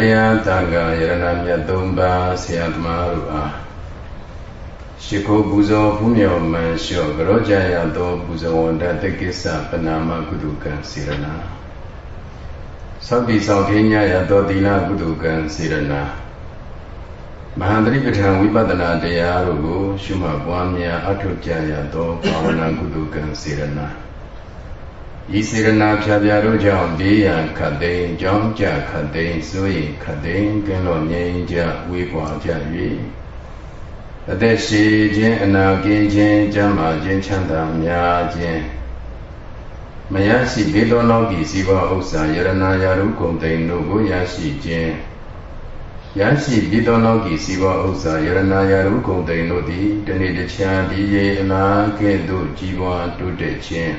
တရားတန်ခါယရဏမြတ်သုံးပါးဆရာသမားတို့အားရှိခိုးပူဇော်ဖူးမြော်မှန်လျှော့ကြောကြရသောပူဇော်ဝန္တတကိစ္စပနာမကုတုကံစေရနာသောက်ပြီးဆောင်ထင်းညရသောသီလကုတုကံစေရနာမဟာသတိပဋ္ဌာန်ဝိပဿနာတရားတို့ကို ရှုမှတ်ပွားများအထောက်ကြရသောဘာဝနာကုတုကံစေရနာ ဤစေရနာဖြာဖြာတို့ကြောင့်ဘေးရန်ခတ်သိမ်းကြောင်းကြခတ်သိမ်းစိုးရိမ်ခတ်သိမ်းကင်းလို့ငြိမ်းကြဝေးပွားကြ၍အသက်ရှိခြင်းအနာကင်းခြင်းကျမ်းမာခြင်းချမ်းသာများခြင်းမရရှိဘေးသောလောကီစီးပွားဥစ္စာယရနာယာရုကုန်သိမ်းတို့ကိုရရှိခြင်းရရှိပြီးသောလောကီစီးပွားဥစ္စာယရနာယာရုကုန်သိမ်းတို့သည်တနေ့တခြားဒီရေအနာကဲ့သို့ကြီးပွားတိုးတက်ခြင်း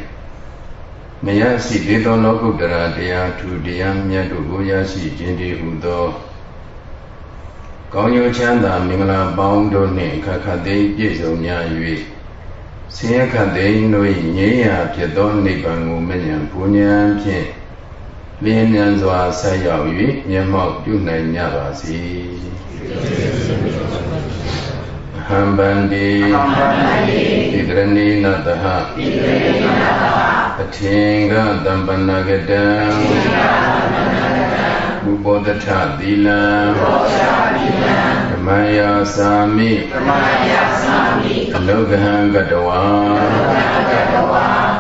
မရရှိသေးသောလောကုတ္တရာတရားထူတရားမြတ်တို့ကိုရရှိခြင်းတည်းဟူသောကောင်းကျိုးချမ်းသာမင်္ဂလာပေါင်းတို့နှင့်ခခသိပြည့်စုံများ၍ဆင်းရဲခတ်သိမ်းတို့၏ငြိမ်းရာဖြစ်သောနိဗ္ဗာန်ကိုမဉ္ဇဉ်ပူဉ္ဇဉ်ဖြင့်လင်းမြန်စွာဆက်ရောက်၍မျက်မှောက်ပြုနိုင်ကြပါစေဟံဗန္တိဣတရဏိနတဟဣတရဏိနတဟ အထင်ကတမ္ပဏဂတံဘုဘောတထသီလံဓမ္မယာသာမိဓမ္မယာသာမိအလောကဟံကတဝါ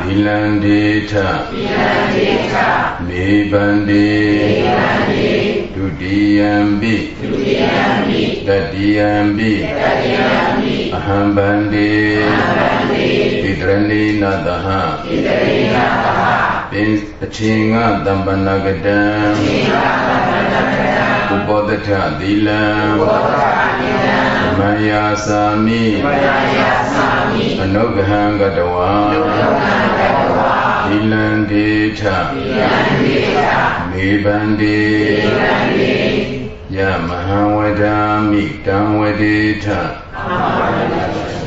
သီလံဒေထသီလံဒေထမေဗန္တိမေဗန္တိဒုတိယံပိဒုတိယံပိတတိယံပိတတိယံပိအဟံဗန္တိအဟံဗန္တိဣတရဏိနတဟဣတရိနတဟပင်အချင်းကတမ္ပဏဂတံအချင်းကတမ္ပဏဂတံဥပောတထသီလံဥပောတထသီလံမယာသာမိမယာသာမိအနုဂဟံကတဝါအနုဂဟံကတဝါသီလံဒေထသီလံဒေထမေဗန္တိမေဗန္တိယမဟံဝဒာမိတံဝဒေထအမဝဒေထ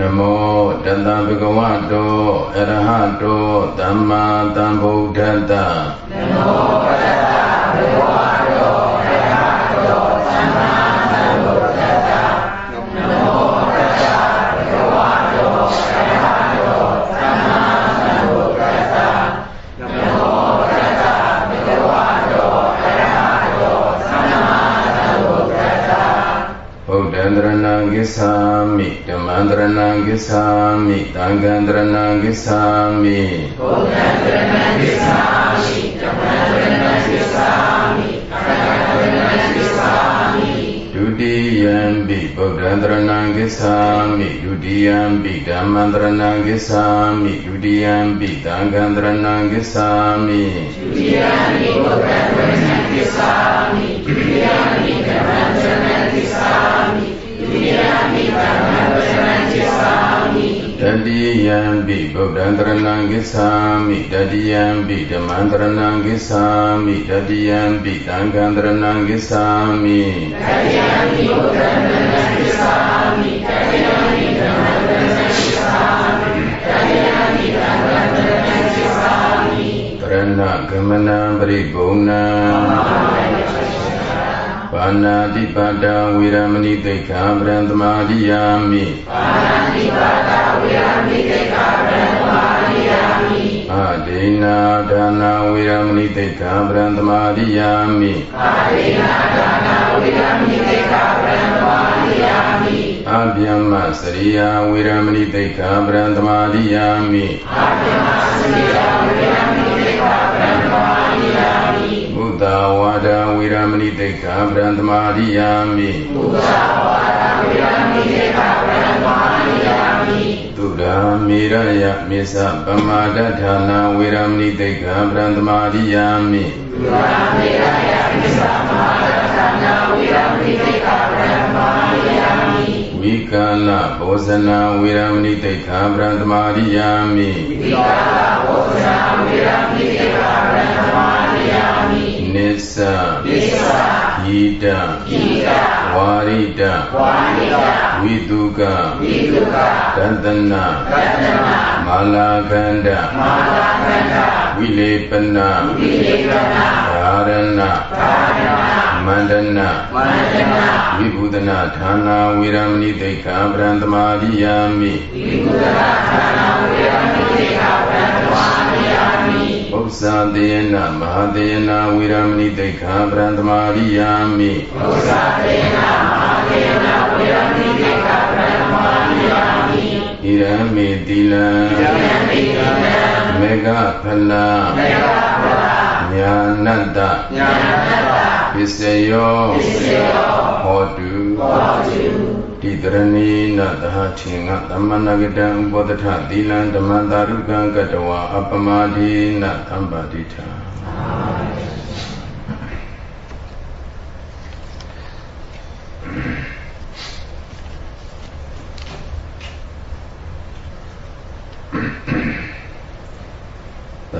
နမောတတံဘဂဝတောအရဟတောသမ္မာသမ္ဗုဒ္ဓတ္တနမောတတံဘဂဝတောအရဟတောသမ္မာသမ္ဗုဒ္ဓတ္တနမောတတံဘဂဝတောအရဟတောသမ္မာသမ္ဗုဒ္ဓတ္တနမောတတံဘဂဝတောအရဟတောသမ္မာသမ္ဗုဒ္ဓတ္တဗုဒ္ဓံတရဏံကိသာမိဓ မ္မံတရဏံကိသာမိသံဃံတရဏံကိသာမိဘုရားတရဏံကိသာမိဓမ္မံတရဏံကိသာမိသံဃံတရဏံကိသာမိဒုတိယံပိဗုဒ္ဓံတရဏံကိသာမိဒုတိယံပိဓမ္မံတရဏံကိသာမိဒုတိယံပိသံဃံတရဏံကိသာမိဒုတိယံပိဗုဒ္ဓံတရဏံကိသာမိဒုတိယံ တတိယံပိဗုဒ္ဓံတရဏံကိသာမိတတိယံပိဓမ္မံတရဏံကိသာမိတတိယံပိသံဃံတရဏံကိသာမိတတိယံပိဗုဒ္ဓံတရဏံကိသာမိတတိယံပိဓမ္မံတရဏံကိသာမိတတိယံပိသံဃံတရဏံကိသာမိတရဏဂမနံပရိဘုံနံ ဘာနာတိပါဒဝေရမဏိတိခာပရံသမာရိယာမိပါဏာတိပါဒဝေရမဏိတိခာပရံသမာရိယာမိအဒိနာဒါနာဝေရမဏိတိခာပရံသမာရိယာမိအဒိနာဒါနာဝေရမဏိတိခာပရံသမာရိယာမိအဗျမ္မစရိယာဝေရမဏိတိခာပရံသမာရိယာမိအဗျမ္မစရိယာဝေရမဏိတိခာပရံသမာရိယာမိ ဘုဒ္ဓဝါဒဝေရမဏိတိခာပရံသမာရိယာမိဘုဒ္ဓဝါဒဝေရမဏိတိခာပရံသမာရိယာမိသုဒ္ဓမေရယမေသပမာဒဌာနာဝေရမဏိတိခာပရံသမာရိယာမိသုဒ္ဓမေရယမေသပမာဒဌာနာဝေရမဏိတိခာပရံသမာရိယာမိဝိကာလဘောဇနာဝေရမဏိတိခာပရံသမာရိယာမိဝိကာလဘောဇနာဝေရမဏိတိခာပရံသမာရိယာမိ နိစ္စနိစ္စဟိတဟိတဝါရိတဝါရိတဝိတုကဝိတုကတတနာတတနာမာလာကန္တမာလာကန္တဝိလေပနာဝိလေပနာဓာရဏဓာရဏ မန္တနာမန္တနာဝိဘုဒနာဌာနာဝေရမဏိတိခာပရံသမာရိယာမိဝိဘုဒနာဌာနာဝေရမဏိတိခာပရံသမာရိယာမိဥစ္စာတေယနာမဟာတေယနာဝေရမဏိတိခာပရံသမာရိယာမိဥစ္စာတေယနာမဟာတေယနာဝေရမဏိတိခာပရံသမာရိယာမိဣရမေတိလံဣရမေတိလံမေဃဖလံမေဃဖလံ ညာနတ္တညာနတ္တပစ္စယောပစ္စယောဟောတုဟောတုတိတရဏိနသဟထေငသမ္မနဂတံဘောဓထသီလံဓမ္မတာရုကံကတဝါအပမဒိနသံပါတိထာသာ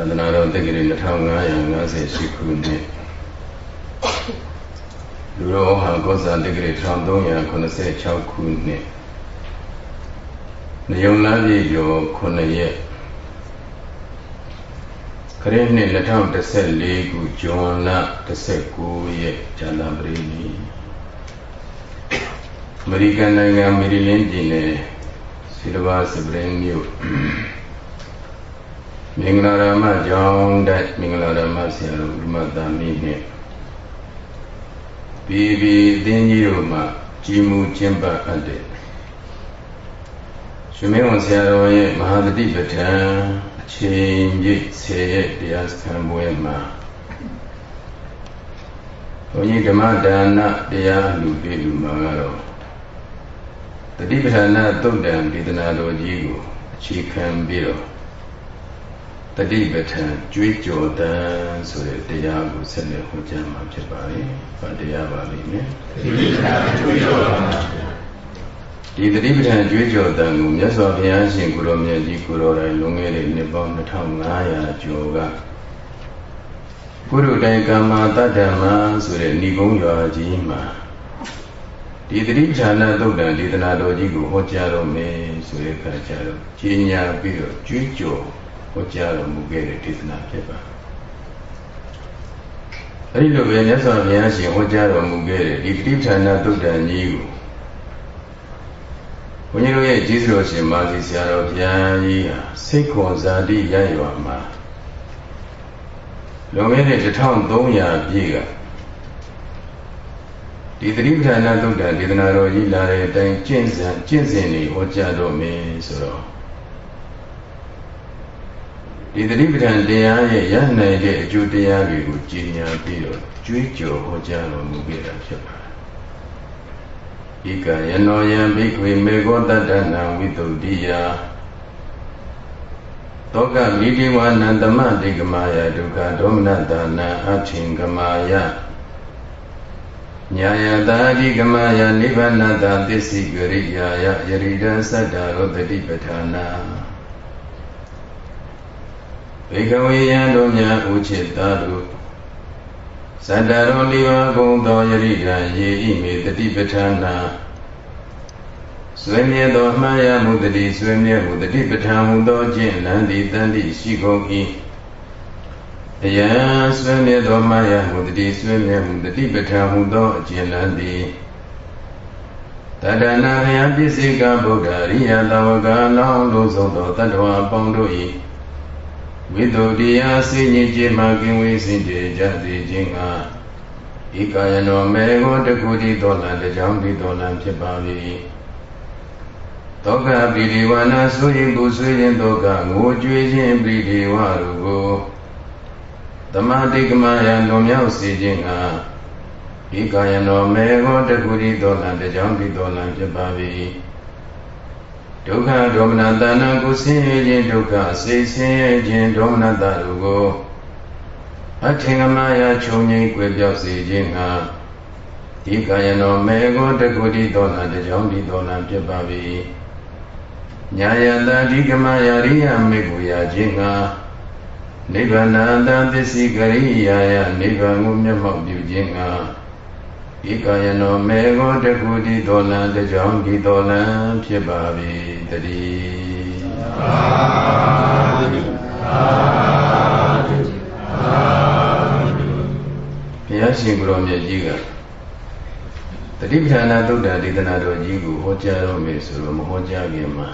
သနာတော်တက္ကရာ2558ခုနှစ်လူတော်ဟံကောဇာတက္ကရာ1386ခုနှစ်နယုံလပြည့်ကျော်9ရက်ခရစ်နှစ်2014ခုဇွန်လ19ရက်ဇန်နဝါရီနေ့အမေရိကန်နိုင်ငံမေရီလင်းပြည်နယ်ဆီလဗာစပရင်းမြို့ မင်္ဂလာရမကျောင်းတိုက်မင်္ဂလာရမဆရာတော်ဥမတမီနဲ့ပြည်ပြည်အသင်းကြီးတို့မှကြီးမှုကျင့်ပအပ်တဲ့ရှင်မင်းဝန်ဆရာတော်ရဲ့မဟာတတိပဋ္ဌာန်အချိန်ပြည့်ဆယ်ရက်တရားစခန်းပွဲမှာဘုန်းကြီးဓမ္မဒါနတရားလူပြေလူမှာကတော့တတိပဋ္ဌာန်သုတ်တံဒေသနာတော်ကြီးကိုအခြေခံပြီးတော့ တတိပဋ္ဌာန်ကြွေးကြော်တန်းဆိုတဲ့တရားကိုဆက်လက်ဟောကြားမှာဖြစ်ပါတယ်။ဗာတရားပါလိမ့်မယ်။တတိပဋ္ဌာန်ကြွေးကြော်တန်းဒီတတိပဋ္ဌာန်ကြွေးကြော်တန်းကိုမြတ်စွာဘုရားရှင်ကိုရောမြတ်ကြီးကိုရောတိုင်းလွန်ခဲ့တဲ့နှစ်ပေါင်း2500ကျော်ကကုရုတိုင်ကမ္မာတတ္တမဆိုတဲ့ဏိကုံးရွာကြီးမှာဒီတတိပဋ္ဌာန်သုတ်တံဒေသနာတော်ကြီးကိုဟောကြားတော်မယ်ဆိုတဲ့အခါကျတော့ကြီးညာပြီးတော့ကြွေးကြော် ဟောကြားတော်မူခဲ့တဲ့ဒေသနာဖြစ်ပါအဲဒီလိုပဲမြတ်စွာဘုရားရှင်ဟောကြားတော်မူခဲ့တဲ့ဒီပဋိဌာနာသုတ်တန်ကြီးကိုဘုန်းကြီးတို့ရဲ့ကြီးစတော်ရှင်မာသီဆရာတော်ဘုရားကြီးဟာစိတ်ခွန်ဇာတိရရွာမှာလွန်ခဲ့တဲ့1300ပြည့်ကဒီသတိပဋ္ဌာန်သုတ်တန်ဒေသနာတော်ကြီးလာတဲ့အတိုင်းကျင့်စဉ်ကျင့်စဉ်တွေဟောကြားတော်မယ်ဆိုတော့ ဒီတတိပဋ္ဌာန်တရားရဲ့ရနိုင်တဲ့အကျိုးတရားတွေကိုကြည်ညာပြီးတော့ကြွေးကြော်ဟောကြားတော်မူခဲ့တာဖြစ်ပါတယ်။ဤကယနောယံဘိခွေမေဃောတတ္တနာဝိတုဒ္ဓိယသောကမိတိဝါနန္တမတိကမာယဒုက္ခဒေါမနတာနာအထင်ကမာယညာယတာတိကမာယနိဗ္ဗာနတာသစ္စိကရိယာယယရိဒသတ္တရောတတိပဋ္ဌာနာ ဘေကဝေယံတို့များဥจิตသားတို့ဇတ္တရောနိဗ္ဗာန်ကုန်သောယရိကံယေဤမေတတိပဋ္ဌာနာဆွေမြဲသောမှားရမှုတတိဆွေမြဲမှုတတိပဋ္ဌာန်ဟူသောကျင့်လန်းသည်တန်တိရှိကုန်၏အယံဆွေမြဲသောမယဟုတတိဆွေမြဲမှုတတိပဋ္ဌာန်ဟုသောအကျဉ်းလန်းသည်တတနာယပစ္စေကဗုဒ္ဓရိယတဝကလောင်းလို့ဆုံးသောတတ္တဝါပေါင်းတို့၏ ဝိတုဒ္ဓိယစိညစ်ခြင်းမှကင်းဝေးစင်ကြယ်ကြစေခြင်းကဤကာယနောမေကိုတခုတည်းတော်လံတကြောင်တည်းတော်လံဖြစ်ပါ၏တောကပိဒီဝနာဆိုရင်ကိုဆွေးခြင်းတောကငိုကြွေးခြင်းပိဒီဝတို့ကိုတမတိကမယံလွန်မြောက်စေခြင်းကဤကာယနောမေကိုတခုတည်းတော်လံတကြောင်တည်းတော်လံဖြစ်ပါ၏ ဒုက္ခဒေါမနတနာကိုဆင်းရဲခြင်းဒုက္ခစိတ်ဆင်းရဲခြင်းဒေါမနတတို့ကိုအထင်ကမယခြုံငိမ့်ကွယ်ပြောက်စေခြင်းကဒီကာယနောမေကိုတကုတိတော်လံတကြောင်ဒီတော်လံဖြစ်ပါ၏ညာယတဒီကမယရိယမေကိုရာခြင်းကနိဗ္ဗာန်တသစ္စည်းကရိယာယနိဗ္ဗာန်ကိုမျက်မှောက်ပြုခြင်းက ဤကာယနောမေကိုတကုတိတော်လံတကြောင်ဒီတော်လံဖြစ်ပါ၏တည်းသာဓုသာဓုဘုရားရှင်ကိုယ်တော်မြတ်ကြီးကတတိပဌာနာသုတ်တံဒေသနာတော်ကြီးကိုဟောကြားတော်မယ်ဆိုတော့မဟောကြားခင်မှာ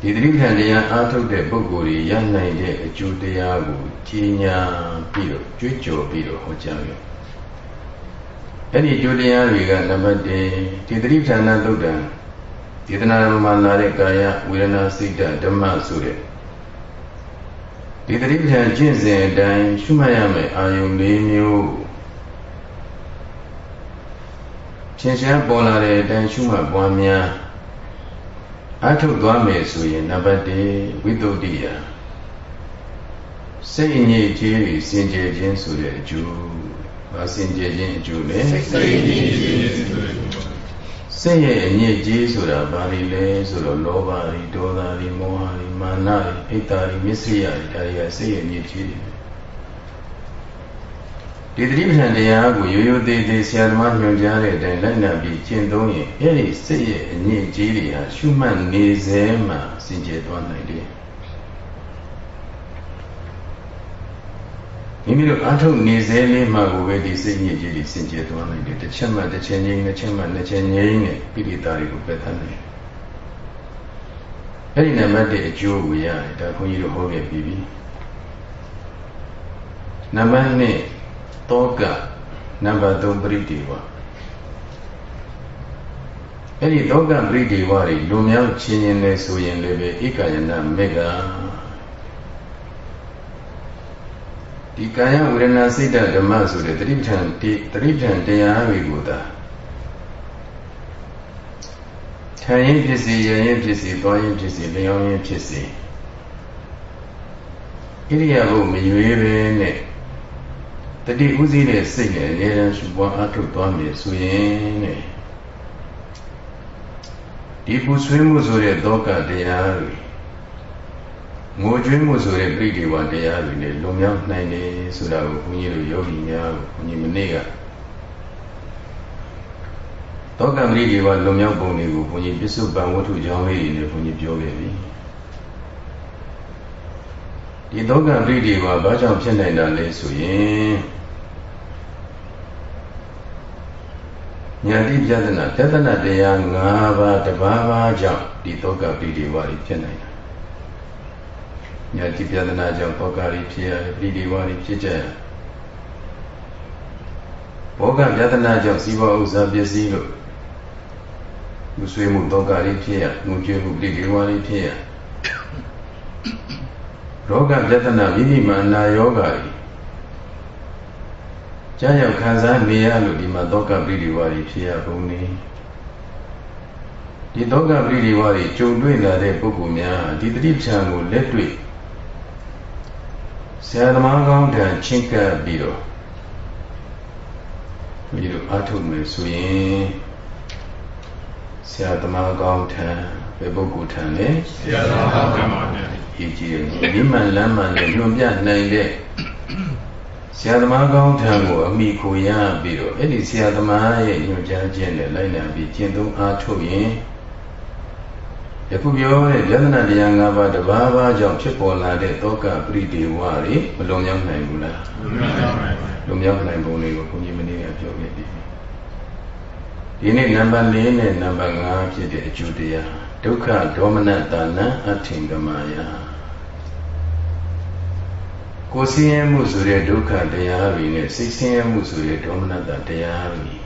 ဒီတတိပဌာန်တရားအားထုတ်တဲ့ပုဂ္ဂိုလ်ကြီးရနိုင်တဲ့အကျိုးတရားကိုကြီးညာပြီးတော့ကြွေးကြော်ပြီးတော့ဟောကြားရအဲ့ဒီ အကျိုးတရားတွေကနံပါတ်1ဒီတတိပဌာနာသုတ်တံဒေသနာတော်မှာလာတဲ့ကာယဝေဒနာစိတ်ဓမ္မဆိုတဲ့ဒီတတိပဌာန်ကျင့်စဉ်အတိုင်းရှုမှတ်ရမယ်အာယုံ၄မျိုးဖြင်းရှားပေါ်လာတဲ့အတိုင်းရှုမှတ်ပွားများအထုတ်သွားမယ်ဆိုရင်နံပါတ်1ဝိတုဒ္ဓိယစိတ်ညစ်ကြေးတွေစင်ကြယ်ခြင်းဆိုတဲ့အကျိုး။ ဘာစင်ကြယ်ခြင်းအကျိုးလဲစိတ်ညစ်ကြေးဆိုတဲ့စိတ်ရဲ့အညစ်အကြေးဆိုတာဘာတွေလဲဆိုတော့လောဘတွေဒေါသတွေမောဟတွေမာနတွေအိတ်တာတွေမစ္စရိယတွေဒါတွေကစိတ်ရဲ့အညစ်အကြေးတွေဒီတိပ္ပံတရားကိုရိုးရိုးသေးသေးဆရာသမားညွှန်ကြားတဲ့အတိုင်းလိုက်နာပြီးကျင့်သုံးရင်အဲ့ဒီစိတ်ရဲ့အညစ်အကြေးတွေဟာရှုမှတ်နေစေမှစင်ကြယ်သွားနိုင်တယ် မိမိတို့အားထုတ်နေစေလေးမှကိုပဲဒီစိတ်ညစ်ကြေးတွေစင်ကြယ်သွားနိုင်တယ်တစ်ချက်မှတစ်ချက်ငြိမ်းတစ်ချက်မှနှစ်ချက်ငြိမ်းနဲ့ပိဋိတာတွေကိုပယ်သနိုင်အဲ့ဒီနံပါတ်1အကျိုးကိုရတယ်ဒါခွန်ကြီးတို့ဟောခဲ့ပြီးပြီနံပါတ်2တောကနံပါတ်3ပရိဒီဝအဲ့ဒီတောကပရိဒီဝတွေလူမြောက်ချင်းရင်လဲဆိုရင်လည်းပဲဧကယနာမေက ဒီကာယဝေဒနာစိတ်ဓမ္မဆိုတဲ့တတိပဋ္ဌာန်တိတတိပဋ္ဌာန်တရားတွေကိုသာထိုင်ရင်ဖြစ်စီရရင်ဖြစ်စီသွားရင်ဖြစ်စီလျောင်းရင်ဖြစ်စီဣရိယာပုမရွေးပဲနဲ့တတိဥစည်းတဲ့စိတ်နဲ့အများရှုပွားအထုတ်သွားမယ်ဆိုရင်တဲ့ဒီပူဆွေးမှုဆိုတဲ့သောကတရားတွေ ငိုကြွေးမှုဆိုတဲ့ပြိတိဝတရားတွေနဲ့လွန်မြောက်နိုင်တယ်ဆိုတာကိုဘုန်းကြီးတို့ယောဂီများကိုဘုန်းကြီးမနေ့ကသောကမရိဒီဝလွန်မြောက်ပုံတွေကိုဘုန်းကြီးပစ္စုပန်ဝတ္ထုကြောင်းလေးတွေနဲ့ဘုန်းကြီးပြောခဲ့ပြီဒီသောကမရိဒီဝဘာကြောင့်ဖြစ်နိုင်တာလဲဆိုရင်ညာတိပြဒနာပြဒနာတရား၅ပါးတပါးပါးကြောင့်ဒီသောကပရိဒီဝတွေဖြစ်နိုင်တာ ညာတိပြဒနာကြောင့်ဘောဂရီဖြစ်ရတယ်ပိဋိဝါရီဖြစ်ကြရဘောဂပြဒနာကြောင့်စီးပွားဥစ္စာပစ္စည်းလို့မဆွေးမှုတောကရီဖြစ်ရငုံကျွေးမှုပိဋိဝါရီဖြစ်ရရောဂပြဒနာမိမိမှာနာယောဂါကြီးကြာရောက်ခံစားနေရလို့ဒီမှာတောကပိဋိဝါရီဖြစ်ရပုံနေဒီတောကပိဋိဝါရီကြုံတွေ့လာတဲ့ပုဂ္ဂိုလ်များဒီတတိပ္ပံကိုလက်တွေ့ ဆရာသမားကောင်းတန်ချင်းကပ်ပြီးတော့ပြီးတော့အထုတ်မယ်ဆိုရင်ဆရာသမားကောင်းထံဘယ်ပုဂ္ဂိုလ်ထံလဲဆရာသမားကောင်းထံပါဗျာဒီကြည့်မိမှန်လမ်းမှန်နဲ့ညွန်ပြနိုင်တဲ့ဆရာသမားကောင်းထံကိုအမိခိုရပြီးတော့အဲ့ဒီဆရာသမားရဲ့ညွှန်ကြားခြင်းနဲ့လိုက်နာပြီးကျင့်သုံးအားထုတ်ရင် ယခုပြောတဲ့ယတနာတရား၅ပါးတဘာဘာကြောင့်ဖြစ်ပေါ်လာတဲ့တောကပရိဒေဝတွေမလုံရောက်နိုင်ဘူးလားလုံရောက်နိုင်ပုံလေးကိုဘုန်းကြီးမင်းကပြောခဲ့ပြီဒီနေ့နံပါတ်၄နဲ့နံပါတ်5ဖြစ်တဲ့အကျိုးတရားဒုက္ခဒေါမနတာနံအထင်ကမာယကိုယ်ဆင်းရဲမှုဆိုတဲ့ဒုက္ခတရားတွေနဲ့စိတ်ဆင်းရဲမှုဆိုတဲ့ဒေါမနတာတရားတွေ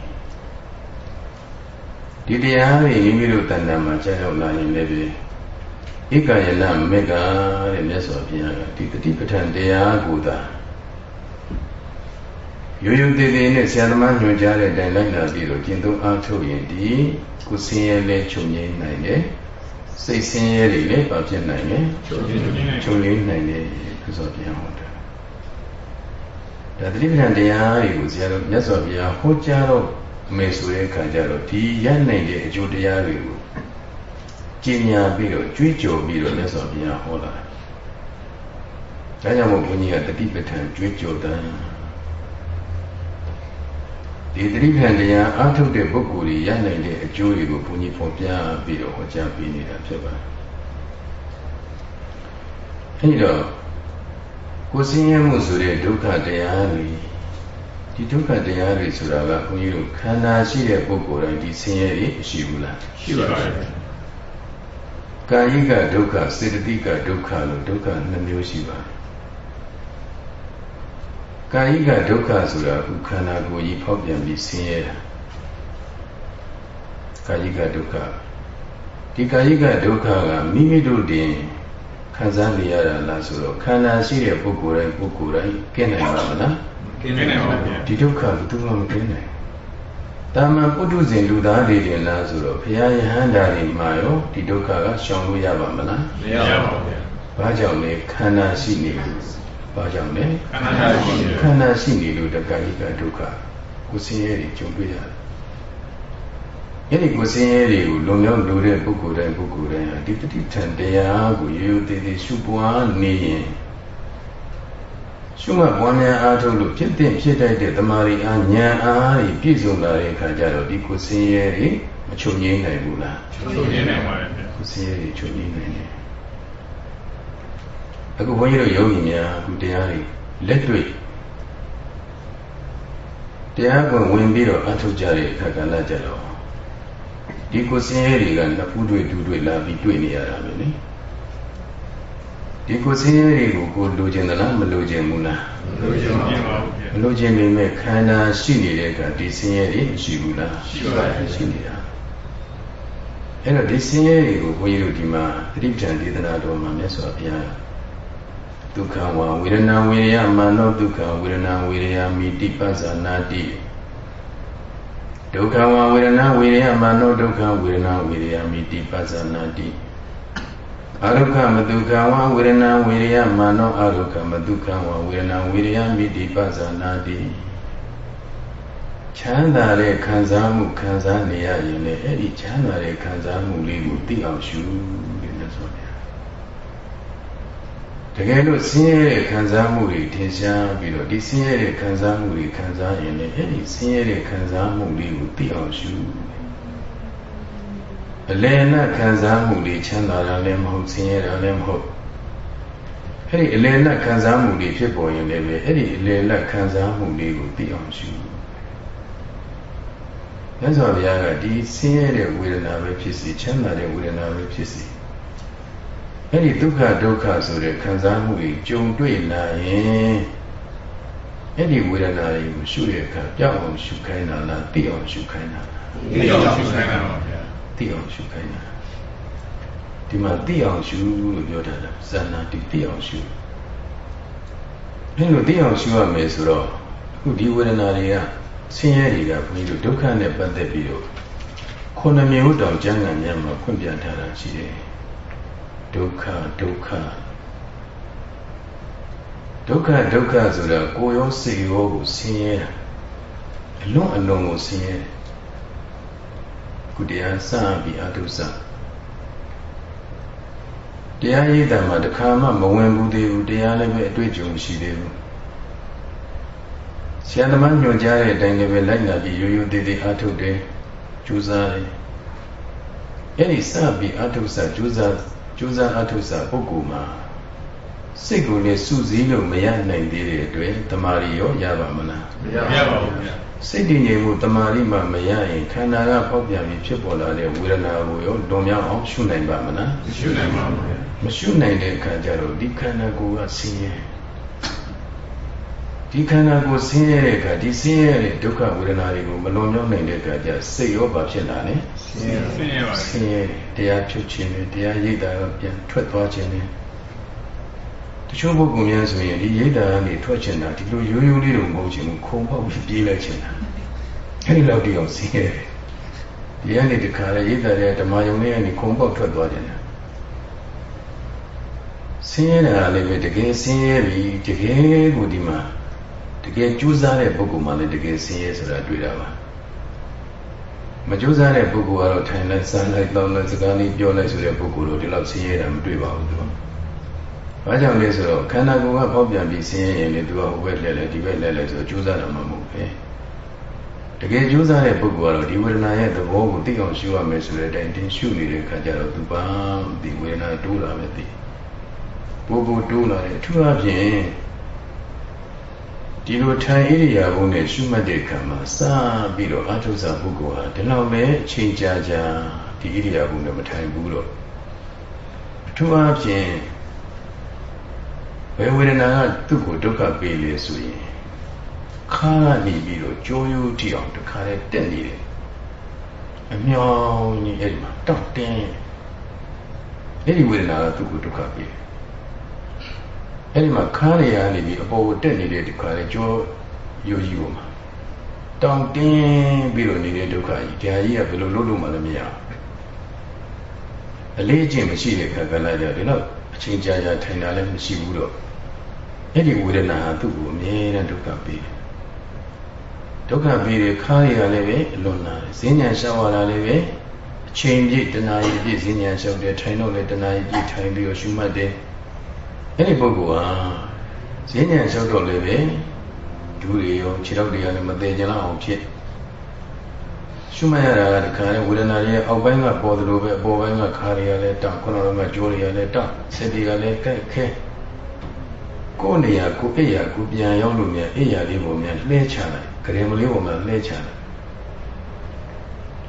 ဒီတရားတွေမိမိတို့တဏ္ဍာမှာကြာရောက်လာရင်လည်းဧကယလမေကတဲ့မြတ်စွာဘုရားကဒီတတိပဋ္ဌာန်တရားကိုသာရိုးရိုးသေးသေးနဲ့ဆရာသမားညွှန်ကြားတဲ့အတိုင်းလိုက်လာပြီးတော့ကျင့်သုံးအားထုတ်ရင်ဒီကိုယ်ဆင်းရဲလဲချုပ်ငြိမ်းနိုင်တယ်စိတ်ဆင်းရဲတွေလည်းပါဖြစ်နိုင်တယ်ချုပ်ငြိမ်းချုပ်ငြိမ်းနိုင်တယ်ဘုရားပြန်ဟောတာဒါတတိပဋ္ဌာန်တရားတွေကိုဆရာတော်မြတ်စွာဘုရားဟောကြားတော့ အမေဆိုတဲ့အခါကျတော့ဒီရနိုင်တဲ့အကျိုးတရားတွေကိုကျင့်ညာပြီးတော့ကြွေးကြော်ပြီးတော့မြတ်စွာဘုရားဟောလာတယ်ဒါကြောင့်မို့ဘုန်းကြီးကတတိပဋ္ဌာန်ကြွေးကြော်တယ်ဒီတတိပဋ္ဌာန်တရားအားထုတ်တဲ့ပုဂ္ဂိုလ်ကြီးရနိုင်တဲ့အကျိုးတွေကိုဘုန်းကြီးဖော်ပြပြီးတော့ဟောကြားပေးနေတာဖြစ်ပါတယ်အဲဒီတော့ကိုယ်ဆင်းရဲမှုဆိုတဲ့ဒုက္ခတရားတွေ ဒီဒုက္ခတရားတွေဆိုတာကဘုန်းကြီးတို့ခန္ဓာရှိတဲ့ပုဂ္ဂိုလ်တိုင်းဒီဆင်းရဲတွေရှိဘူးလားရှိပါတယ်ကာယိကဒုက္ခစေတသိကဒုက္ခလို့ဒုက္ခနှစ်မျိုးရှိပါတယ်ကာယိကဒုက္ခဆိုတာခုခန္ဓာကိုယ်ကြီးဖောက်ပြန်ပြီးဆင်းရဲတာကာယိကဒုက္ခဒီကာယိကဒုက္ခကမိမိတို့တင်ခံစားနေရတာလားဆိုတော့ခန္ဓာရှိတဲ့ပုဂ္ဂိုလ်တိုင်းပုဂ္ဂိုလ်တိုင်းကင်းနိုင်ပါမလား ကင်းနိုင်ပါဗျာဒီဒုက္ခဘယ်သူမှမကင်းနိုင်တာမန်ပုထုဇဉ်လူသားတွေတင်လားဆိုတော့ဘုရားယဟန္တာတွေမှာရောဒီဒုက္ခကရှောင်လို့ရပါမလားမရပါဘူးဗျာဘာကြောင့်လဲခန္ဓာရှိနေလို့ဘာကြောင့်လဲခန္ဓာရှိနေခန္ဓာရှိနေလို့တက္ကဋိကဒုက္ခကိုဆင်းရဲတွေကြုံတွေ့ရတယ်အဲ့ဒီကိုဆင်းရဲတွေကိုလုံလောက်လို့တဲ့ပုဂ္ဂိုလ်တိုင်းပုဂ္ဂိုလ်တိုင်းဟာဒီပဋိဌာန်တရားကိုရိုးရိုးသေးသေးရှုပွားနေရင် ရှုမှတ်ပွားများအားထုတ်လို့ဖြစ်တဲ့ဖြစ်တတ်တဲ့တမာရီအားဉာဏ်အားတွေပြည့်စုံလာတဲ့အခါကျတော့ဒီကိုဆင်းရဲတွေမချုပ်ငြိမ်းနိုင်ဘူးလားချုပ်ငြိမ်းနိုင်ပါတယ်ဗျကိုဆင်းရဲတွေချုပ်ငြိမ်းနိုင်တယ်အခုဘုန်းကြီးတို့ယောဂီများအခုတရားတွေလက်တွေ့တရားကိုဝင်ပြီးတော့အထုတ်ကြတဲ့အခါကလည်းကြတော့ဒီကိုဆင်းရဲတွေကနှစ်ဖူးတွေ့ဒူးတွေ့လာပြီးတွေ့နေရတာပဲလေ ဒီကိုဆင်းရဲတွေကိုကိုလိုချင်သလားမလိုချင်ဘူးလားမလိုချင်ပါဘူးမလိုချင်ပေမဲ့ခန္ဓာရှိနေတဲ့ကဒီဆင်းရဲတွေရှိဘူးလားရှိပါတယ်ရှိနေတာအဲ့တော့ဒီဆင်းရဲတွေကိုဘုန်းကြီးတို့ဒီမှာသတိပဋ္ဌာန်ဒေသနာတော်မှာမြတ်စွာဘုရားဒုက္ခဝဝေဒနာဝေရယမာနောဒုက္ခဝေဒနာဝေရယမိတိပဇာနာတိဒုက္ခဝဝေဒနာဝေရယမာနောဒုက္ခဝေဒနာဝေရယမိတိပဇာနာတိ အာရုခမတုခံဝဝေဒနာဝေရယမာနောအာရုခမတုခံဝဝေဒနာဝေရယမိတိပဇာနာတိချမ်းသာတဲ့ခံစားမှုခံစားနေရရင်လည်းအဲ့ဒီချမ်းသာတဲ့ခံစားမှုလေးကိုသိအောင်ရှုတယ်လို့ဆိုတယ်တကယ်လို့ဆင်းရဲတဲ့ခံစားမှုတွေထင်ရှားပြီးတော့ဒီဆင်းရဲတဲ့ခံစားမှုတွေခံစားရင်လည်းအဲ့ဒီဆင်းရဲတဲ့ခံစားမှုလေးကိုသိအောင်ရှု အလယ်နဲ့ခံစားမှုတွေချမ်းသာတာလည်းမဟုတ်ဆင်းရဲတာလည်းမဟုတ်အဲ့ဒီအလယ်နဲ့ခံစားမှုတွေဖြစ်ပေါ်ရင်လည်းပဲအဲ့ဒီအလယ်နဲ့ခံစားမှုလေးကိုသိအောင်ရှုမြတ်စွာဘုရားကဒီဆင်းရဲတဲ့ဝေဒနာပဲဖြစ်စီချမ်းသာတဲ့ဝေဒနာပဲဖြစ်စီအဲ့ဒီဒုက္ခဒုက္ခဆိုတဲ့ခံစားမှုတွေကြုံတွေ့လာရင်အဲ့ဒီဝေဒနာတွေကိုရှုရခါပြောက်အောင်ရှုခိုင်းတာလားသိအောင်ရှုခိုင်းတာလားသိအောင်ရှုခိုင်းတာပါဗျာ သိအောင်ရှုခိုင်းတာဒီမှာသိအောင်ရှုလို့ပြောတာလားဇာနာတိသိအောင်ရှုအဲ့လိုသိအောင်ရှုရမယ်ဆိုတော့အခုဒီဝေဒနာတွေကဆင်းရဲတွေကဘုန်းကြီးတို့ဒုက္ခနဲ့ပတ်သက်ပြီးတော့ခုနှစ်မျိုးတောင်ကျမ်းဂန်များမှာဖွင့်ပြထားတာရှိတယ်ဒုက္ခဒုက္ခဒုက္ခဒုက္ခဆိုတာကိုယ်ရောစိတ်ရောကိုဆင်းရဲတာအလွန်အလွန်ကိုဆင်းရဲ ကုတရားစပြီးအတုစတရားရည်တံမှာတခါမှမဝင်ဘူးသေးဘူးတရားလည်းပဲအတွေ့အကြုံရှိသေးဘူးဆရာသမားညွှန်ကြားတဲ့အတိုင်းလည်းပဲလိုက်လာပြီးရိုးရိုးသေးသေးအားထုတ်တယ်ကြိုးစားတယ်အဲ့ဒီစပြီးအထုဆကြိုးစားကြိုးစားအထုဆပုဂ္ဂိုလ်မှာစိတ်ကိုလည်းစုစည်းလို့မရနိုင်သေးတဲ့အတွက်တမာရီရောရပါမလားမရပါဘူးဗျာ စိတ်တည်ငြိမ်မှုတမာရီမှမရရင်ခန္ဓာကပေါက်ပြန်ပြီးဖြစ်ပေါ်လာတဲ့ဝေဒနာကိုရောလွန်မြောက်အောင်ရှုနိုင်ပါမလားမရှုနိုင်ပါဘူးဗျာမရှုနိုင်တဲ့အခါကျတော့ဒီခန္ဓာကိုယ်ကဆင်းရဲဒီခန္ဓာကိုယ်ဆင်းရဲတဲ့အခါဒီဆင်းရဲတဲ့ဒုက္ခဝေဒနာတွေကိုမလွန်မြောက်နိုင်တဲ့အခါကျစိတ်ရောပါဖြစ်လာတယ်ဆင်းရဲဆင်းရဲပါဆင်းရဲတရားဖြုတ်ခြင်းနဲ့တရားရိပ်တာကပြန်ထွက်သွားခြင်းနဲ့ တချို့ပုဂ္ဂိုလ်များဆိုရင်ဒီရိပ်တာကနေထွက်ချင်တာဒီလိုရိုးရိုးလေးတော့မဟုတ်ချင်ဘူးခုံပေါက်ပြီးပြေးလိုက်ချင်တာအဲဒီလောက်တည်းအောင်ဆင်းရဲတယ်ဒီကနေတခါလေရိပ်တာတဲ့ဓမ္မယုံလေးကနေခုံပေါက်ထွက်သွားခြင်းတယ်ဆင်းရဲတာလည်းပဲတကယ်ဆင်းရဲပြီတကယ်ကိုဒီမှာတကယ်ကြိုးစားတဲ့ပုဂ္ဂိုလ်မှလည်းတကယ်ဆင်းရဲဆိုတာတွေ့တာပါမကြိုးစားတဲ့ပုဂ္ဂိုလ်ကတော့ထိုင်လိုက်စမ်းလိုက်တောင်းလိုက်စကားလေးပြောလိုက်ဆိုတဲ့ပုဂ္ဂိုလ်တို့ဒီလောက်ဆင်းရဲတာမတွေ့ပါဘူးသူက။ ဘာကြောင့်လဲဆိုတော့ခန္ဓာကိုယ်ကပေါက်ပြန်ပြီးဆင်းရဲရင်လေသူကဟိုဘက်လဲလဲဒီဘက်လဲလဲဆိုတော့ကြိုးစားတာမှမဟုတ်ပဲ။တကယ်ကြိုးစားတဲ့ပုဂ္ဂိုလ်ကတော့ဒီဝေဒနာရဲ့သဘောကိုသိအောင်ရှုရမယ်ဆိုတဲ့အတိုင်းတင်ရှုနေတဲ့အခါကျတော့သူပါဒီဝေဒနာတိုးလာပဲသိ။ပို့ပို့တိုးလာတယ်အထူးအဖြင့်ဒီလိုထိုင်ဣရိယာပုနဲ့ရှုမှတ်တဲ့အခါမှာစပြီးတော့အာထုဇာပုဂ္ဂိုလ်ဟာဒီလောက်ပဲအချိန်ကြာကြာဒီဣရိယာပုနဲ့မထိုင်ဘူးတော့အထူးအားဖြင့် ဘယ်ဝေဒနာကသူ့ကိုဒုက္ခပေးလေဆိုရင်ခါနေပြီးတော့ကြိုးရိုးတိအောင်တခါလဲတက်နေတယ်အမြောင်ကြီးအဲ့ဒီမှာတောက်တင်းအဲ့ဒီဝေဒနာကသူ့ကိုဒုက္ခပေးတယ်အဲ့ဒီမှာခါးရရနေပြီးအပေါ်ကိုတက်နေတဲ့ဒီခါလေကြောရိုးကြီးပေါ်မှာတောင်တင်းပြီးတော့နေတဲ့ဒုက္ခကြီးတရားကြီးကဘယ်လိုလုပ်လို့မှလည်းမရဘူးအလေးအကျင့်မရှိတဲ့ခါကလည်းကြဒီတော့အချင်းကြာကြာထိုင်တာလည်းမရှိဘူးတော့ အဲ့ဒီဝေဒနာဟာသူ့ကိုအမြဲတမ်းဒုက္ခပေးတယ်ဒုက္ခပေးတဲ့ခါးရရလည်းပဲအလွန်လာတယ်ဈဉ္ညာရှောက်ရတာလည်းပဲအချိန်ပြည့်တဏှာကြီးပြည့်ဈဉ္ညာရှောက်တယ်ထိုင်တော့လည်းတဏှာကြီးပြည့်ထိုင်ပြီးတော့ရှုမှတ်တယ်အဲ့ဒီပုဂ္ဂိုလ်ဟာဈဉ္ဉံလျှောက်တော့လည်းပဲဒူးတွေရောခြေထောက်တွေကလည်းမသေးကြလောက်အောင်ဖြစ်ရှုမှတ်ရတာကတခါလေဝေဒနာရဲ့အောက်ပိုင်းကပေါ်သလိုပဲအပေါ်ပိုင်းကခါတွေကလည်းတောက်ခုနကကြိုးတွေကလည်းတောက်စက်တွေကလည်းကဲ့ခဲ ကိုယ်နေရာကိုအိယာကိုပြန်ရောက်လို့မြန်အိယာလေးပုံမြန်လှဲချလိုက်ဂရင်မလေးပုံမြန်လှဲချလိုက်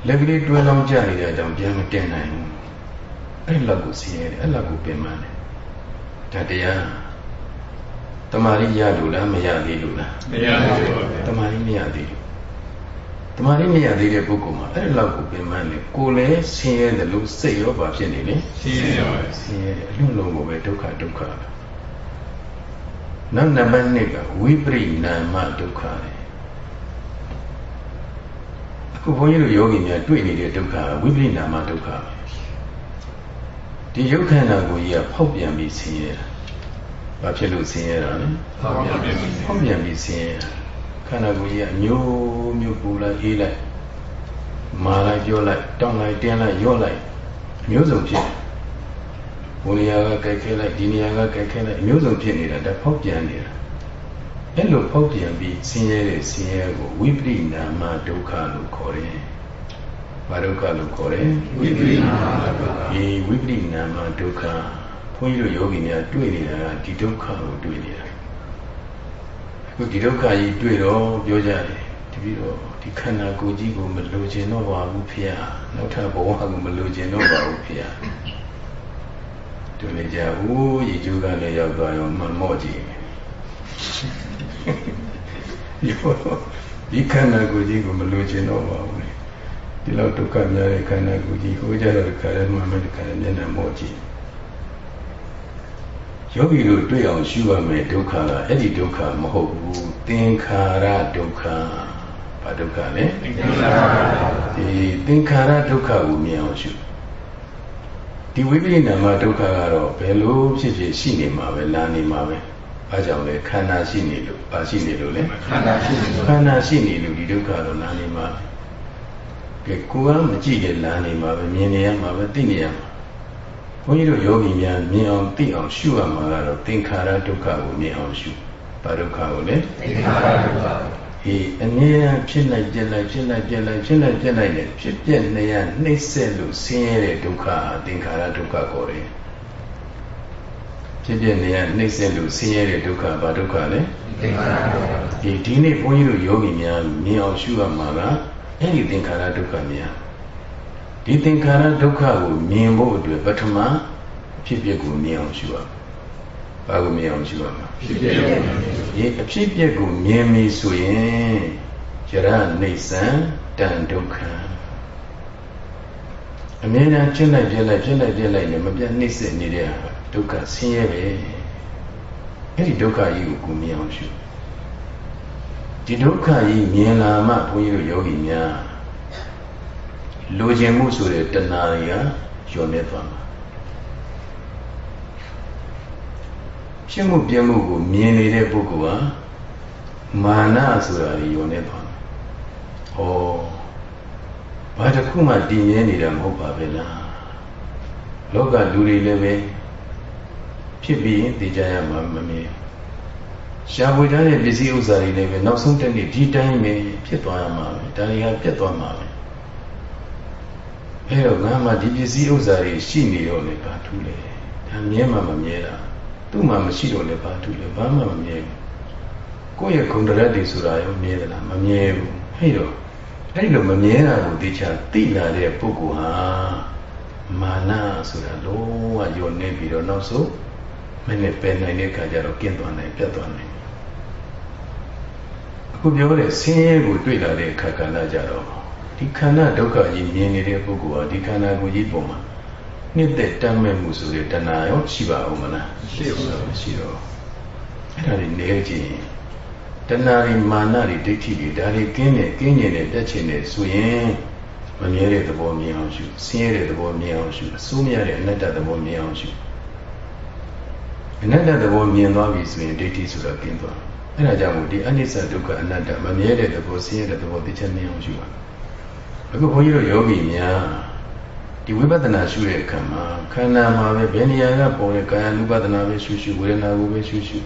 လက်ကလေးတွဲလောင်းကြနေတဲ့အကြောင်းပြန်မတင်နိုင်ဘူးအဲ့လောက်ကိုဆင်းရဲတယ်အဲ့လောက်ကိုပင်ပန်းတယ်ဒါတရားတမာရီရလို့လားမရသေးလို့လားမရသေးပါဘူးတမာရီမရသေးဘူးတမာရီမရသေးတဲ့ပုဂ္ဂိုလ်မှာအဲ့လောက်ကိုပင်ပန်းလေကိုယ်လည်းဆင်းရဲတယ်လို့စိတ်ရောပါဖြစ်နေလေဆင်းရဲပါဆင်းရဲအလုံးလုံးကိုပဲဒုက္ခဒုက္ခ နောက်နံပါတ်2ကဝိပရိနာမဒုက္ခလေအခုဘုန်းကြီးတို့ယောဂီများတွေ့နေတဲ့ဒုက္ခဝိပရိနာမဒုက္ခပဲဒီရုပ်ခန္ဓာကိုကြီးကဖောက်ပြန်ပြီးဆင်းရဲတာဘာဖြစ်လို့ဆင်းရဲတာလဲဖောက်ပြန်ပြီးဖောက်ပြန်ပြီးဆင်းရဲတာခန္ဓာကိုယ်ကြီးကအမျိုးမျိုးပူလိုက်အေးလိုက်မာလိုက်ပြောလိုက်တောင်းလိုက်တင်းလိုက်ရော့လိုက်မျိုးစုံဖြစ် ဘုံနေရာကကြိုက်ခဲလိုက်ဒီနေရာကကြိုက်ခဲလိုက်မျိုးစုံဖြစ်နေတာဒါဖောက်ပြန်နေတာအဲ့လိုဖောက်ပြန်ပြီးဆင်းရဲတဲ့ဆင်းရဲကိုဝိပရိနာမဒုက္ခလို့ခေါ်တယ်ဘာဒုက္ခလို့ခေါ်တယ်ဝိပရိနာမဒုက္ခဒီဝိပရိနာမဒုက္ခဘုန်းကြီးတို့ယောဂီများတွေ့နေတာကဒီဒုက္ခကိုတွေ့နေတာအခုဒီဒုက္ခကြီးတွေ့တော့ပြောကြတယ်တပည့်တော်ဒီခန္ဓာကိုယ်ကြီးကိုမလိုချင်တော့ပါဘူးဖေ။နောက်ထပ်ဘဝကိုမလိုချင်တော့ပါဘူးဖေ။ တွေ့နေကြဘူးရေကျိုးကလည်းရောက်သွားရောမှမော့ကြည့်။ရောဒီခန္ဓာကိုယ်ကြီးကိုမလိုချင်တော့ပါဘူးဒီလောက်ဒုက္ခများတဲ့ခန္ဓာကိုယ်ကြီးဟိုကြတော့ဒီခါရဲမှမဒီခါရဲမျက်နှာမော့ကြည့်ယောဂီတို့တွေ့အောင်ရှုရမယ်ဒုက္ခကအဲ့ဒီဒုက္ခမဟုတ်ဘူးသင်္ခါရဒုက္ခဘာဒုက္ခလဲသင်္ခါရဒီသင်္ခါရဒုက္ခကိုမြင်အောင်ရှု ဒီဝိပရိနာမဒုက္ခကတော့ဘယ်လိုဖြစ်ဖြစ်ရှိနေမှာပဲလာနေမှာပဲဘာကြောင့်လဲခန္ဓာရှိနေလို့ဘာရှိနေလို့လဲခန္ဓာရှိနေလို့ခန္ဓာရှိနေလို့ဒီဒုက္ခတော့လာနေမှာပဲကဲကိုယ်ကမကြည့်တဲ့လမ်းနေမှာပဲမြင်နေရမှာပဲသိနေရမှာဘုန်းကြီးတို့ယောဂီများမြင်အောင်သိအောင်ရှုရမှာကတော့သင်္ခါရဒုက္ခကိုမြင်အောင်ရှုဘာဒုက္ခကိုလဲသင်္ခါရဒုက္ခ အေးအမြဲတမ်းဖြစ်လိုက်ပြက်လိုက်ဖြစ်လိုက်ပြက်လိုက်ဖြစ်လိုက်ပြက်လိုက်နဲ့ဖြစ်ပြက်နေရနှိမ့်ဆက်လို့ဆင်းရဲတဲ့ဒုက္ခသင်္ခါရဒုက္ခခေါ်တယ်ဖြစ်ပြက်နေရနှိမ့်ဆက်လို့ဆင်းရဲတဲ့ဒုက္ခဘာဒုက္ခလဲသင်္ခါရဒုက္ခဒီဒီနေ့ဘုန်းကြီးတို့ယောဂီများမြင်အောင်ရှုရမှာကအဲ့ဒီသင်္ခါရဒုက္ခများဒီသင်္ခါရဒုက္ခကိုမြင်ဖို့အတွက်ပထမဖြစ်ပြက်ကိုမြင်အောင်ရှုရဘာကိုမြင်အောင်ရှုရမှာ ဖြစ်ပြက်ကိုဒီအဖြစ်ပြက်ကိုမြင်ပြီဆိုရင်ယရနေဆံတန်ဒုက္ခအမြဲတမ်းဖြစ်လိုက်ပြက်လိုက်ဖြစ်လိုက်ပြက်လိုက်နဲ့မပြတ်နှိမ့်ဆက်နေတဲ့ဒုက္ခဆင်းရဲပဲအဲ့ဒီဒုက္ခကြီးကိုကိုမြင်အောင်ရှုဒီဒုက္ခကြီးမြင်လာမှဘုန်းကြီးတို့ယောဂီများလိုချင်မှုဆိုတဲ့တဏှာတွေကညှော်နေသွားမှာ ဖြစ်မှုပြမှုကိုမြင်နေတဲ့ပုဂ္ဂိုလ်ဟာမာနဆိုတာညှော်နေသွားမှာ။ဩဘာတစ်ခုမှတည်မြဲနေတာမဟုတ်ပါပဲလား။လောကလူတွေလည်းပဲဖြစ်ပြီးရင်သိကြရမှာမမြင်ရှားပွေထားတဲ့ပစ္စည်းဥစ္စာတွေလည်းပဲနောက်ဆုံးတက်နေဒီတိုင်းပဲဖြစ်သွားရမှာပဲဒါတွေကပြတ်သွားမှာပဲအဲတော့ငါမှဒီပစ္စည်းဥစ္စာတွေရှိနေတော့လေဘာထူးလဲဒါမြဲမှမမြဲတာ သူ့မှာမရှိတော့လေဘာထူးလဲဘာမှမမြဲဘူးကိုယ့်ရဲ့ဂုဏ်တရက်တွေဆိုတာရောမြဲသလားမမြဲဘူးဟဲ့တော့အဲ့လိုမမြဲတာကိုသိချာသိလာတဲ့ပုဂ္ဂိုလ်ဟာမာနဆိုတာလုံးဝယုံနေပြီးတော့နောက်ဆုံးမနဲ့ပယ်နိုင်တဲ့ခါကျတော့ကျင့်သွားနိုင်ပြတ်သွားနိုင်အခုပြောတဲ့ဆင်းရဲကိုတွေ့လာတဲ့အခါကဏ္ဍကြတော့ဒီခန္ဓာဒုက္ခကြီးမြင်နေတဲ့ပုဂ္ဂိုလ်ဟာဒီခန္ဓာကိုယ်ကြီးပုံမှာ နှစ်သက်တမ်းမဲ့မှုဆိုတဲ့တဏှာရောရှိပါဦးမလားရှိပါဘူးရှိတော့အဲ့ဒါတွေနေကြည့်တဏှာတွေမာနတွေဒိဋ္ဌိတွေဒါတွေကင်းနေကင်းကျင်နေတက်ချင်နေဆိုရင်မမြဲတဲ့သဘောမြင်အောင်ရှုဆင်းရဲတဲ့သဘောမြင်အောင်ရှုအစိုးမရတဲ့အနတ္တသဘောမြင်အောင်ရှုအနတ္တသဘောမြင်သွားပြီဆိုရင်ဒိဋ္ဌိဆိုတာကျင်းသွားအဲ့ဒါကြောင့်မို့ဒီအနိစ္စဒုက္ခအနတ္တမမြဲတဲ့သဘောဆင်းရဲတဲ့သဘောသိချက်မြင်အောင်ရှုပါအခုဘုန်းကြီးတို့ယောဂီများ ဒီဝိပဿနာရှုတဲ့အခါမှာခန္ဓာမှာပဲဘယ်နေရာကပေါ်တဲ့ကာယ ानु ပဒနာပဲရှုရှုဝေဒနာကိုပဲရှုရှု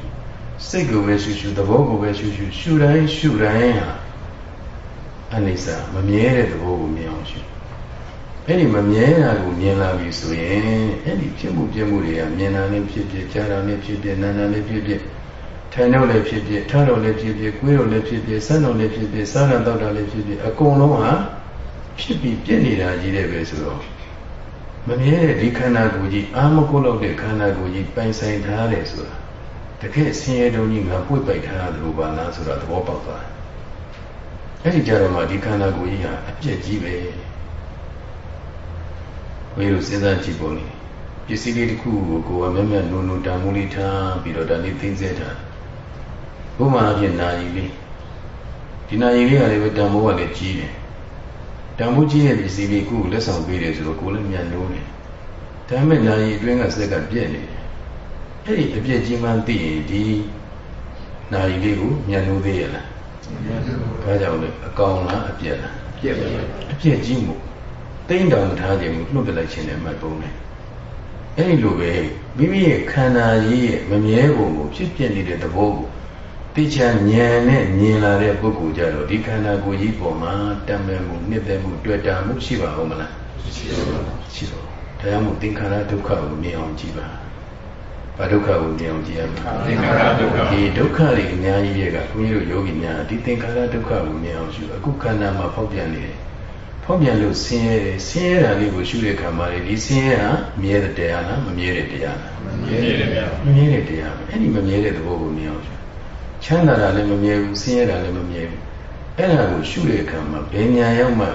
စိတ်ကိုပဲရှုရှုသဘောကိုပဲရှုရှုရှုတိုင်းရှုတိုင်းဟာအနိစ္စမမြဲတဲ့သဘောကိုမြင်အောင်ရှုအဲ့ဒီမမြဲတာကိုမြင်လာပြီဆိုရင်အဲ့ဒီဖြစ်မှုပြမှုတွေကမြင်တာလည်းဖြစ်ဖြစ်ကြားတာလည်းဖြစ်ဖြစ်နားတာလည်းဖြစ်ဖြစ်ထိုင်တော့လည်းဖြစ်ဖြစ်ထားတော့လည်းဖြစ်ဖြစ်ကိုယ်တော့လည်းဖြစ်ဖြစ်ဆန်းတော့လည်းဖြစ်ဖြစ်စားတာတော့တာလည်းဖြစ်ဖြစ်အကုန်လုံးဟာဖြစ်ပြီးပြည့်နေတာကြီးတဲ့ပဲဆိုတော့ မမြဲတဲ့ဒီခန္ဓာကိုယ်ကြီးအာမကုလို့တဲ့ခန္ဓာကိုယ်ကြီးပိုင်ဆိုင်ထားတယ်ဆိုတာတကယ်ဆင်းရဲတုံးကြီးငါပွေ့ပိုက်ထားတယ်လို့ပါလားဆိုတာသဘောပေါက်သွားတယ်အဲ့ဒီကြတော့မှဒီခန္ဓာကိုယ်ကြီးဟာအပြည့်ကြီးပဲဘယ်လိုစဉ်းစားကြည့်ပုံလဲပစ္စည်းလေးတစ်ခုကိုကိုယ်ကမျက်မျက်နုံနုံတန်မိုးလေးထားပြီးတော့ဒါလေးသိစေတာဘုမာအဖြစ်နာယီလေးဒီနာယီလေးကလည်းပဲတန်မိုးကလည်းကြီးတယ် တန်ဖိုးကြီးတဲ့ပစ္စည်းလေးကိုလက်ဆောင်ပေးတယ်ဆိုတော့ကိုလည်းမြန်လို့တယ်။ဒါမဲ့နာရီအတွင်းကစက်ကပြက်နေတယ်။အဲ့ဒီအပြက်ကြီးမှန်းသိရင်ဒီနာရီလေးကိုမြန်လို့သေးရလား။မြန်လို့။ဘာကြောင့်လဲအကောင်လားအပြက်လား။ပြက်ပါအပြက်ကြီးမို့တိမ့်တောင်ထားခြင်းကိုလွတ်ပြလိုက်ခြင်းနဲ့မှတ်ပုံတယ်။အဲ့ဒီလိုပဲမိမိရဲ့ခန္ဓာကြီးရဲ့မမြဲပုံကိုဖြစ်ပြနေတဲ့သဘောကို တိချာဉာဏ်နဲ့မြင်လာတဲ့ပုဂ္ဂိုလ်ကြတော့ဒီခန္ဓာကိုယ်ကြီးပေါ်မှာတမ်းမဲ့မှုနှစ်သက်မှုတွေ့တာမှုရှိပါဦးမလားရှိပါဘူးရှိတော့ဒါကြောင့်မို့သင်္ခါရဒုက္ခကိုမြင်အောင်ကြည့်ပါဘာဒုက္ခကိုမြင်အောင်ကြည့်ရမှာသင်္ခါရဒုက္ခဒီဒုက္ခတွေအများကြီးရဲ့ကခွန်ကြီးတို့ယောဂီများဒီသင်္ခါရဒုက္ခကိုမြင်အောင်ရှုအခုခန္ဓာမှာဖောက်ပြန်နေတယ်ဖောက်ပြန်လို့ဆင်းရဲတယ်ဆင်းရဲတာလေးကိုရှုတဲ့ခါမှာလေဒီဆင်းရဲဟာမြဲတဲ့တရားလားမမြဲတဲ့တရားလားမမြဲတဲ့တရားမမြဲတဲ့တရားအဲ့ဒီမမြဲတဲ့သဘောကိုမြင်အောင်ရှု ချမ်းသာတာလည်းမမြဲဘူးဆင်းရဲတာလည်းမမြဲဘူးအဲ့ဒါကိုရှုတဲ့အခါမှာဘယ်ညာရောက်မှ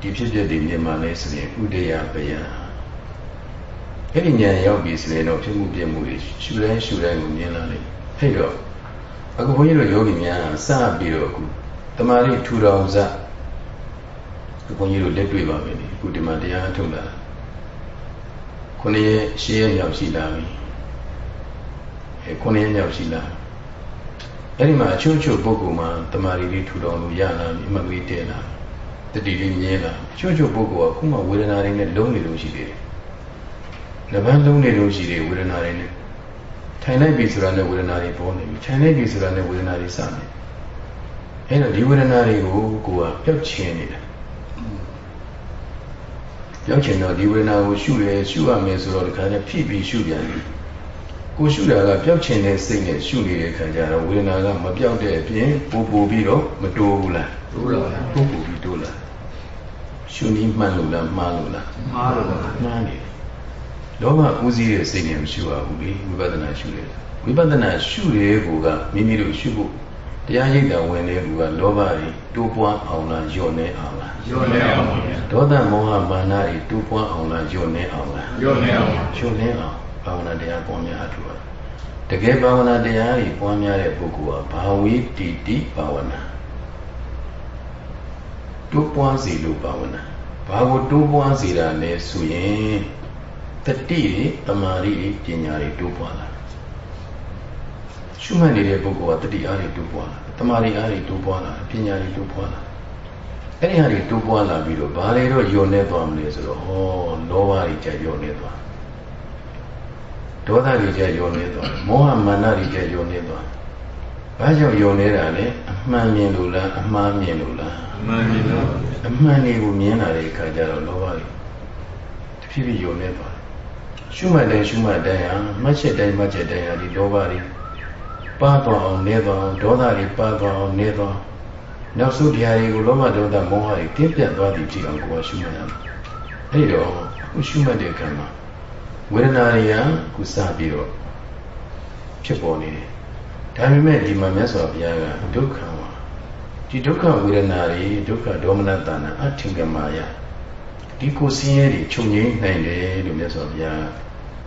ဒီဖြစ်ဖြစ်ဒီမြင်မှလဲဆိုရင်ဥဒယပယအဲ့ဒီညာရောက်ပြီဆိုရင်တော့ဖြစ်မှုပြမှုတွေရှုတိုင်းရှုတိုင်းကိုမြင်လာလိမ့်အဲ့တော့အခုဘုန်းကြီးတို့ယောဂီများစပြီးတော့အခုတမာရီထူတော်စအခုဘုန်းကြီးတို့လက်တွေ့ပါမယ်အခုဒီမှာတရားထုတ်လာခုနှစ်ရက်ရှင်းရမြောက်ရှိလာပြီအဲခုနှစ်ရက်မြောက်ရှိလာ အဲ့ဒီမှာအချို့အချို့ပုဂ္ဂိုလ်မှာတမာရီလေးထူထောင်လို့ရလာပြီအမှတ်လေးတဲလာတတိလေးမြဲလာအချို့အချို့ပုဂ္ဂိုလ်ကခုမှဝေဒနာတွေနဲ့လုံးနေလို့ရှိသေးတယ်။လက်ပန်းလုံးနေလို့ရှိသေးဝေဒနာတွေနဲ့ထိုင်လိုက်ပြီဆိုတာနဲ့ဝေဒနာတွေပေါ်နေပြီ။ထိုင်လိုက်ပြီဆိုတာနဲ့ဝေဒနာတွေစနေ။အအဲ့တော့ဒီဝေဒနာတွေကိုကိုယ်ကပျောက်ချင်နေတာပျောက်ချင်တော့ဒီဝေဒနာကိုရှုရဲရှုရမယ်ဆိုတော့ဒီခါကျဖြည့်ပြီးရှုပြန်တယ် ကိုရှုတာကပျောက်ချင်တဲ့စိတ်နဲ့ရှုနေတဲ့ခါကျတော့ဝေဒနာကမပျောက်တဲ့အပြင်ပိုပိုပြီးတော့မတိုးဘူးလားတိုးလာပိုပိုပြီးတိုးလာရှုနည်းမှန်လို့လားမှားလို့လားမှားလို့ပါမှားနေတယ်လောဘဦးစီးတဲ့စိတ်နဲ့မရှုရဘူးလေဝိပဿနာရှုတယ်ဝိပဿနာရှုတဲ့ကိုကမိမိတို့ရှုဖို့တရားရိပ်တာဝင်တဲ့လူကလောဘတွေတိုးပွားအောင်လားညှော့နေအောင်လားညှော့နေအောင်ပါဗျာဒေါသမောဟမာနတွေတိုးပွားအောင်လားညှော့နေအောင်လားညှော့နေအောင်ပါညှော့နေအောင် ဘာဝနာတရားပွားများအထူပါတကယ်ဘာဝနာတရားတွေပွားများတဲ့ပုဂ္ဂိုလ်ကဘာဝိတိတိဘာဝနာတိုးပွားစီလို့ဘာဝနာဘာကိုတိုးပွားစေတာလဲဆိုရင်တတိတွေတမာရီတွေပညာတွေတိုးပွားလာရှုမှတ်နေတဲ့ပုဂ္ဂိုလ်ကတတိအားတွေတိုးပွားလာတမာရီအားတွေတိုးပွားလာပညာတွေတိုးပွားလာအဲ့ဒီဟာတွေတိုးပွားလာပြီးတော့ဘာတွေတော့ယုံနေသွားမလဲဆိုတော့ဟောလောဘတွေကြယုံနေသွား ဒေါသတွေကြယုံနေသွားမောဟမာနတွေကြယုံနေသွားဘာကြောင့်ယုံနေတာလဲအမှန်မြင်လို့လားအမှားမြင်လို့လားအမှန်မြင်လို့အမှန်တွေကိုမြင်လာတဲ့အခါကျတော့လောဘတွေတဖြည်းဖြည်းယုံနေသွားရှုမှတ်တယ်ရှုမှတ်တယ်ဟာမှတ်ချက်တိုင်းမှတ်ချက်တိုင်းဟာဒီလောဘတွေပါသွားအောင်နေသွားအောင်ဒေါသတွေပါသွားအောင်နေသွားနောက်ဆုံးတရားတွေကိုလောဘဒေါသမောဟတွေတင်းပြတ်သွားသည်ကြည့်အောင်ကိုယ်ကရှုမှတ်ရမယ်အဲ့တော့အခုရှုမှတ်တဲ့အခါမှာ ဝေဒနာတွေကခုစပြီးတော့ဖြစ်ပေါ်နေတယ်ဒါပေမဲ့ဒီမှာမြတ်စွာဘုရားကဒုက္ခမှာဒီဒုက္ခဝေဒနာတွေဒုက္ခဒေါမနတနာအထင်ကမာယဒီကိုဆင်းရဲတွေချုပ်ငြိမ်းနိုင်တယ်လို့မြတ်စွာဘုရား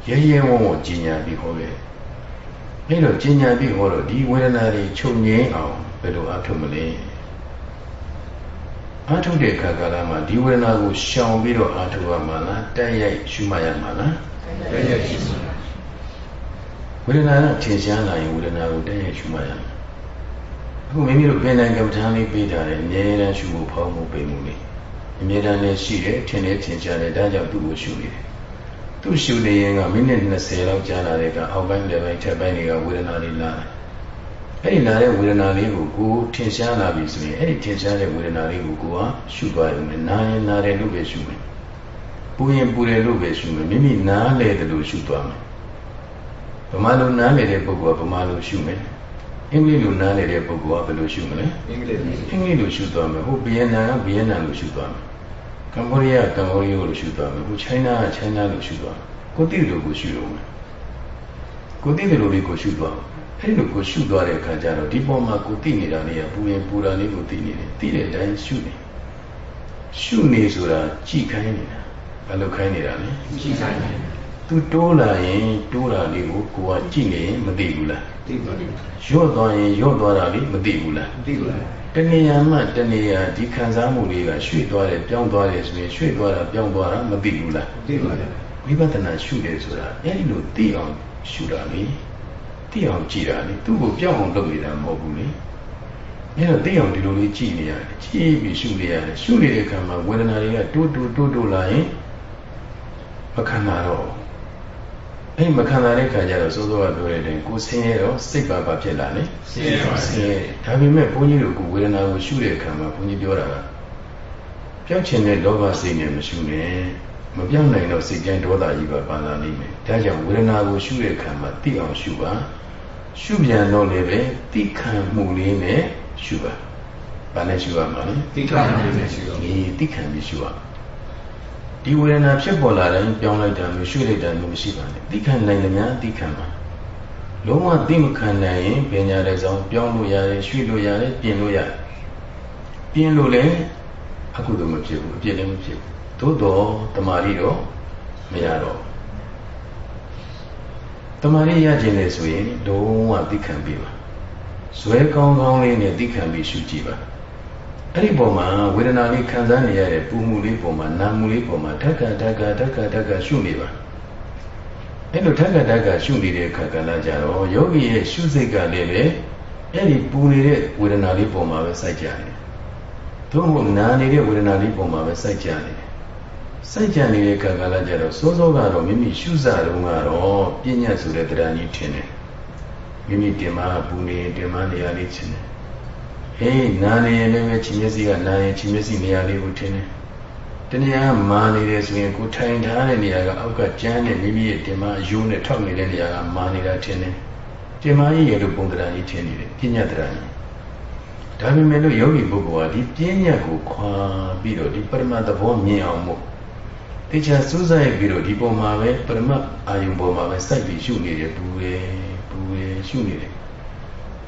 ရဲရဲဝံ့ဝံ့ကြီးညာပြီးဟောခဲ့အဲ့တော့ကြီးညာပြီးဟောတော့ဒီဝေဒနာတွေချုပ်ငြိမ်းအောင်ဘယ်လိုအထုမလဲအထုတဲ့ခါကာလမှာဒီဝေဒနာကိုရှောင်ပြီးတော့အထုရမှာလားတိုက်ရိုက်ရှုမှတ်ရမှာလား တိုက်ရိုက်ရှုမှတ်ဝေဒနာကထင်ရှားလာရင်ဝေဒနာကိုတိုက်ရိုက်ရှုမှတ်ရမယ်အခုမိမိတို့ပြင်တိုင်းကမ္ဘာထမ်းလေးပေးထားတယ်အမြဲတမ်းရှုဖို့ဖောင်းဖို့ပေးမှုလေးအမြဲတမ်းလည်းရှိတယ်ထင်လည်းထင်ရှားတယ်ဒါကြောင့်သူ့ကိုရှုနေတယ်သူ့ရှုနေရင်ကမိနစ်20လောက်ကြာလာတဲ့ကအောက်ပိုင်းလည်းပိုင်းထက်ပိုင်းတွေကဝေဒနာတွေလာတယ်အဲ့ဒီလာတဲ့ဝေဒနာလေးကိုကိုထင်ရှားလာပြီဆိုရင်အဲ့ဒီထင်ရှားတဲ့ဝေဒနာလေးကိုကိုကရှုသွားရုံနဲ့နာရင်နာတယ်လို့ပဲရှုမယ် ပူရင်ပူတယ်လို့ပဲရှုမယ်မိမိနားလေတယ်လို့ရှုသွားမယ်ဗမာလိုနားလေတဲ့ပုဂ္ဂိုလ်ကဗမာလိုရှုမယ်အင်္ဂလိပ်လိုနားလေတဲ့ပုဂ္ဂိုလ်ကဘယ်လိုရှုမလဲအင်္ဂလိပ်အင်္ဂလိပ်လိုရှုသွားမယ်ဟိုဗီယက်နမ်ကဗီယက်နမ်လိုရှုသွားမယ်ကမ္ဘောဒီးယားကမ္ဘောဒီးယားလိုရှုသွားမယ်ဟိုချိုင်းနာကချိုင်းနာလိုရှုသွားမယ်ကိုတိလိုကိုရှုလို့မယ်ကိုတိလိုလေးကိုရှုသွားအဲ့လိုကိုရှုသွားတဲ့အခါကျတော့ဒီပေါ်မှာကိုတိနေတာလေးကပူရင်ပူတာလေးကိုတိနေတယ်တိတဲ့အတိုင်းရှုနေရှုနေဆိုတာကြည်ခိုင်းနေတာ ဘာလို့ခိုင်းနေတာလဲကြည်ခိုင်းနေသူတိုးလာရင်တိုးတာလေးကိုကိုကကြည့်နေရင်မသိဘူးလားသိပါတယ်ရော့သွားရင်ရော့သွားတာလေးမသိဘူးလားသိပါတယ်တဏှာမှတဏှာဒီခံစားမှုလေးကရွှေ့သွားတယ်ပြောင်းသွားတယ်ဆိုရင်ရွှေ့သွားတာပြောင်းသွားတာမသိဘူးလားသိပါတယ်ဝိပဿနာရှုတယ်ဆိုတာအဲ့ဒီလိုသိအောင်ရှုတာလေသိအောင်ကြည်တာလေသူ့ကိုပြောင်းအောင်လုပ်နေတာမဟုတ်ဘူးလေအဲ့တော့သိအောင်ဒီလိုလေးကြည်နေရတယ်ကြည်ပြီးရှုနေရတယ်ရှုနေတဲ့အခါမှာဝေဒနာတွေကတိုးတိုးတိုးတိုးလာရင် မခံနိုင်တော့အဲ့မခံနိုင်တဲ့ခါကျတော့စိုးစိုးကပြောတဲ့တိုင်ကိုဆင်းရဲတော့စိတ်ပါပါဖြစ်လာလေဆင်းရဲပါဆင်းရဲဒါပေမဲ့ဘုန်းကြီးတို့ကဝေဒနာကိုရှုတဲ့အခါမှာဘုန်းကြီးပြောတာကပြောင်းချင်တဲ့လောဘစိတ်နဲ့မရှုနဲ့မပြောင်းနိုင်တော့စိတ်ကြမ်းဒေါသကြီးပါပါလာနိုင်မယ်ဒါကြောင့်ဝေဒနာကိုရှုတဲ့အခါမှာသိအောင်ရှုပါရှုပြန်တော့လည်းပဲသိခံမှုလေးနဲ့ရှုပါဘာနဲ့ရှုရမှာလဲသိခံမှုလေးနဲ့ရှုရအေးသိခံပြီးရှုရ ဒီဝေဒနာဖြစ်ပေါ်လာတိုင်းပြောင်းလိုက်တာမျိုးရွှေ့လိုက်တာမျိုးမရှိပါနဲ့သိခံနိုင်တယ်များသိခံပါလုံးဝသိမခံနိုင်ရင်ပညာတဲ့ဆောင်ပြောင်းလို့ရတယ်ရွှေ့လို့ရတယ်ပြင်လို့ရတယ်ပြင်လို့လည်းအကုသိုလ်မဖြစ်ဘူးအပြစ်လည်းမဖြစ်ဘူးသို့တော့တမာရီတော့မရတော့တမာရီရခြင်းလေဆိုရင်လုံးဝသိခံပြီးပါဇွဲကောင်းကောင်းလေးနဲ့သိခံပြီးရှုကြည့်ပါ အဲ့ဒီပုံမှာဝေဒနာလေးခံစားနေရတဲ့ပူမှုလေးပုံမှာနာမှုလေးပုံမှာဓက္ကဓက္ကဓက္ကဓက္ကရှုနေပါအဲ့လိုဓက္ကဓက္ကရှုနေတဲ့အခါကလည်းကြတော့ယောဂီရဲ့ရှုစိတ်ကလည်းပဲအဲ့ဒီပူနေတဲ့ဝေဒနာလေးပုံမှာပဲစိုက်ကြတယ်သို့မဟုတ်နာနေတဲ့ဝေဒနာလေးပုံမှာပဲစိုက်ကြတယ်စိုက်ကြနေတဲ့အခါကလည်းကြတော့စိုးစိုးကတော့မိမိရှုစားတုန်းကတော့ပြဉ္ညာဆိုတဲ့တရားကြီးထင်တယ်မိမိတင်မပူနေတင်မနေရာလေးချင်းတယ် ဟေးနာနေရင်လည်းပဲချင်းမျက်စိကနာရင်ချင်းမျက်စိနေရာလေးကိုထင်တယ်တနည်းအားမာနေတယ်ဆိုရင်ကိုထိုင်ထားတဲ့နေရာကအောက်ကကျန်းတဲ့မိမိရဲ့တင်မအယိုးနဲ့ထောက်နေတဲ့နေရာကမာနေတာထင်တယ်တင်မကြီးရဲ့လိုပုံတရားကြီးထင်နေတယ်ပညာတရားကြီးဒါပေမဲ့လို့ယောဂီပုဂ္ဂိုလ်ကဒီပညာကိုခွာပြီးတော့ဒီပရမတ်သဘောမြင်အောင်မို့တေချာစူးစိုက်ပြီးတော့ဒီပုံမှာပဲပရမတ်အာယုံပေါ်မှာပဲစိုက်ပြီးရှုနေတယ်ပူတယ်ပူတယ်ရှုနေတယ်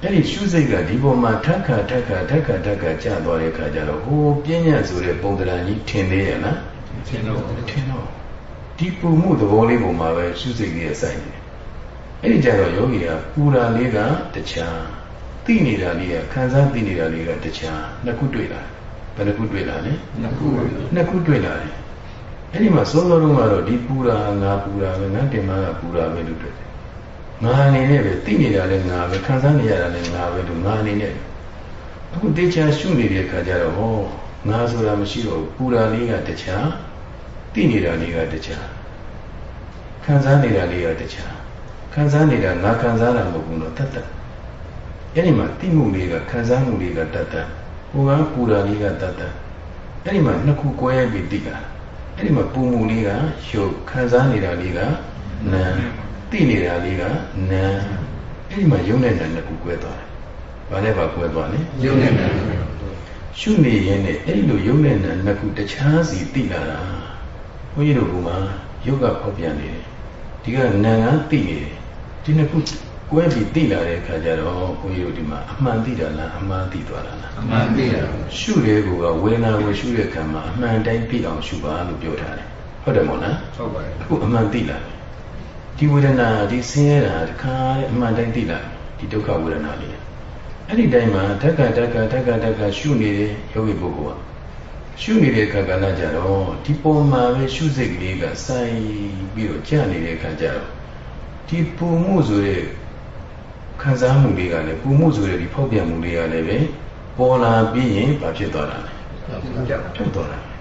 အဲ့ဒီရှုစိတ်ကဒီပုံမှာထက်ခါထက်ခါထက်ခါထက်ခါကြာသွားတဲ့အခါကျတော့ဟိုပညာဆိုတဲ့ပုံတရားကြီးထင်သေးရဲ့လားထင်တော့ထင်တော့ဒီပူမှုသဘောလေးပုံမှာပဲရှုစိတ်ကြီးရဲ့စိုက်နေတယ်အဲ့ဒီကြတော့ယောဂီကပူတာလေးကတခြားသိနေတာလေးကခံစားသိနေတာလေးကတခြားနှစ်ခုတွေ့လာဘယ်နှခုတွေ့လာလဲနှစ်ခုနှစ်ခုတွေ့လာတယ်အဲ့ဒီမှာစိုးစိုးလုံးကတော့ဒီပူတာငါပူတာပဲငါတင်မကပူတာပဲလို့တွေ့တယ် ငါအနေနဲ့ပဲသိနေတာလည်းငါပဲခံစားနေရတာလည်းငါပဲလို့ငါအနေနဲ့အခုတေချာရှုနေတဲ့အခါကျတော့ဟောငါဆိုတာမရှိတော့ဘူးပူတာလေးကတခြားသိနေတာလေးကတခြားခံစားနေတာလေးကတခြားခံစားနေတာငါခံစားတာမဟုတ်ဘူးတော့တတ်တတ်အဲ့ဒီမှာသိမှုလေးကခံစားမှုလေးကတတ်တတ်ဟိုကပူတာလေးကတတ်တတ်အဲ့ဒီမှာနှစ်ခု꿰ပြီးသိတာအဲ့ဒီမှာပူမှုလေးကရုပ်ခံစားနေတာလေးကနာ သိနေတာလေးကနာအဲ့ဒီမှာယုံနဲ့နာနှစ်ခု꿰သွားတယ်ဘာနဲ့ပါ꿰သွားလဲယုံနဲ့နာရှုနေရင်နဲ့အဲ့ဒီလိုယုံနဲ့နာနှစ်ခုတခြားစီသိလာတာဘုန်းကြီးတို့ကမှယုတ်ကဖောက်ပြန်နေတယ်ဒီကနာကသိနေတယ်ဒီနှစ်ခုကွဲပြီးသိလာတဲ့အခါကျတော့ဘုန်းကြီးတို့ဒီမှာအမှန်သိတာလားအမှန်သိသွားတာလားအမှန်သိတာရှုတဲ့ကူကဝေဒနာကိုရှုတဲ့ခံမှာအမှန်တိုင်းသိအောင်ရှုပါလို့ပြောထားတယ်ဟုတ်တယ်မို့လားဟုတ်ပါတယ်အခုအမှန်သိလာတယ် ဒီဝေဒနာဒီဆင်းရဲတာတခါအမှန်တိုင်းသိလာဒီဒုက္ခဝေဒနာလေးအဲ့ဒီတိုင်းမှာဓက္ကဓက္ကဓက္ကဓက္ကရှုနေတဲ့ယောဂီပုဂ္ဂိုလ်ကရှုနေတဲ့အခါကလည်းကြတော့ဒီပုံမှာပဲရှုစိတ်ကလေးကစိုက်ပြီးတော့ကြာနေတဲ့အခါကျတော့ဒီပုံမှုဆိုတဲ့ခံစားမှုလေးကလည်းပူမှုဆိုတဲ့ဒီဖောက်ပြန်မှုလေးကလည်းပဲပေါ်လာပြီးရင်ဘာဖြစ်သွားတာလဲဖြစ်သွားတာ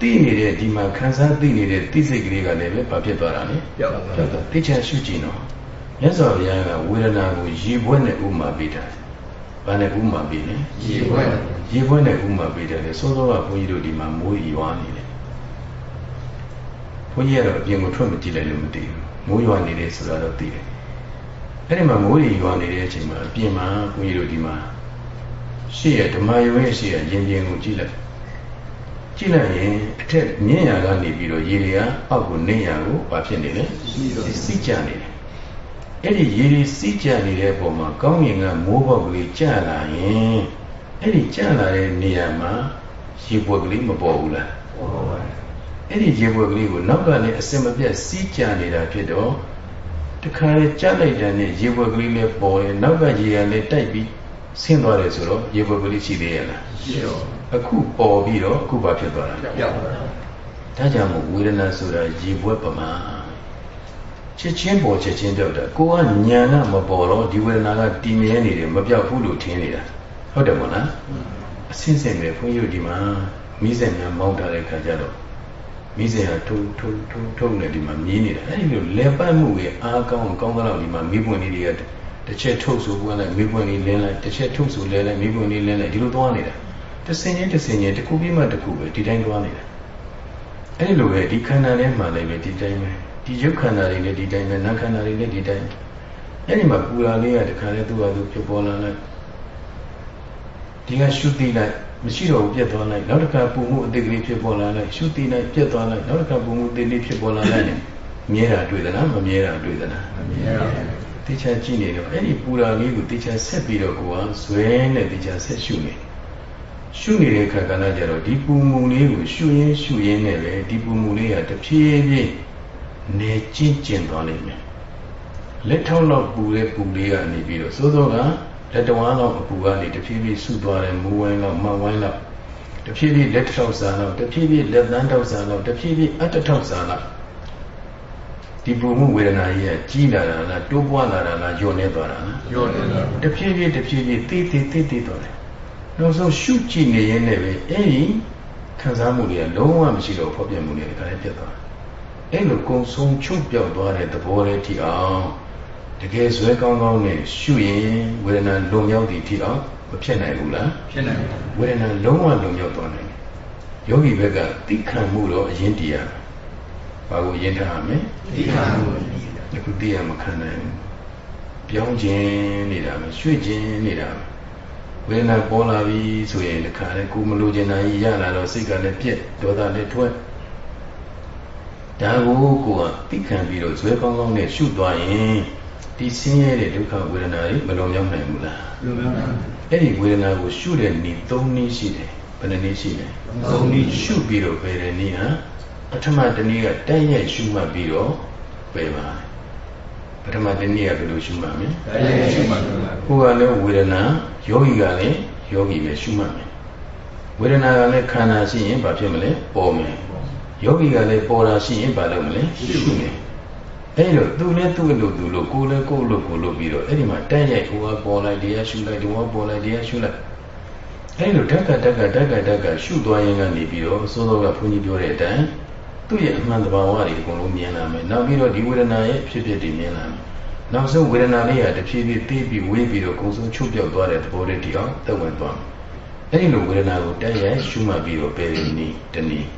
သိနေတဲ့ဒီမှာခံစားသိနေတဲ့သိစိတ်ကလေးကလည်းပဲဘာဖြစ်သွားတာလဲပြောက်သွားသိချာရှုကြည့်နော်မြတ်စွာဘုရားကဝေဒနာကိုရေဘွက်နဲ့ဥမာပေးတာဘာနဲ့ဥမာပေးလဲရေဘွက်ရေဘွက်နဲ့ဥမာပေးတယ်လေစိုးစိုးကဘုန်းကြီးတို့ဒီမှာမိုးရွာနေတယ်ဘုန်းကြီးကတော့အပြင်ကိုထွက်မကြည့်လိုက်လို့မသိဘူးမိုးရွာနေတယ်ဆိုတာတော့သိတယ်အဲ့ဒီမှာမိုးတွေရွာနေတဲ့အချိန်မှာအပြင်မှာဘုန်းကြီးတို့ဒီမှာရှေ့ရဓမ္မယုံရဲ့ရှေ့ရရင်ပြင်ကိုကြည့်လိုက် ကြည့်လိုက်ရင်အထက်မြင့်ရာကနေပြီးတော့ရေတွေကအောက်ကိုနှင်းရာကိုဘာဖြစ်နေလဲစီးကြနေတယ်အဲ့ဒီရေတွေစီးကြနေတဲ့ပုံမှာကောင်းကင်ကမိုးပေါက်ကလေးကျလာရင်အဲ့ဒီကျလာတဲ့နေရာမှာရေပွက်ကလေးမပေါ်ဘူးလားပေါ်ပါဘူးအဲ့ဒီရေပွက်ကလေးကိုနောက်ကလည်းအစင်မပြတ်စီးကြနေတာဖြစ်တော့တခါလေကြက်လိုက်တဲ့နဲ့ရေဘွက်ကလေးလည်းပေါ်တယ်နောက်ကရေကလည်းတိုက်ပြီးဆင်းသွားတယ်ဆိုတော့ရေဘွက်ကလေးရှိသေးရဲ့လားရှိတော့ အခုပေါ်ပြီးတော့အခုဘာဖြစ်သွားတာပြောက်သွားတာဒါကြောင့်မို့ဝေဒနာဆိုတာရေဘွက်ပမာချက်ချင်းပေါ်ချက်ချင်းပြောက်တာကိုကညာကမပေါ်တော့ဒီဝေဒနာကတည်မြဲနေတယ်မပြောက်ဘူးလို့ထင်နေတာဟုတ်တယ်မို့လားအစင်းစင်ပဲဘုန်းကြီးတို့ဒီမှာမိစက်များမောင်းထားတဲ့ခါကျတော့မိစေဟာထုံထုံထုံထုံနဲ့ဒီမှာမြည်နေတာအဲ့ဒီလိုလဲပတ်မှုရဲ့အားကောင်းကောင်းတော့ဒီမှာမိပွင့်လေးတွေကတစ်ချက်ထုတ်ဆိုပွင့်လိုက်မိပွင့်လေးလင်းလိုက်တစ်ချက်ထုတ်ဆိုလဲလိုက်မိပွင့်လေးလင်းလိုက်ဒီလိုသွားနေတာ တစ်စင်ချင်းတစ်စင်ချင်းတစ်ခုပြီးမှတစ်ခုပဲဒီတိုင်းသွားနေတာအဲ့ဒီလိုပဲဒီခန္ဓာထဲမှာလည်းပဲဒီတိုင်းပဲဒီရုပ်ခန္ဓာတွေလည်းဒီတိုင်းပဲနာမ်ခန္ဓာတွေလည်းဒီတိုင်းအဲ့ဒီမှာပူလာလေးကတခါလဲသူ့ဟာသူဖြစ်ပေါ်လာလိုက်ဒီကရှုသိလိုက်မရှိတော့ဘူးပြတ်သွားလိုက်နောက်တစ်ခါပုံမှုအသေးကလေးဖြစ်ပေါ်လာလိုက်ရှုသိလိုက်ပြတ်သွားလိုက်နောက်တစ်ခါပုံမှုအသေးလေးဖြစ်ပေါ်လာလိုက်မြဲတာတွေ့သလားမမြဲတာတွေ့သလားမမြဲပါဘူးတေချာကြည့်နေတော့အဲ့ဒီပူရာလေးကိုတေချာဆက်ပြီးတော့ကိုကဇွဲနဲ့တေချာဆက်ရှုနေ ရှုနေတဲ့ခါကလည်းကြတော့ဒီပူမှုလေးကိုရှုရင်းရှုရင်းနဲ့ပဲဒီပူမှုလေးကတဖြည်းဖြည်းနေကျင့်ကျင့်သွားလိမ့်မယ်လက်ထောက်လောက်ပူတဲ့ပူလေးကနေပြီးတော့စိုးစောကလက်တဝမ်းလောက်အပူကနေတဖြည်းဖြည်းဆုသွားတယ်မူဝိုင်းလောက်မဝိုင်းလောက်တဖြည်းဖြည်းလက်ထောက်စာလောက်တဖြည်းဖြည်းလက်သန်းထောက်စာလောက်တဖြည်းဖြည်းအတ္တထောက်စာလောက်ဒီပူမှုဝေဒနာကြီးကကြီးလာတာလားတိုးပွားလာတာလားညှော်နေသွားတာလားညှော်နေတာတဖြည်းဖြည်းတဖြည်းဖြည်းတိတိတိတိသွားတယ် နောက်ဆုံးရှုကြည့်နေရင်လည်းပဲအဲ့ဒီခံစားမှုတွေကလုံးဝမရှိတော့ဖော်ပြမှုတွေတခါလေးပြတ်သွားအဲ့လိုကုံဆုံးချုပ်ပြောက်သွားတဲ့သဘောလေးထိအောင်တကယ်ဇွဲကောင်းကောင်းနဲ့ရှုရင်ဝေဒနာလွန်မြောက်သည့်ထိအောင်မဖြစ်နိုင်ဘူးလားဖြစ်နိုင်ပါဝေဒနာလုံးဝလုံမြောက်သွားနိုင်တယ်ယောဂီဘက်ကသိခံမှုတော့အရင်တရားဘာကိုရင်ထားရမလဲသိခံမှုအခုသိရမခံနိုင်ဘူးပြောင်းခြင်းနေတာပဲရွှေ့ခြင်းနေတာပဲ ဝေဒနာပေါ်လာပြီဆိုရင်တခါလေကိုမလိုချင်တာကြီးရလာတော့စိတ်ကလည်းပြက်ဒေါသလည်းထွက်ဒါကိုကိုကသိခံပြီးတော့ဇွဲကောင်းကောင်းနဲ့ရှုသွားရင်ဒီဆင်းရဲတဲ့ဒုက္ခဝေဒနာတွေမလွန်မြောက်နိုင်ဘူးလားလွန်မြောက်နိုင်အဲ့ဒီဝေဒနာကိုရှုတဲ့နေ့၃နည်းရှိတယ်ဘယ်နှနည်းရှိလဲ၃နည်းရှုပြီးတော့ပဲတဲ့နေ့ဟာပထမတနည်းကတိုက်ရိုက်ရှုမှတ်ပြီးတော့ပဲပါ ပထမတနည်းကဘယ်လိုရှုမှတ်မလဲတိုက်ရိုက်ရှုမှတ်ပါကိုယ်ကလည်းဝေဒနာယောဂီကလည်းယောဂီပဲရှုမှတ်မယ်ဝေဒနာကလည်းခန္ဓာရှိရင်ဘာဖြစ်မလဲပေါ်မယ်ယောဂီကလည်းပေါ်တာရှိရင်ဘာလုပ်မလဲရှုမယ်အဲ့တော့သူနဲ့သူ့လို့သူလို့ကိုယ်လည်းကိုယ်လို့ကိုယ်လို့ပြီးတော့အဲ့ဒီမှာတိုက်ရိုက်ဟိုကပေါ်လိုက်တရားရှုလိုက်ဒီဟောပေါ်လိုက်တရားရှုလိုက်အဲ့လိုဓက္ကဓက္ကဓက္ကဓက္ကရှုသွားရင်ကနေပြီးတော့သိုးသောကဘုန်းကြီးပြောတဲ့အတိုင်း သူ့ရဲ့အမှန်တဘာဝတွေအကုန်လုံးမြင်လာမယ်နောက်ပြီးတော့ဒီဝေဒနာရဲ့ဖြစ်ဖြစ်တွေမြင်လာမယ်နောက်ဆုံးဝေဒနာလေးဟာတဖြည်းဖြည်းသိပြီးဝေးပြီးတော့ကုံဆုံးချုပ်ပြောက်သွားတဲ့သဘောလေးတည်အောင်သက်ဝင်သွားမယ်အဲ့ဒီလိုဝေဒနာကိုတိုက်ရိုက်ရှုမှတ်ပြီးတော့ပယ်ရင်းနည်းတနည်း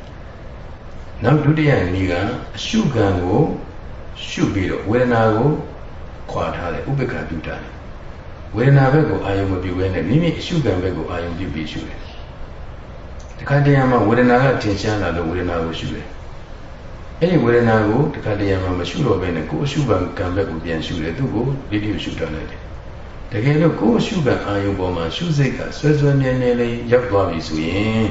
နောက်ဒုတိယနည်းကအရှုခံကိုရှုပြီးတော့ဝေဒနာကိုခွာထားတယ်ဥပ္ပခါပြုတာဝေဒနာဘက်ကိုအာယုံမပြုဘဲနဲ့မိမိအရှုခံဘက်ကိုအာယုံပြုပြီးရှုတယ်တခါတရံမှာဝေဒနာကထင်ရှားလာလို့ဝေဒနာကိုရှုတယ် အဲ့ဒီဝေဒနာကိုတခါတရံမှာမရှုတော့ဘဲနဲ့ကိုယ်အရှုခံကံဘက်ကိုပြန်ရှုတယ်သူ့ကိုဗီဒီယိုရှုထားလိုက်တယ်တကယ်လို့ကိုယ်အရှုခံအာယုံပေါ်မှာရှုစိတ်ကဆွဲဆွဲမြဲမြဲလေးရောက်သွားပြီဆိုရင်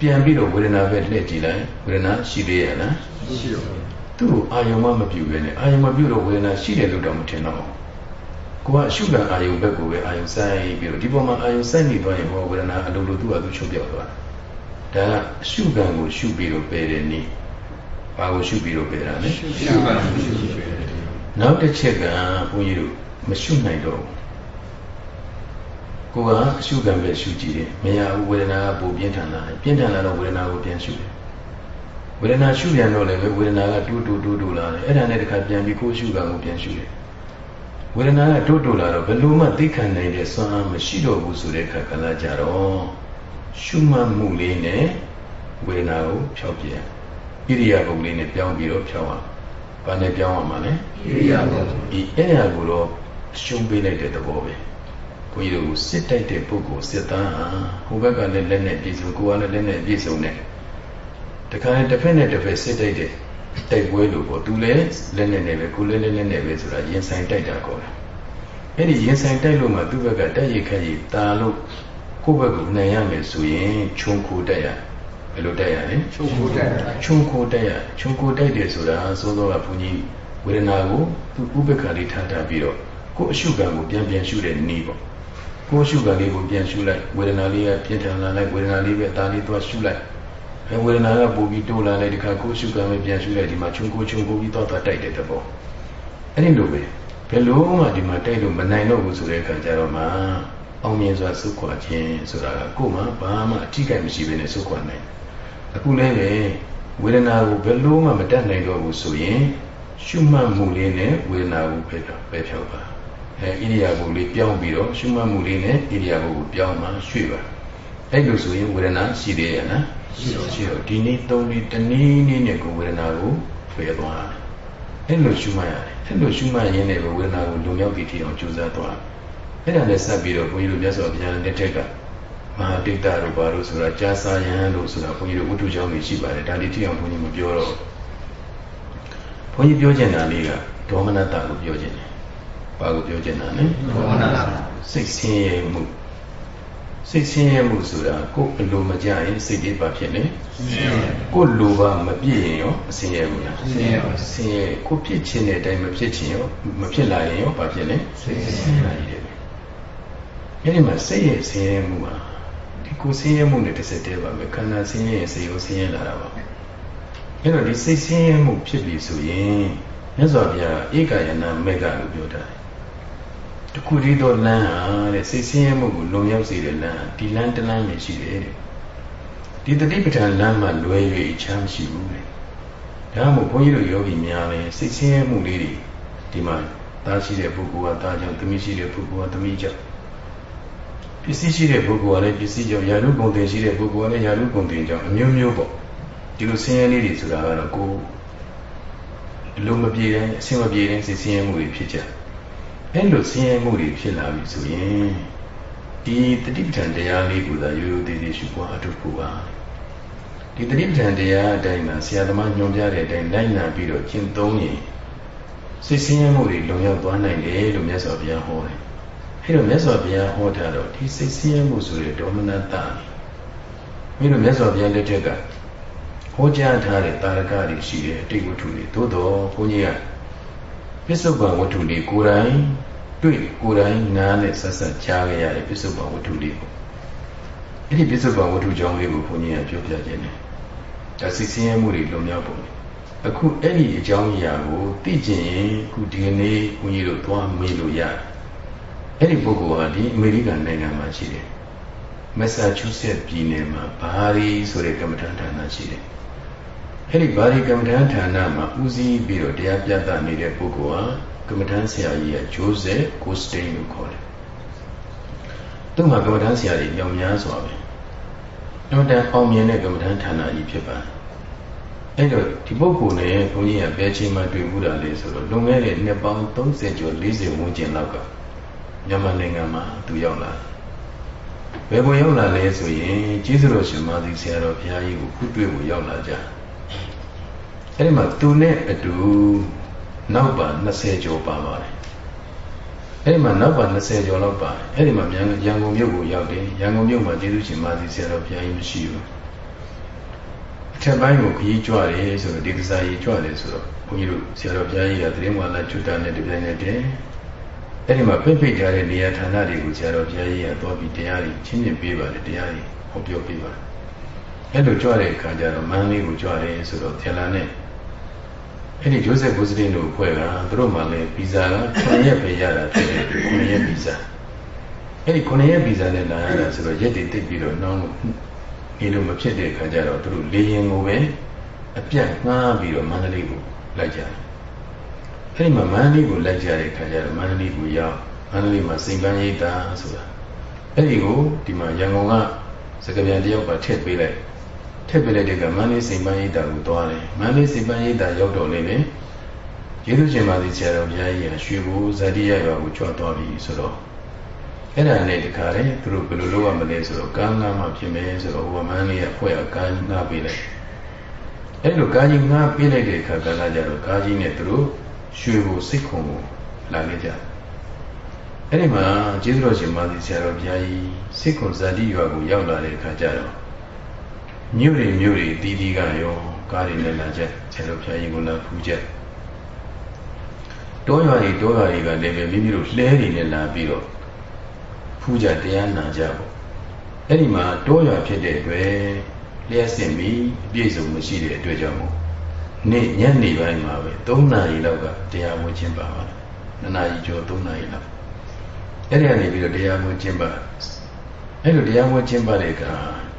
ပြန်ပြီးတော့ဝေဒနာပဲလှည့်ကြည့်လိုက်ဝေဒနာရှိသေးရဲ့လားရှိပါသူ့ကိုအာယုံမမပြုဘဲနဲ့အာယုံမပြုတော့ဝေဒနာရှိတယ်လို့တော့မထင်တော့ကိုကအရှုခံအာယုံဘက်ကိုပဲအာယုံဆိုင်ပြီးတော့ဒီပေါ်မှာအာယုံဆိုင်နေသွားရင်ဟောဝေဒနာအလိုလိုသူ့ဟာသူချုပ်ပြောက်သွားတယ်ဒါကအရှုခံကိုရှုပြီးတော့ပယ်တယ်နည်း ဘာကိုရှုပြီးတော့ပယ်တာလဲရှုခံကိုရှုပြီးပယ်တယ်နောက်တစ်ချက်ကဘုန်းကြီးတို့မရှုနိုင်တော့ဘူးကိုကအရှုခံပဲရှုကြည့်တယ်မရဘူးဝေဒနာကပိုပြင်းထန်လာတယ်ပြင်းထန်လာတော့ဝေဒနာကိုပြန်ရှုတယ်ဝေဒနာရှုပြန်တော့လည်းပဲဝေဒနာကတူးတူးတူးတူးလာတယ်အဲ့ဒါနဲ့တခါပြန်ပြီးကိုယ်ရှုကံကိုပြန်ရှုတယ်ဝေဒနာကတူးတူးလာတော့ဘယ်လိုမှသိခံနိုင်တဲ့စွမ်းအားမရှိတော့ဘူးဆိုတဲ့အခါကလည်းကြတော့ရှုမှတ်မှုလေးနဲ့ဝေဒနာကိုဖြောက်ပြန် ဣရိယာပုတ်လေးနဲ့ပြောင်းပြီးတော့ဖြောင်းအောင်ဘာနဲ့ပြောင်းအောင်မလဲဣရိယာပုတ်ဒီအဲ့ဒါကိုတော့ရှုံးပေးလိုက်တဲ့သဘောပဲဘုန်းကြီးတို့စစ်တိုက်တဲ့ပုဂ္ဂိုလ်စစ်သားဟာဟိုဘက်ကလည်းလက်နဲ့ပြည့်စုံကိုယ်ကလည်းလက်နဲ့ပြည့်စုံတယ်တခါနဲ့တစ်ဖက်နဲ့တစ်ဖက်စစ်တိုက်တဲ့တိုက်ပွဲလို့ပေါ့သူလည်းလက်နဲ့နဲ့ပဲကိုလည်းလက်နဲ့နဲ့ပဲဆိုတာရင်ဆိုင်တိုက်တာကောတယ်အဲ့ဒီရင်ဆိုင်တိုက်လို့မှသူ့ဘက်ကတိုက်ရိုက်ခက်ကြီးတာလို့ကိုယ့်ဘက်ကိုနိုင်ရမယ်ဆိုရင်ခြုံခိုတိုက်ရ ဘယ်လိုတိုက်ရလဲခြုံခိုတိုက်ရခြုံခိုတိုက်ရခြုံခိုတိုက်တယ်ဆိုတာသိုးသောကဘုန်းကြီးဝေဒနာကိုသူဥပ္ပခါလေးထားထားပြီးတော့ကိုယ်အရှုခံကိုပြန်ပြန်ရှုတဲ့နည်းပေါ့ကိုယ်အရှုခံလေးကိုပြန်ရှုလိုက်ဝေဒနာလေးကပြင်းထန်လာလိုက်ဝေဒနာလေးပဲဒါလေးသွားရှုလိုက်အဲဝေဒနာကပူပြီးတိုးလာလိုက်ဒီခါကိုရှုကံပဲပြန်ရှုလိုက်ဒီမှာချုံကိုချုံကိုပြီးတော့တော့တိုက်တဲ့သဘောအဲ့ဒီလိုပဲဘယ်လိုမှဒီမှာတိုက်လို့မနိုင်တော့ဘူးဆိုတဲ့အခါကျတော့မှအောင်မြင်စွာစုခွာခြင်းဆိုတာကကိုယ်မှဘာမှအထီးကမရှိဘဲနဲ့စုခွာနိုင် အခုလည်းပဲဝေဒနာကိုဘယ်လိုမှမတတ်နိုင်တော့ဘူးဆိုရင်ရှုမှတ်မှုလေးနဲ့ဝေဒနာကိုပဲပဲဖြောက်ပါအဲဣရိယာပုလေးပြောင်းပြီးတော့ရှုမှတ်မှုလေးနဲ့ဣရိယာပုကိုပြောင်းမှရွှေ့ပါအဲ့လိုဆိုရင်ဝေဒနာရှိသေးရဲ့နော်ရှိတော့ရှိတော့ဒီနေ့သုံးနေ့တနည်းနည်းနဲ့ကိုဝေဒနာကိုဖယ်သွားတယ်အဲ့လိုရှုမှတ်ရတယ်အဲ့လိုရှုမှတ်ရင်းနဲ့ဝေဒနာကိုလုံရောက်ပြီးထီအောင်ကြိုးစားသွားအဲ့ဒါနဲ့ဆက်ပြီးတော့ဘုန်းကြီးတို့မြတ်စွာဘုရားလက်ထက်က မဟာတိတ်တာတို့ဘာလို့ဆိုတာကြာစာယဟန်လို့ဆိုတာဘုန်းကြီးတို့ဝတ္ထုကြောင့်နေရှိပါတယ်ဒါဒီထီအောင်ဘုန်းကြီးမပြောတော့ဘုန်းကြီးပြောချင်တာလေးကဒေါမနတကိုပြောချင်တယ်ဘာကိုပြောချင်တာလဲဒေါမနတစိတ်ဆင်းရဲမှုစိတ်ဆင်းရဲမှုဆိုတာကိုယ်အလိုမကြရင်စိတ်ကြီးပါဖြစ်နေကိုယ်လိုပါမပြည့်ရင်ရောအဆင်းရဲဘူးလားဆင်းရဲပါဆင်းရဲကိုဖြစ်ခြင်းတဲ့အတိုင်းမဖြစ်ခြင်းရောမဖြစ်လာရင်ရောဘာဖြစ်လဲဆင်းရဲလာရတယ်အဲဒီမှာစိတ်ရဲ့ဆင်းရဲမှုမှာ ဒီကိုယ်ဆင်းရဲမှုနဲ့တစ်စက်တည်းပါပဲခန္ဓာဆင်းရဲရင်စိတ်ရောဆင်းရဲလာတာပါအဲတော့ဒီစိတ်ဆင်းရဲမှုဖြစ်ပြီဆိုရင်မြတ်စွာဘုရားဧကယနာမေကလို့ပြောတာတခုတည်းသောလမ်းဟာတဲ့စိတ်ဆင်းရဲမှုကိုလုံရောက်စေတဲ့လမ်းဒီလမ်းတလမ်းပဲရှိတယ်တဲ့ဒီတတိပဋ္ဌာန်လမ်းမှာလွယ်၍ချမ်းမရှိဘူးတဲ့ဒါမှမဟုတ်ဘုန်းကြီးတို့ယောဂီများလည်းစိတ်ဆင်းရဲမှုလေးတွေဒီမှာသားရှိတဲ့ပုဂ္ဂိုလ်ကသားကြောင့်သမီးရှိတဲ့ပုဂ္ဂိုလ်ကသမီးကြောင့် ပစ္စည်းရှိတဲ့ပုဂ္ဂိုလ်ကလည်းပစ္စည်းကြောင့်ယာရုဂုံတင်ရှိတဲ့ပုဂ္ဂိုလ်ကလည်းယာရုဂုံတင်ကြောင့်အမျိုးမျိုးပေါ့ဒီလိုဆင်းရဲလေးတွေဆိုတာကတော့ကိုယ်အလုံးမပြေတဲ့အဆင်မပြေတဲ့ဆင်းရဲမှုတွေဖြစ်ကြအဲ့လိုဆင်းရဲမှုတွေဖြစ်လာပြီဆိုရင်ဒီတတိပဋ္ဌာန်တရားလေးကိုသာရိုးရိုးသေးသေးရှုပွားအထုဖို့ပါဒီတတိပဋ္ဌာန်တရားအတိုင်းမှာဆရာသမားညွှန်ပြတဲ့အတိုင်းလိုက်နာပြီးတော့ကျင့်သုံးရင်စိတ်ဆင်းရဲမှုတွေလုံရောက်သွားနိုင်တယ်လို့မြတ်စွာဘုရားဟောတယ် အဲ့တော့မြတ်စွာဘုရားဟောထားတော့ဒီစိတ်ဆင်းရဲမှုဆိုတဲ့ဒေါမနတမင်းတို့မြတ်စွာဘုရားလက်ထက်ကဟောကြားထားတဲ့တာရကတွေရှိတယ်အတိတ်ဝတ္ထုတွေသို့တော်ဘုန်းကြီးကပစ္စုပန်ဝတ္ထုတွေကိုယ်တိုင်တွေ့ကိုယ်တိုင်နားနဲ့ဆက်ဆက်ကြားခဲ့ရတဲ့ပစ္စုပန်ဝတ္ထုတွေပေါ့အဲ့ဒီပစ္စုပန်ဝတ္ထုကြောင့်လေးကိုဘုန်းကြီးကပြောပြခြင်းတယ်ဒါစိတ်ဆင်းရဲမှုတွေလွန်မြောက်ပုံအခုအဲ့ဒီအကြောင်းအရာကိုသိကျင်ရင်အခုဒီနေ့ဘုန်းကြီးတို့သွားမေးလို့ရတယ် အဲ့ဒီပုဂ္ဂိုလ်ဟာဒီအမေရိကန်နိုင်ငံမှာရှိတယ်မက်ဆာချူးဆက်ပြည်နယ်မှာဘာရီဆိုတဲ့ကမ္မထန်ဌာနရှိတယ်အဲ့ဒီဘာရီကမ္မထန်ဌာနမှာဦးစီးပြီးတော့တရားပြသနေတဲ့ပုဂ္ဂိုလ်ဟာကမ္မထန်ဆရာကြီးကဂျိုးဆက်ကိုစတိန်လို့ခေါ်တယ်သူ့မှာကမ္မထန်ဆရာကြီးမြောင်များစွာပဲတော့တန်အောင်မြင်တဲ့ကမ္မထန်ဌာနကြီးဖြစ်ပါတယ်အဲ့တော့ဒီပုဂ္ဂိုလ်နဲ့ဘုန်းကြီးကဘယ်ချိန်မှတွေ့ဘူးတာလဲဆိုတော့လွန်ခဲ့တဲ့နှစ်ပေါင်း30ကျော်40ဝန်းကျင်လောက်က မြန်မာနိုင်ငံမှာသူရောက်လာဘယ်ကိုရောက်လာလဲဆိုရင်ကျေးဇူးတော်ရှင်မသီဆရာတော်ဘုရားကြီးကိုခုတွေ့ဖို့ရောက်လာကြအဲ့ဒီမှာသူနဲ့အတူနောက်ပါ20ကျော်ပါပါတယ်အဲ့ဒီမှာနောက်ပါ20ကျော်လောက်ပါအဲ့ဒီမှာရန်ကုန်မြို့ကိုရောက်တယ်ရန်ကုန်မြို့မှာကျေးဇူးရှင်မသီဆရာတော်ဘုရားကြီးမရှိဘူးအထက်ပိုင်းကိုခရီးကြွတယ်ဆိုတော့ဒီကစားကြီးကြွတယ်ဆိုတော့ဘုန်းကြီးတို့ဆရာတော်ဘုရားကြီးကတရင်ဝါလာကျွတ်တာနဲ့တပြိုင်နက်တည်း အဲ့ဒီမှာဖိတ်ဖိတ်ထားတဲ့နေရာဌာနတွေကိုဆရာတော်ဘုရားကြီးကသွားပြီးတရားကြီးချင်းချင်းပေးပါတယ်တရားကြီးဟောပြောပေးပါတယ်အဲ့လိုကြွတဲ့အခါကျတော့မန်းလေးကိုကြွတယ်ဆိုတော့ဆရာလာနဲ့အဲ့ဒီဂျိုးဆက်ဘုဇရင်တို့ဖွဲ့ကသူတို့မှလည်းဗီဇာက9ရက်ပဲရတာဖြစ်တယ်9ရက်ဗီဇာအဲ့ဒီ9ရက်ဗီဇာနဲ့လာရတာဆိုတော့ရက်တည်တိတ်ပြီးတော့နှောင်းနေလို့မဖြစ်တဲ့အခါကျတော့သူတို့လေရင်ကိုပဲအပြတ်ငှားပြီးတော့မန္တလေးကိုလိုက်ကြတယ် အဲ့ဒီမှာမန္တလေးကိုလိုက်ကြတဲ့အခါကျတော့မန္တလေးကိုရောက်မန္တလေးမှာစိန်ပန်းရိပ်သာဆိုတာအဲ့ဒီကိုဒီမှာရန်ကုန်ကစကပြန်တယောက်ပါထည့်ပေးလိုက်ထည့်ပေးလိုက်တဲ့ကမန္တလေးစိန်ပန်းရိပ်သာကိုသွားတယ်မန္တလေးစိန်ပန်းရိပ်သာရောက်တော့လေပဲကျေးဇူးရှင်ပါသည်ဆရာတော်ဘုရားကြီးကရွှေဘိုးဇတိရရွာကိုကြွသွားပြီဆိုတော့အဲ့ဒါနဲ့တခါလေသူတို့ဘယ်လိုလုပ်ရမလဲဆိုတော့ကမ်းနားမှာပြင်မယ်ဆိုတော့ဟိုမန်းလေးကဖွဲ့ရကမ်းနားပေးလိုက်အဲ့လိုကာကြီးငှားပေးလိုက်တဲ့အခါကလည်းကြတော့ကာကြီးနဲ့သူတို့ ရွှေကိုစိတ်ခုံကိုလာခဲ့ကြအဲ့ဒီမှာကျေးဇူးတော်ရှင်မာသီဆရာတော်ဘုရားကြီးစိတ်ခုံဇာတိရွာကိုရောက်လာတဲ့အခါကျတော့မြို့တွေမြို့တွေတီးတီးကရောကားတွေနဲ့လာကြဆရာတော်ဘုရားကြီးကိုလာဖူးကြတောရွာတွေတောရွာတွေကလည်းပဲမိမိတို့လှဲတွေနဲ့လာပြီးတော့ဖူးကြတရားနာကြပေါ့အဲ့ဒီမှာတောရွာဖြစ်တဲ့အတွက်လျှက်စင်ပြီးအပြည့်စုံမရှိတဲ့အတွက်ကြောင့်မို့ နေ့ညနေပိုင်းမှာပဲ3နာရီလောက်ကတရားဝင်ကျင့်ပါပါတယ်2နာရီကျော်3နာရီလောက်အဲ့ဒီကနေပြီးတော့တရားဝင်ကျင့်ပါအဲ့လိုတရားဝင်ကျင့်ပါတဲ့အခါ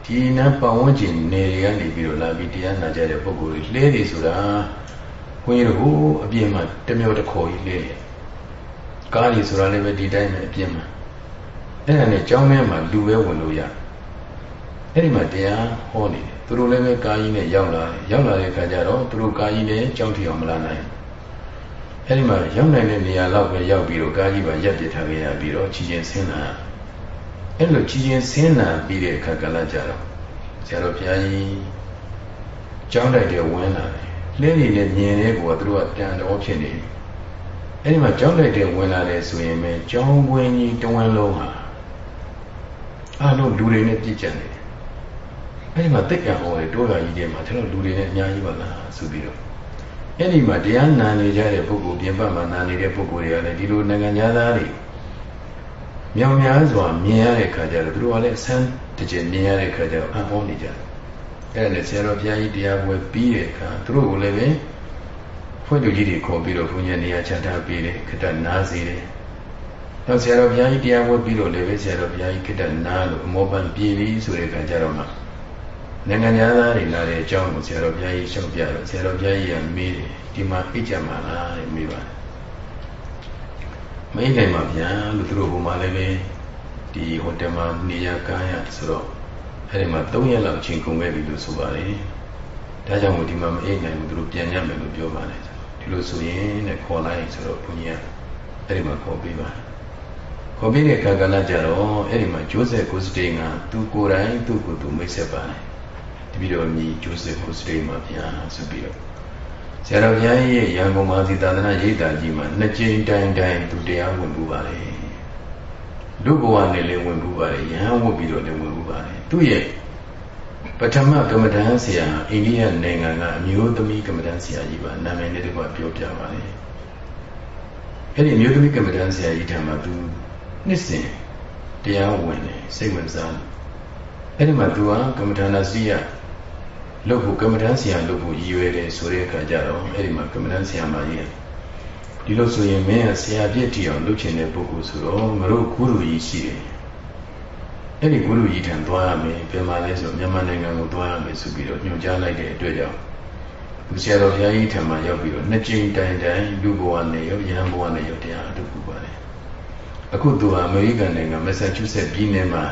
ဒီနန်းပတ်ဝန်းကျင်နေတွေကနေပြီးတော့လာပြီးတရားနာကြတဲ့ပုဂ္ဂိုလ်တွေလှဲတယ်ဆိုတာခွင်းရဟိုအပြင်းမှာတမျိုးတစ်ခေါ်ကြီးလှဲတယ်ကားကြီးဆိုတာလည်းပဲဒီတိုင်းပဲအပြင်းမှာအဲ့ဒါနဲ့ကြောင်းထဲမှာလူပဲဝင်လို့ရ အဲ့ဒီမှာတရားဟောနေတယ်သူတို့လည်းပဲကာကြီးနဲ့ရောက်လာတယ်ရောက်လာတဲ့အခါကျတော့သူတို့ကာကြီးနဲ့ကြောင်းထီအောင်မလာနိုင်အဲ့ဒီမှာရောက်နိုင်တဲ့နေရာလောက်ပဲရောက်ပြီးတော့ကာကြီးပါရက်ပြထားခဲ့ရပြီးတော့ချီချင်းဆင်းလာအဲ့လိုချီချင်းဆင်းလာပြီးတဲ့အခါကလည်းကြတော့ဆရာတော်ဘုရားကြီးကြောင်းတိုက်တဲ့ဝင်လာတယ်လင်းနေတဲ့မြင်တဲ့ကောသူတို့ကတန်တော်ဖြစ်နေတယ်အဲ့ဒီမှာကြောင်းတိုက်တဲ့ဝင်လာတယ်ဆိုရင်ပဲကြောင်းဝင်းကြီးတဝန်းလုံးဟာအားလုံးလူတွေနဲ့ပြည့်ကျက်နေတယ် အဲဒီမှာတိတ်ကံဟောတယ်တိုးတာကြီးတွေမှာကျွန်တော်လူတွေနဲ့အများကြီးပါလားဆိုပြီးတော့အဲ့ဒီမှာတရားနာနေကြတဲ့ပုဂ္ဂိုလ်ပြင်ပမှာနာနေတဲ့ပုဂ္ဂိုလ်တွေကလည်းဒီလိုနိုင်ငံသားတွေမြောင်များစွာမြင်ရတဲ့ခါကျတော့သူတို့ကလည်းအဆန်းတကျမြင်ရတဲ့ခါကျတော့အံ့ဩနေကြတယ်အဲ့ဒါနဲ့ဆရာတော်ဘုရားကြီးတရားပွဲပြီးတဲ့အခါသူတို့ကိုလည်းပဲဖွင့်လူကြီးတွေခေါ်ပြီးတော့ဘုရားနေရာချထားပေးတယ်ခတ္တနားစီတယ်တော့ဆရာတော်ဘုရားကြီးတရားဝတ်ပြီးတော့လည်းပဲဆရာတော်ဘုရားကြီးခိတ္တနာလို့အမောပန်ပြည်ပြီးဆိုတဲ့အခါကျတော့မှ နိုင်ငံသားတွေလာတဲ့အကြောင်းကိုဆရာတော်ဘုရားကြီးရှောက်ပြတော့ဆရာတော်ဘုရားကြီးကမေးတယ်ဒီမှာအိတ်ကြမှာလားတဲ့မေးပါတယ်မအိတ်နိုင်ပါဗျာလို့သူတို့ဘုံမှာလည်းပဲဒီဒီဟိုတယ်မှာနေရကားရဆိုတော့အဲ့ဒီမှာ3ရက်လောက်ချိန်ကုန်ခဲ့ပြီလို့ဆိုပါတယ်ဒါကြောင့်မို့ဒီမှာမအိပ်နိုင်ဘူးသူတို့ပြန်ရမယ်လို့ပြောပါတယ်ဒီလိုဆိုရင်တဲ့ခေါ်လိုက်ဆိုတော့ဘုန်းကြီးကအဲ့ဒီမှာခေါ်ပေးပါခေါ်ပေးတဲ့ခါကလည်းကြတော့အဲ့ဒီမှာဂျိုးဆက်ကိုစတေးကသူကိုယ်တိုင်သူ့ကိုယ်သူမိတ်ဆက်ပါတယ် တပည့်တော်မြည်ဂျိုးဆက်ကိုစတေးမှာပြန်ဆိုပြီးတော့ဆရာတော်ဘုရားရဲ့ရန်ကုန်မှာစီသာသနာရိပ်သာကြီးမှာနှစ်ကြိမ်တိုင်တိုင်သူတရားဝင်ပူပါလေလူဘဝနဲ့လည်းဝင်ပူပါလေရဟန်းဝတ်ပြီးတော့လည်းဝင်ပူပါလေသူ့ရဲ့ပထမကမ္မဋ္ဌာန်းဆရာအိန္ဒိယနိုင်ငံကအမျိုးသမီးကမ္မဋ္ဌာန်းဆရာကြီးပါနာမည်နဲ့တကွပြောပြပါလေအဲ့ဒီအမျိုးသမီးကမ္မဋ္ဌာန်းဆရာကြီးထံမှာသူနှစ်စဉ်တရားဝင်တယ်စိတ်ဝင်စားအဲ့ဒီမှာသူဟာကမ္မဋ္ဌာန်းစီရ လုပ်ဖို့ကမ္မဋ္ဌာန်းဆရာလုပ်ဖို့ရည်ရွယ်တယ်ဆိုတဲ့အခါကျတော့အဲ့ဒီမှာကမ္မဋ္ဌာန်းဆရာမကြီးဒီလိုဆိုရင်မင်းကဆရာပြည့်တီအောင်လုပ်ချင်တဲ့ပုဂ္ဂိုလ်ဆိုတော့ငါတို့ဂုရုကြီးရှိတယ်အဲ့ဒီဂုရုကြီးထံသွားရမယ်ပြန်มาလဲဆိုမြန်မာနိုင်ငံကိုသွားရမယ်ဆိုပြီးတော့ညွှန်ကြားလိုက်တဲ့အတွက်ကြောင့်သူဆရာတော်ဘုရားကြီးထံမှာရောက်ပြီးတော့နှစ်ကြိမ်တိုင်တိုင်လူဘဝနဲ့ရောယဟန်ဘဝနဲ့ရောတရားအထုပ်ပူပါတယ်အခုသူဟာအမေရိကန်နိုင်ငံမက်ဆာချူးဆက်ပြည်နယ်မှာ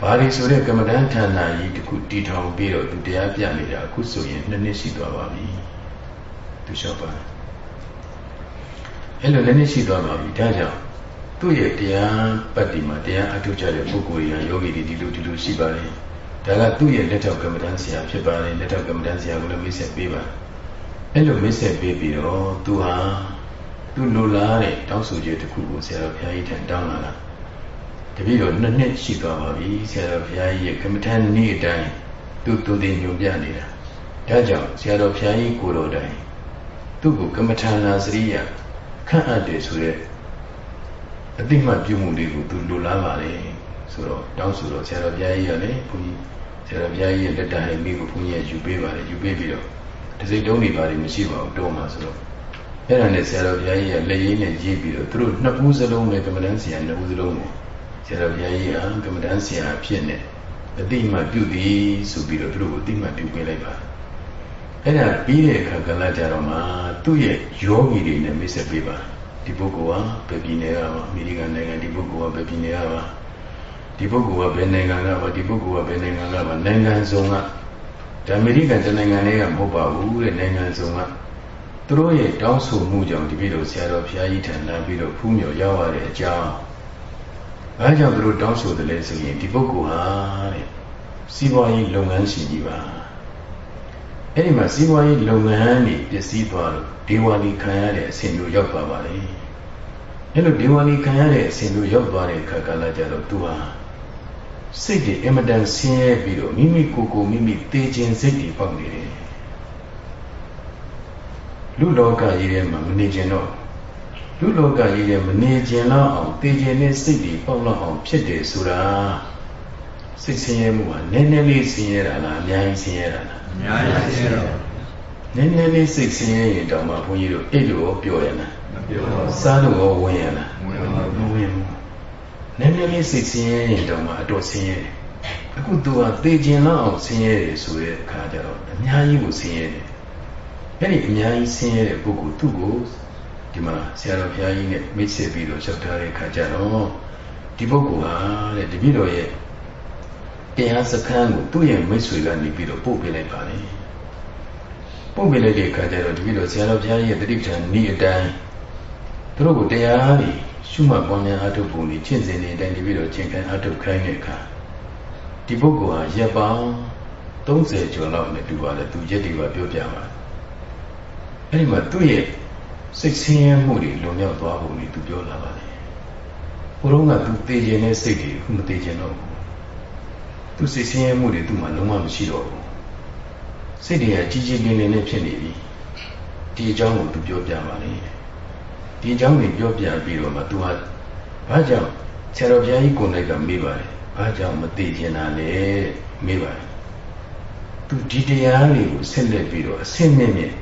ဘာလို့ဆိုတဲ့ကမ္မဋ္ဌာန်းဌာနကြီးတခုတည်ထောင်ပြီးတော့သူတရားပြနေတာအခုဆိုရင်နှစ်နှစ်ရှိသွားပါပြီသူလျှောက်ပါအဲ့လိုနှစ်နှစ်ရှိသွားပါပြီဒါကြောင့်သူ့ရဲ့တရားပတ်ဒီမှာတရားအထုကြတဲ့ပုဂ္ဂိုလ်ရာယောဂီတွေဒီလိုဒီလိုရှိပါတယ်ဒါကသူ့ရဲ့လက်ထောက်ကမ္မဋ္ဌာန်းဆရာဖြစ်ပါတယ်လက်ထောက်ကမ္မဋ္ဌာန်းဆရာကိုလည်းမိတ်ဆက်ပေးပါအဲ့လိုမိတ်ဆက်ပေးပြီးတော့သူဟာသူလိုလားတဲ့တောင်းဆိုချက်တစ်ခုကိုဆရာတော်ဘုရားကြီးထံတောင်းလာတာ တပည့်တော်နှစ်နှစ်ရှိသွားပါပြီဆရာတော်ဘုရားကြီးရဲ့ကမ္မထာနေ့အတိုင်းသူ့သူတင်ညွှန်ပြနေတာဒါကြောင့်ဆရာတော်ဘုရားကြီးကိုယ်တော်တိုင်သူ့ကိုကမ္မထာနာစရိယခန့်အပ်တယ်ဆိုတဲ့အတိမတ်ပြုမှုလေးကိုသူလိုလားပါလေဆိုတော့တောင်းဆိုတော့ဆရာတော်ဘုရားကြီးကလည်းဘုန်းကြီးဆရာတော်ဘုရားကြီးရဲ့လက်တဟိမိကိုဘုန်းကြီးကယူပေးပါလေယူပေးပြီးတော့တစိတုံးနေပါလိမ့်မရှိပါဘူးတော့မှဆိုတော့အဲ့ဒါနဲ့ဆရာတော်ဘုရားကြီးကလက်ရည်နဲ့ရေးပြီးတော့သူတို့နှစ်ဦးစလုံးနဲ့ကမ္မဋ္ဌာန်းဆရာနှစ်ဦးစလုံးကို ဆရာတော်ဘုရားကြီးဟာကမ္မဋ္ဌာန်းဆရာဖြစ်နေအတိမပြုသည်ဆိုပြီးတော့သူတို့ကိုအတိမပြုပေးလိုက်ပါအဲ့ဒါပြီးတဲ့အခါကလည်းကြတော့မှသူ့ရဲ့ယောဂီတွေနဲ့မိတ်ဆက်ပေးပါဒီပုဂ္ဂိုလ်ဟာဘယ်ပြည်နယ်ကပါအမေရိကန်နိုင်ငံဒီပုဂ္ဂိုလ်ကဘယ်ပြည်နယ်ကပါဒီပုဂ္ဂိုလ်ကဘယ်နိုင်ငံကပါဒီပုဂ္ဂိုလ်ကဘယ်နိုင်ငံကပါနိုင်ငံစုံကဒါအမေရိကန်တနိုင်ငံလေးကမဟုတ်ပါဘူးတဲ့နိုင်ငံစုံကသူတို့ရဲ့တောင်းဆိုမှုကြောင့်ဒီပြည်တော်ဆရာတော်ဘုရားကြီးထံလာပြီးတော့ဖူးမြော်ရောက်ရတဲ့အကြောင်း။ ဘာကြောင့်သူတို့တောင်းဆိုတယ်လဲဆိုရင်ဒီပုဂ္ဂိုလ်ဟာတဲ့စီးပွားရေးလုပ်ငန်းရှင်ကြီးပါ။အဲ့ဒီမှာစီးပွားရေးလုပ်ငန်းတွေပျက်စီးသွားလို့ဒေဝါလီခံရတဲ့အဆင့်မျိုးရောက်သွားပါလေ။အဲ့လိုဒေဝါလီခံရတဲ့အဆင့်မျိုးရောက်သွားတဲ့အခါကလည်းကြတော့သူဟာစိတ်တွေအင်မတန်ဆင်းရဲပြီးတော့မိမိကိုယ်ကိုမိမိသေခြင်းစိတ်တွေပေါက်နေတယ်။လူလောကကြီးထဲမှာမနေခြင်းတော့ လူလောကကြီးရဲ့မနေခြင်းလောက်အောင်တည်ခြင်းနဲ့စိတ်တွေပေါက်လောက်အောင်ဖြစ်တယ်ဆိုတာစိတ်ဆင်းရဲမှုဟာနည်းနည်းလေးဆင်းရဲတာလားအများကြီးဆင်းရဲတာလားအများကြီးဆင်းရဲတော့နည်းနည်းလေးစိတ်ဆင်းရဲရင်တောင်မှဘုန်းကြီးတို့အိတ်လို့ပြောရလားမပြောပါဘူးစားလို့ဝင်ရလားဝင်ပါဘူးမဝင်ဘူးနည်းနည်းလေးစိတ်ဆင်းရဲရင်တောင်မှအတော်ဆင်းရဲတယ်အခုသူကတည်ခြင်းလောက်အောင်ဆင်းရဲတယ်ဆိုတဲ့အခါကျတော့အများကြီးကိုဆင်းရဲတယ်အဲ့ဒီအများကြီးဆင်းရဲတဲ့ပုဂ္ဂိုလ်သူ့ကို ဒီမှာဆရာတော်ဘုရားကြီးနဲ့မိတ်ဆက်ပြီးတော့လျှောက်ထားတဲ့အခါကျတော့ဒီပုဂ္ဂိုလ်ဟာတဲ့တပည့်တော်ရဲ့တရားစခန်းကိုသူ့ရဲ့မိတ်ဆွေကနေပြီးတော့ပို့ပေးလိုက်ပါလေပို့ပေးလိုက်တဲ့အခါကျတော့တပည့်တော်ဆရာတော်ဘုရားကြီးရဲ့တတိပ္ပံဤအတိုင်းသူတို့ကိုတရားတွေရှုမှတ်ပွားများအထုပ်ပုံတွေကျင့်စဉ်တွေအတိုင်းတပည့်တော်ကျင့်ခိုင်းအထုပ်ခိုင်းတဲ့အခါဒီပုဂ္ဂိုလ်ဟာရပ်ပေါင်း30ကျော်လောက်နဲ့တူပါတယ်သူရက်တွေကပြောပြပါအဲ့ဒီမှာသူ့ရဲ့ စိတ်ဆင်းရဲမှုတွေလွန်မြောက်သွားဖို့လေသူပြောလာပါတယ်။ဘုရုံးကသူတည်ခြင်းတဲ့စိတ်တွေခုမတည်ခြင်းတော့ဘူး။သူစိတ်ဆင်းရဲမှုတွေသူ့မှာလုံးဝမရှိတော့ဘူး။စိတ်တွေကကြီးကြီးလင်းလင်းနဲ့ဖြစ်နေပြီ။ဒီအကြောင်းကိုသူပြောပြပါလေ။ဒီအကြောင်းကိုပြောပြပြီးတော့မှသူဟာဘာကြောင့်ဆရာတော်ဘုရားကြီးကိုယ်တိုင်ကမေးပါတယ်။ဘာကြောင့်မတည်ခြင်းတာလဲမေးပါတယ်။သူဒီတရားတွေကိုဆက်လက်ပြီးတော့အဆင့်မြင့်မြင့်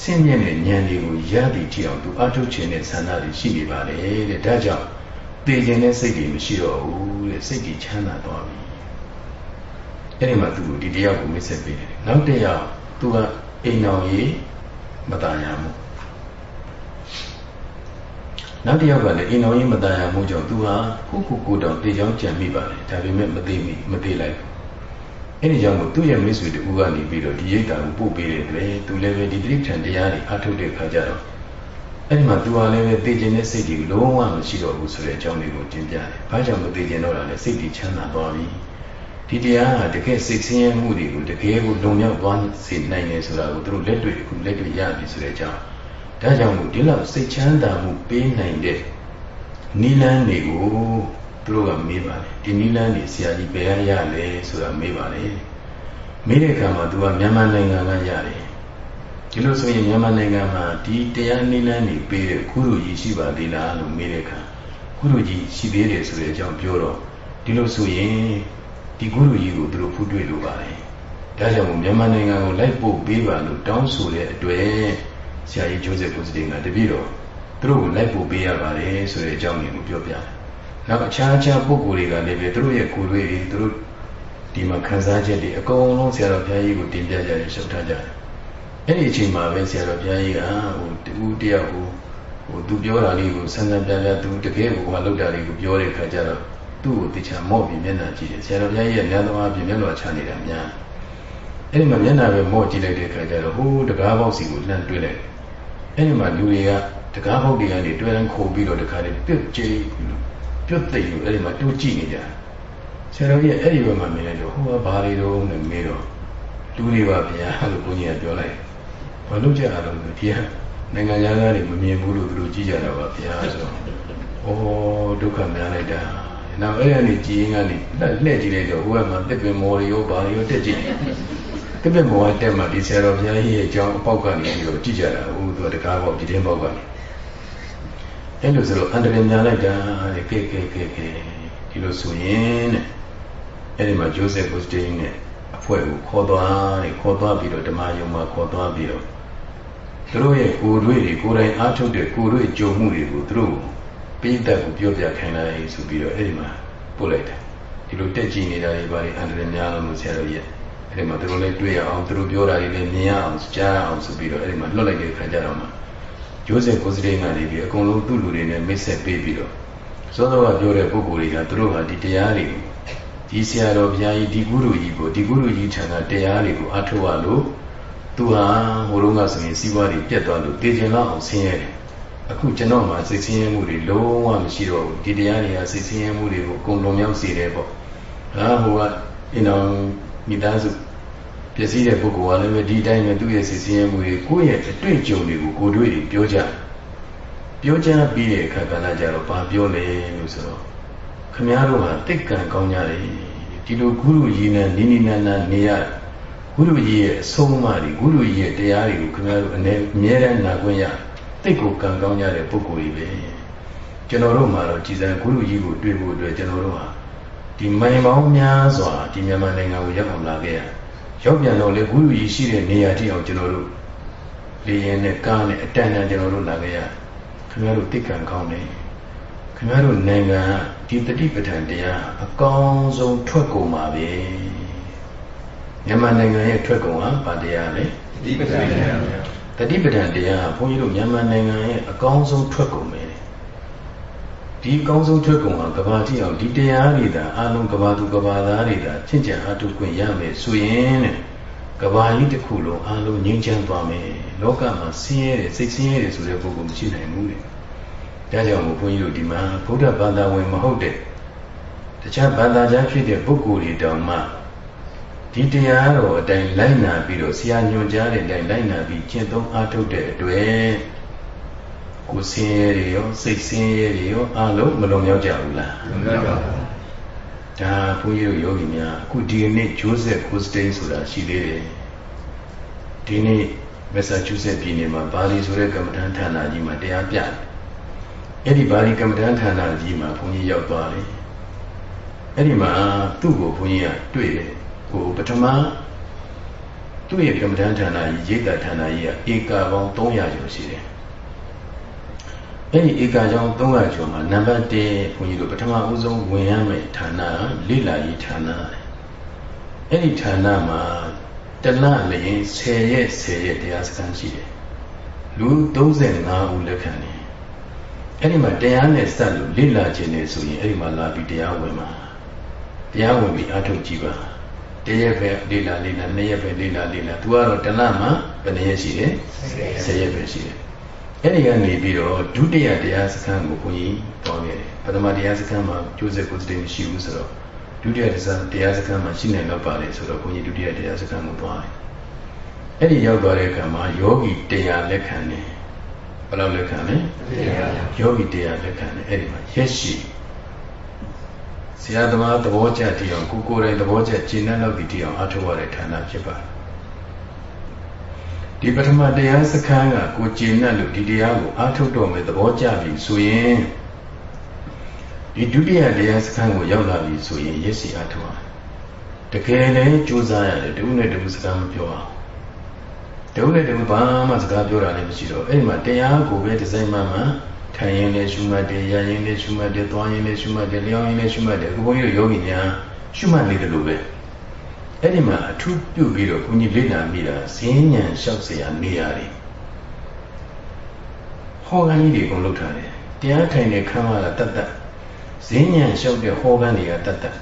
ဆင်းရဲတဲ့ဉာဏ်တွေကိုရသည်တိအောင်သူအထုတ်ခြင်းနဲ့ဆန္ဒတွေရှိနေပါလေတဲ့ဒါကြောင့်သိခြင်းနဲ့စိတ်တွေမရှိတော့ဘူးတဲ့စိတ်တွေချမ်းသာသွားပြီအဲ့ဒီမှာသူဒီတရားကိုမိတ်ဆက်ပေးတယ်နောက်တရားသူကအိမ်အောင်ရေးမတန်ရမှုနောက်တစ်ယောက်ကလည်းအိမ်တော်ကြီးမတန်ရမှုကြောင့်သူဟာကိုကိုကိုတောင်တေချောင်းကြံမိပါတယ်ဒါပေမဲ့မသိမိမသိလိုက်ဘူး အဲ့ဒီကြောင့်မို့သူ့ရဲ့မိတ်ဆွေတူကနေပြီးတော့ဒီရိတ်တာကိုပို့ပေးတယ်လေသူလည်းပဲဒီတိဋ္ဌံတရားတွေအထုတ်တဲ့ခါကျတော့အဲ့ဒီမှာသူဟာလည်းပဲသိကျင်တဲ့စိတ်ကြီးလုံးဝမရှိတော့ဘူးဆိုတဲ့အကြောင်းလေးကိုတင်ပြတယ်။ဘာကြောင့်မသိကျင်တော့တာလဲစိတ်ကြီးချမ်းသာသွားပြီ။ဒီတရားဟာတကယ်စိတ်ဆင်းရဲမှုတွေကိုတကယ်ကိုလုံမြောက်သွားစေနိုင်တယ်ဆိုတာကိုသူတို့လက်တွေ့အခုလက်တွေ့ရပြီဆိုတဲ့အကြောင်းဒါကြောင့်မို့ဒီလောက်စိတ်ချမ်းသာမှုပေးနိုင်တဲ့နိလန်းတွေကို သူတို့ကမေးပါတယ်ဒီနိလန်းတွေဆရာကြီးဘယ်ရရလဲဆိုတာမေးပါတယ်မေးတဲ့အခါမှာသူကမြန်မာနိုင်ငံကရတယ်ဒီလိုဆိုရင်မြန်မာနိုင်ငံမှာဒီတရားနိလန်းတွေပေးတဲ့ကုရုကြီးရှိပါသေးလားလို့မေးတဲ့အခါကုရုကြီးရှိသေးတယ်ဆိုတဲ့အကြောင်းပြောတော့ဒီလိုဆိုရင်ဒီကုရုကြီးကိုသူတို့ဖူးတွေ့လိုပါတယ်ဒါကြောင့်မြန်မာနိုင်ငံကိုလိုက်ပို့ပေးပါလို့တောင်းဆိုတဲ့အတွက်ဆရာကြီးဂျိုးဆက်ကိုစတင်ကတပည့်တော်သူတို့ကိုလိုက်ပို့ပေးရပါတယ်ဆိုတဲ့အကြောင်းကိုပြောပြတယ်။ နောက်အခြားအခြားပုဂ္ဂိုလ်တွေကလည်းပဲသူတို့ရဲ့ကိုယ်တွေသူတို့ဒီမှာခံစားချက်တွေအကုန်လုံးဆရာတော်ဘုရားကြီးကိုတင်ပြကြတယ်ရှုပ်ထားကြတယ်။အဲ့ဒီအချိန်မှာပဲဆရာတော်ဘုရားကြီးကဟိုတူတယောက်ကိုဟိုသူပြောတာလေးကိုဆန်းဆန်းပြပြသူတကယ်ကိုဟိုလောက်တာလေးကိုပြောတဲ့ခါကျတော့သူ့ကိုတခြားမော့ပြီးမျက်နှာကြည့်တယ်ဆရာတော်ဘုရားကြီးရဲ့ဉာဏ်သမားပြင်မျက်နှာချနေတာများအဲ့ဒီမှာမျက်နှာပဲမော့ကြည့်လိုက်တဲ့ခါကျတော့ဟိုတကားပေါက်စီကိုလှမ်းတွေးလိုက်အဲ့ဒီမှာလူတွေကတကားပေါက်တွေကနေတွဲတန်းခုံပြီးတော့တခါတည်းပြုတ်ကျိ ပြုတ်သိပ်လို့အဲ့ဒီမှာတူးကြည့်နေကြဆရာတော်ကြီးအဲ့ဒီဘက်မှာမြင်လိုက်တော့ဟိုကဘာတွေတော့နဲ့မေးတော့လူတွေပါဗျာလို့ဘုန်းကြီးကပြောလိုက်ဘာလို့ကြရတော့ဒီကနိုင်ငံသားတွေမမြင်ဘူးလို့သူတို့ကြည့်ကြတာပါဗျာဆိုတော့ဩဒုက္ခများလိုက်တာနောက်အဲ့ဒီကနေကြည်ရင်ကနေလှည့်ကြည့်လိုက်တော့ဟိုကမှတစ်ပင်မော်ရီရောဘာရောတက်ကြည့်တစ်ပင်မော်ကတက်မှဒီဆရာတော်ဘုရားကြီးရဲ့အကြောင်းအပေါက်ကနေပြီးတော့ကြည့်ကြတာဟိုသူကတကားပေါက်ဒီတင်းပေါက်ကနေ အဲ့လိုဆိုတော့အန္တရာယ်များလိုက်တာတဲ့ကဲကဲကဲကဲဒီလိုဆိုရင်တဲ့အဲ့ဒီမှာဂျိုးဆက်ကိုစတင်းနဲ့အဖွဲ့ကိုခေါ်သွားတယ်ခေါ်သွားပြီးတော့ဓမ္မယုံမှာခေါ်သွားပြီးတော့သူတို့ရဲ့ကိုယ်တွေတွေကိုယ်တိုင်အားထုတ်တဲ့ကိုယ်တွေကြုံမှုတွေကိုသူတို့ပိဋကတ်ကိုပြောပြခိုင်းလိုက်ဆိုပြီးတော့အဲ့ဒီမှာပို့လိုက်တယ်ဒီလိုတက်ကြည့်နေတာတွေဘာတွေအန္တရာယ်များလို့ဆရာတော်ကြီးအဲ့ဒီမှာသူတို့လည်းတွေ့ရအောင်သူတို့ပြောတာတွေလည်းမြင်ရအောင်ကြားအောင်ဆိုပြီးတော့အဲ့ဒီမှာလွတ်လိုက်တဲ့ခါကျတော့မှ ဂျိုးဆက်ကိုစရိန်ကနေပြီးအကုန်လုံးသူ့လူတွေနဲ့မိတ်ဆက်ပေးပြီးတော့စောစောကပြောတဲ့ပုဂ္ဂိုလ်တွေကသူတို့ဟာဒီတရားတွေဒီဆရာတော်ဘုရားကြီးဒီကုရုကြီးကိုဒီကုရုကြီးထံကတရားတွေကိုအထောက်အလို့သူဟာဟိုတုန်းကဆိုရင်စီးပွားတွေပြတ်သွားလို့တည်ကျင်လောက်အောင်ဆင်းရဲတယ်အခုကျွန်တော်မှစိတ်ဆင်းရဲမှုတွေလုံးဝမရှိတော့ဘူးဒီတရားတွေကစိတ်ဆင်းရဲမှုတွေကိုအကုန်လုံးမြောက်စေတယ်ပေါ့ဟာဟိုကအင်းတော်မိသားစု ပျက်စီးတဲ့ပုဂ္ဂိုလ်ကလည်းပဲဒီတိုင်းပဲသူ့ရဲ့စိတ်ဆင်းရဲမှုတွေကိုယ့်ရဲ့အတွေ့အကြုံတွေကိုကိုယ်တွေ့တွေပြောကြပြောကြပြီးတဲ့အခါကလည်းကြတော့ဘာပြောလဲလို့ဆိုတော့ခမည်းတော်ကတိတ်ကံကောင်းကြတယ်ဒီလိုဂုရုကြီးနဲ့နိနိနာနာနေရဂုရုကြီးရဲ့အဆုံးအမတွေဂုရုကြီးရဲ့တရားတွေကိုခမည်းတော်အမြဲတမ်းနာခွင့်ရတိတ်ကိုကံကောင်းကြတဲ့ပုဂ္ဂိုလ်ကြီးပဲကျွန်တော်တို့မှာတော့ကြည်စံဂုရုကြီးကိုတွေ့ဖို့အတွက်ကျွန်တော်တို့ဟာဒီမိုင်ပေါင်းများစွာဒီမြန်မာနိုင်ငံကိုရောက်အောင်လာခဲ့ရ ရောက်ပြန်တော့လေဂုရုကြီးရှိတဲ့နေရာတိအောင်ကျွန်တော်တို့လေရင်နဲ့ကားနဲ့အတန်တန်ကျွန်တော်တို့လာခဲ့ရခင်ဗျားတို့တိတ်ကံကောင်းတယ်ခင်ဗျားတို့နိုင်ငံဒီတတိပဋ္ဌာန်တရားအကောင်းဆုံးထွက်ကုန်ပါပဲမြန်မာနိုင်ငံရဲ့ထွက်ကုန်ဟာဗာတရားလေတတိပဋ္ဌာန်တရားတတိပဋ္ဌာန်တရားဘုန်းကြီးတို့မြန်မာနိုင်ငံရဲ့အကောင်းဆုံးထွက်ကုန်ပဲ ဒီအကောင်းဆုံးထွက်ကုန်ဟာကဘာတိအောင်ဒီတရားတွေသာအလုံးကဘာသူကဘာသားတွေသာချင့်ကြံအထုခွင့်ရမယ်ဆိုရင်တဲ့ကဘာကြီးတစ်ခုလုံးအလုံးငြိမ်းချမ်းသွားမယ်လောကမှာဆင်းရဲတယ်စိတ်ဆင်းရဲတယ်ဆိုတဲ့ပုဂ္ဂိုလ်မရှိနိုင်ဘူးတဲ့ဒါကြောင့်မို့ဘုန်းကြီးတို့ဒီမှာဗုဒ္ဓဘာသာဝင်မဟုတ်တဲ့တခြားဘာသာကြားဖြစ်တဲ့ပုဂ္ဂိုလ်တွေတောင်မှဒီတရားတော်အတိုင်းလိုက်နာပြီးတော့ဆရာညွှန်ကြားတဲ့အတိုင်းလိုက်နာပြီးကျင့်သုံးအားထုတ်တဲ့အတွက် ကိုယ်ဆင်းရဲတွေရောစိတ်ဆင်းရဲတွေရောအလုံးမလွန်မြောက်ကြဘူးလားမလွန်မြောက်ပါဘူးဒါဘုန်းကြီးတို့ယောဂီများအခုဒီနေ့ဂျိုးဆက်ကိုစတိန်ဆိုတာရှိသေးတယ်ဒီနေ့မက်ဆာချူးဆက်ပြည်နယ်မှာဘာလီဆိုတဲ့ကမ္မဋ္ဌာန်းဌာနကြီးမှာတရားပြတယ်အဲ့ဒီဘာလီကမ္မဋ္ဌာန်းဌာနကြီးမှာဘုန်းကြီးရောက်သွားတယ်အဲ့ဒီမှာသူ့ကိုဘုန်းကြီးကတွေ့တယ်ဟိုပထမသူ့ရဲ့ကမ္မဋ္ဌာန်းဌာနကြီးရိတ်တာဌာနကြီးကဧကပေါင်း300ကျော်ရှိတယ် အဲ့ဒီဧကကျောင်း300ကျော်မှာနံပါတ်1ဘုန်းကြီးတို့ပထမဦးဆုံးဝင်ရမယ့်ဌာနလိလာရေးဌာနအဲ့ဒီဌာနမှာတလလျင်10ရက်10ရက်တရားစခန်းရှိတယ်လူ35ဦးလက်ခံတယ်အဲ့ဒီမှာတရားနဲ့စက်လို့လေ့လာခြင်းနဲ့ဆိုရင်အဲ့ဒီမှာလာပြီးတရားဝင်မှာတရားဝင်ပြီးအထုတ်ကြည့်ပါတရက်ပဲလေ့လာလေ့လာနှစ်ရက်ပဲလေ့လာလေ့လာသူကတော့တလမှာဘယ်နှရက်ရှိလဲဆယ်ရက်ပဲရှိတယ် အဲ့ဒီကနေပြီးတော့ဒုတိယတရားစခန်းကိုဘုန်းကြီးတောင်းခဲ့တယ်ပထမတရားစခန်းမှာကျိုးဆက်ကိုယ်တည်းမရှိဘူးဆိုတော့ဒုတိယတရားစခန်းမှာရှိနေတော့ပါလေဆိုတော့ဘုန်းကြီးဒုတိယတရားစခန်းကိုသွားတယ်အဲ့ဒီရောက်သွားတဲ့အခါမှာယောဂီတရားလက်ခံတယ်ဘယ်လောက်လက်ခံလဲယောဂီတရားလက်ခံတယ်အဲ့ဒီမှာရက်ရှိဆရာသမားသဘောကျတည်အောင်ကိုကိုယ်တိုင်သဘောကျကျင့်တဲ့လောက်တည်အောင်အထောက်ရတဲ့ဌာနဖြစ်ပါတယ် ဒီပထမတရားစခန်းကကိုကျင့်တဲ့လို့ဒီတရားကိုအထုတ်တော့မယ်သဘောကျပြီဆိုရင်ဒီဒုတိယတရားစခန်းကိုရောက်လာပြီဆိုရင်ရက်စီအထုတ်ရတကယ်လည်းကြိုးစားရတယ်တူနဲ့တူစကားမပြောအောင်တူနဲ့တူဘာမှစကားပြောတာလည်းမရှိတော့အဲ့ဒီမှာတရားကိုပဲဒီဇိုင်းမှမှထိုင်ရင်လည်းရှုမှတ်တယ်ရရင်လည်းရှုမှတ်တယ်သွားရင်လည်းရှုမှတ်တယ်လျောင်းရင်လည်းရှုမှတ်တယ်အခုဘုန်းကြီးတို့ယောဂီများရှုမှတ်နေတယ်လို့ပဲ အဲ့ဒီမှာအထူးပြုပြီးတော့ဘုန်းကြီးလေ့လာမိတာဈဉ္ဉံလျှောက်เสียနေရတယ်ဟောကန်းကြီးတွေကုန်လုပ်ထားတယ်တရားထိုင်တဲ့ခမ်းမကတတ်တတ်ဈဉ္ဉံလျှောက်တဲ့ဟောကန်းတွေကတတ်တတ်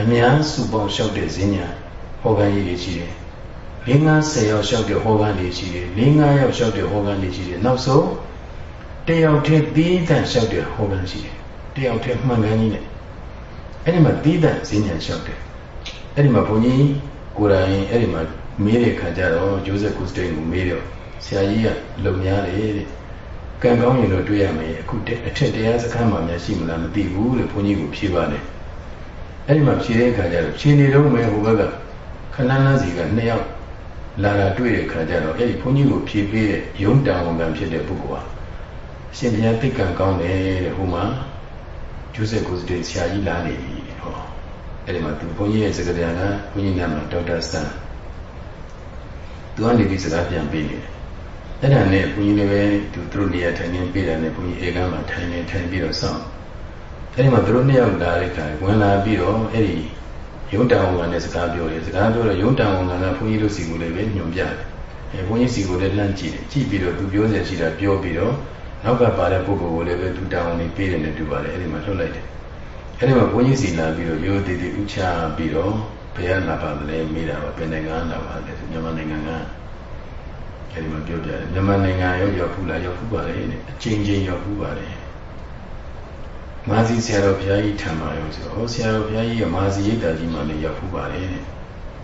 အများစုပေါင်းလျှောက်တဲ့ဈဉ္ဉံဟောကန်းကြီးတွေရှိတယ်၄၅၀ယောက်လျှောက်တဲ့ဟောကန်းတွေရှိတယ်၄၅ယောက်လျှောက်တဲ့ဟောကန်းတွေရှိတယ်နောက်ဆုံးတယောက်တည်းသီးသန့်လျှောက်တဲ့ဟောကန်းရှိတယ်တယောက်တည်းမှန်ကန်ကြီးနဲ့အဲ့ဒီမှာသီးသန့်ဈဉ္ဉံလျှောက်တယ် အဲ့ဒီမှာဘုန်းကြီးကိုယ်တိုင်အဲ့ဒီမှာမေးတဲ့ခါကျတော့ဂျိုးဆက်ကုစတိန်ကိုမေးတော့ဆရာကြီးကလုံများတယ်တဲ့ကံကောင်းရင်တော့တွေ့ရမယ်အခုအထက်တရားစခန်းမှာများရှိမလားမသိဘူးတဲ့ဘုန်းကြီးကိုဖြေပါတယ်အဲ့ဒီမှာဖြေတဲ့ခါကျတော့ဖြေနေတော့မယ်ဟိုဘက်ကခဏန်းလန်းစီကနှစ်ယောက်လာတာတွေ့တဲ့ခါကျတော့အဲ့ဒီဘုန်းကြီးကိုဖြေပေးတဲ့ယုံတန်ဝန်ကံဖြစ်တဲ့ပုဂ္ဂိုလ်ဟာအရှင်ဘုရားသိက္ကံကောင်းတယ်တဲ့ဟိုမှာဂျိုးဆက်ကုစတိန်ဆရာကြီးလာနေပြီဟော အဲ့ဒီမှာသူဘုန်းကြီးရဲ့စကားပြန်ကဘုန်းကြီးနာမဒေါက်တာစံသူကနေဒီစကားပြန်ပေးနေတယ်အဲ့ဒါနဲ့ဘုန်းကြီးလည်းပဲသူသူတို့နေရာထိုင်နေပေးတာနဲ့ဘုန်းကြီးဧကမ်းမှာထိုင်နေထိုင်ပြီးတော့စောင့်အဲ့ဒီမှာသူတို့နှစ်ယောက်လာတဲ့ခါဝင်လာပြီးတော့အဲ့ဒီယုံတန်ဝန်နဲ့စကားပြောတယ်စကားပြောတော့ယုံတန်ဝန်ကဘုန်းကြီးတို့စီကိုလည်းပဲညွှန်ပြတယ်အဲဘုန်းကြီးစီကိုလည်းလှမ်းကြည့်တယ်ကြည့်ပြီးတော့သူပြောစရာရှိတာပြောပြီးတော့နောက်ကပါတဲ့ပုဂ္ဂိုလ်ကိုလည်းပဲသူတောင်းနေပေးတယ်နဲ့တူပါတယ်အဲ့ဒီမှာလှုပ်လိုက်တယ် အဲ့ဒီမှာဘုန်းကြီးစီလာပြီးတော့ရိုးသေးသေးဥချပြီးတော့ဘယ်ကလာပါလဲမေးတာပါဘယ်နိုင်ငံလာပါလဲမြန်မာနိုင်ငံကအဲ့ဒီမှာပြောပြတယ်မြန်မာနိုင်ငံရောက်ရောက်ဖူးလာရောက်ဖူးပါလေအချင်းချင်းရောက်ဖူးပါလေမာစီဆရာတော်ဘုရားကြီးထံမှာရောဆိုတော့ဟောဆရာတော်ဘုရားကြီးကမာစီရိတ်တာကြီးမှလည်းရောက်ဖူးပါလေ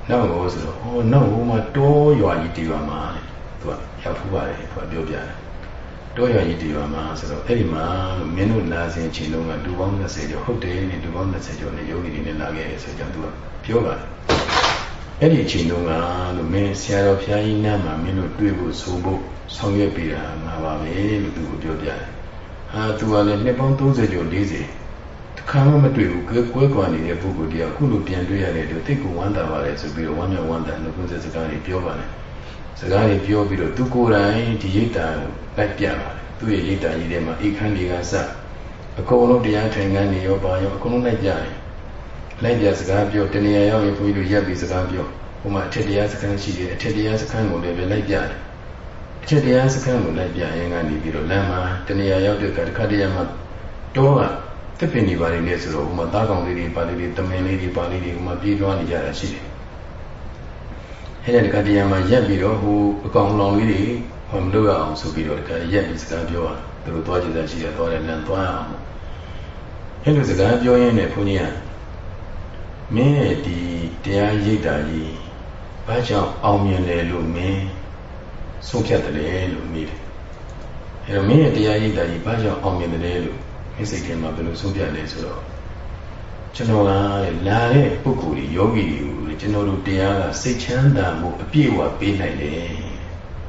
နောက်ဟောဆိုတော့ဟောနောက်ဟိုမှာတောရွာကြီးတီရွာမှာသူကရောက်ဖူးပါလေသူကပြောပြတယ် တောရွာကြီးတီရွာမှာဆိုတော့အဲ့ဒီမှာမင်းတို့လာစဉ်ချိန်လုံးကလူပေါင်း20ကျော်ဟုတ်တယ်လူပေါင်း20ကျော်နဲ့ယောဂီတွေနဲ့လာခဲ့တယ်ဆိုကြသူကပြောပါတယ်အဲ့ဒီအချိန်တုန်းကလို့မင်းဆရာတော်ဘုရားကြီးနားမှာမင်းတို့တွေ့ဖို့ဆိုဖို့ဆောင်ရွက်ပေးတာငါပါပဲလို့သူကပြောပြတယ်။ဟာသူကလည်းနှစ်ပေါင်း30ကျော်40တခါမှမတွေ့ဘူးကွဲကွဲကွာနေတဲ့ပုဂ္ဂိုလ်တရားအခုလိုပြန်တွေ့ရတဲ့အတွက်တိတ်ကိုဝမ်းသာပါတယ်ဆိုပြီးတော့ဝမ်းမြောက်ဝမ်းသာလို့ကိုယ်စကားတွေပြောပါတယ်။ စကားတွေပြောပြီးတော့သူကိုယ်တိုင်ဒီရိတ်တာလိုက်ပြပါတယ်။သူ့ရဲ့ရိတ်တာကြီးထဲမှာအိခန်းတွေကစအကုန်လုံးတရားထိုင်ခန်းတွေရောပါရောအကုန်လုံးလိုက်ပြတယ်လိုက်ပြစကားပြောတဏှာရောက်ရင်ဘုန်းကြီးတို့ရပ်ပြီးစကားပြောဟိုမှာအထက်တရားစခန်းရှိတယ်အထက်တရားစခန်းကိုလည်းပဲလိုက်ပြတယ်အထက်တရားစခန်းကိုလိုက်ပြရင်ကနေပြီးတော့လမ်းမှာတဏှာရောက်တဲ့ကတခါတည်းမှာတော့ကတစ်ပင်ဒီပါနေလဲဆိုတော့ဟိုမှာသားကောင်လေးတွေပါလေးတွေတမင်လေးတွေပါလေးတွေဟိုမှာပြေးသွားနေကြတာရှိတယ် အဲ့ဒါတခါတည်းမှာရပ်ပြီးတော့ဟိုအကောင်လောင်လေးတွေဟိုမလုပ်ရအောင်ဆိုပြီးတော့တခါရပ်ပြီးစကားပြောတာသူတို့သွားကြည့်တာရှိတယ်သွားတယ်လမ်းသွားအောင်အဲ့လိုစကားပြောရင်းနဲ့ဘုန်းကြီးကမင်းရဲ့ဒီတရားရိပ်တာကြီးဘာကြောင့်အောင်မြင်တယ်လို့မင်းဆုံးဖြတ်တယ်လို့မေးတယ်အဲတော့မင်းရဲ့တရားရိပ်တာကြီးဘာကြောင့်အောင်မြင်တယ်လို့မင်းစိတ်ထဲမှာဘယ်လိုဆုံးဖြတ်လဲဆိုတော့ ကျွန်တော်ကလာတဲ့ပုဂ္ဂိုလ်ကြီးယောဂီတွေကိုကျွန်တော်တို့တရားကစိတ်ချမ်းသာမှုအပြည့်အဝပေးနိုင်တယ်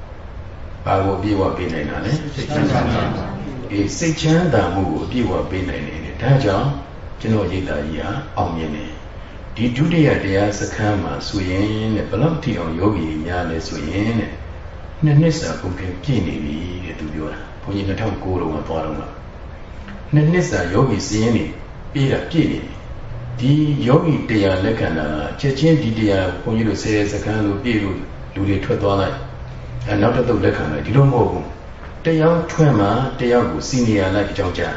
။ဘာကိုအပြည့်အဝပေးနိုင်တာလဲစိတ်ချမ်းသာမှု။အေးစိတ်ချမ်းသာမှုကိုအပြည့်အဝပေးနိုင်တယ်။ဒါကြောင့်ကျွန်တော်ရိပ်တာကြီးဟာအောင်မြင်တယ်ဒီဒုတိယတရားစခန်းမှာဆိုရင်တဲ့ဘလောက်ထိအောင်ယောဂီများလဲဆိုရင်တဲ့နှစ်နှစ်စာကုန်ပြင်ပြည့်နေပြီတဲ့သူပြောတာဘုန်းကြီး2009လုံးကသွားတော့မှနှစ်နှစ်စာယောဂီစည်ရင်နေပြီးတာပြည့်နေပြီ ဒီယောဂီတရားလက္ခဏာချက်ချင်းဒီတရားဘုန်းကြီးတို့ဆယ်စခန်းလို့ပြည့်လို့လူတွေထွက်သွားလိုက်အဲနောက်တစ်သုတ်လက်ခံလိုက်ဒီလိုမဟုတ်ဘူးတယောက်ထွက်မှတယောက်ကိုစီနီယာလိုက်အကြောင်းကြား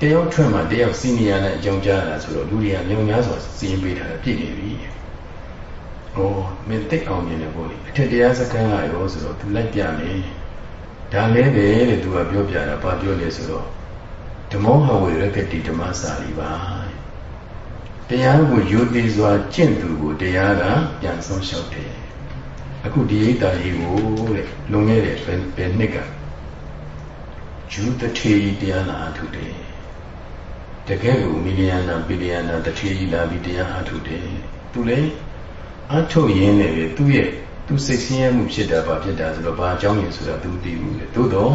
တယောက်ထွက်မှတယောက်စီနီယာလိုက်အကြောင်းကြားတာဆိုတော့လူတွေကမြောင်များစွာစီရင်ပေးတာပြည့်နေပြီ။အော်မင်းတိတ်အောင်မြင်တယ်ပေါ့လေအထက်တရားစခန်းကရောဆိုတော့သူလိုက်ပြမယ်။ဒါလည်းပဲတဲ့သူကပြောပြတာဘာပြောလဲဆိုတော့ဓမ္မောဟဝေရကတိဓမ္မစာလီပါ။ တရားကိုယူသေးစွာကျင့်သူကိုတရားကပြန်ဆုံးလျှောက်တယ်။အခုဒီဣဒ္ဓာကြီးကိုတဲ့လွန်ခဲ့တဲ့ဘယ်နှစ်ကယူတထေကြီးတရားနာအထုတယ်တကယ်ကိုမီလီယံနာဘီလီယံနာတထေကြီးလာပြီးတရားအထုတယ်သူလည်းအထုတ်ရင်းနဲ့ပဲသူ့ရဲ့သူစိတ်ဆင်းရဲမှုဖြစ်တာပါဖြစ်တာဆိုတော့ဘာအကြောင်းရင်းဆိုတာသူသိဘူးလေသို့တော့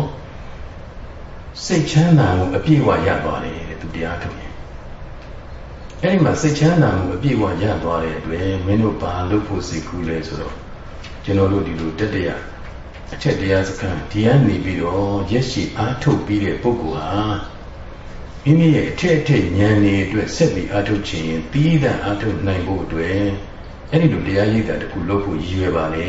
စိတ်ချမ်းသာမှုအပြည့်အဝရသွားတယ်တဲ့သူတရားထုတ်ရင် အဲ့ဒီမှာစိတ်ချမ်းသာမှုအပြည့်အဝရသွားတဲ့အတွက်မင်းတို့ဘာလုပ်ဖို့စိတ်ကူးလဲဆိုတော့ကျွန်တော်တို့ဒီလိုတက်တရားအချက်တရားစခန်းဒီကနေပြီးတော့ရက်ရှိအားထုတ်ပြီးတဲ့ပုဂ္ဂိုလ်ဟာမိမိရဲ့အထက်အထက်ဉာဏ်တွေအတွက်ဆက်ပြီးအားထုတ်ခြင်းပြီးတဲ့အားထုတ်နိုင်ဖို့အတွက်အဲ့ဒီလိုတရားရည်တာတခုလုပ်ဖို့ရည်ရွယ်ပါလေ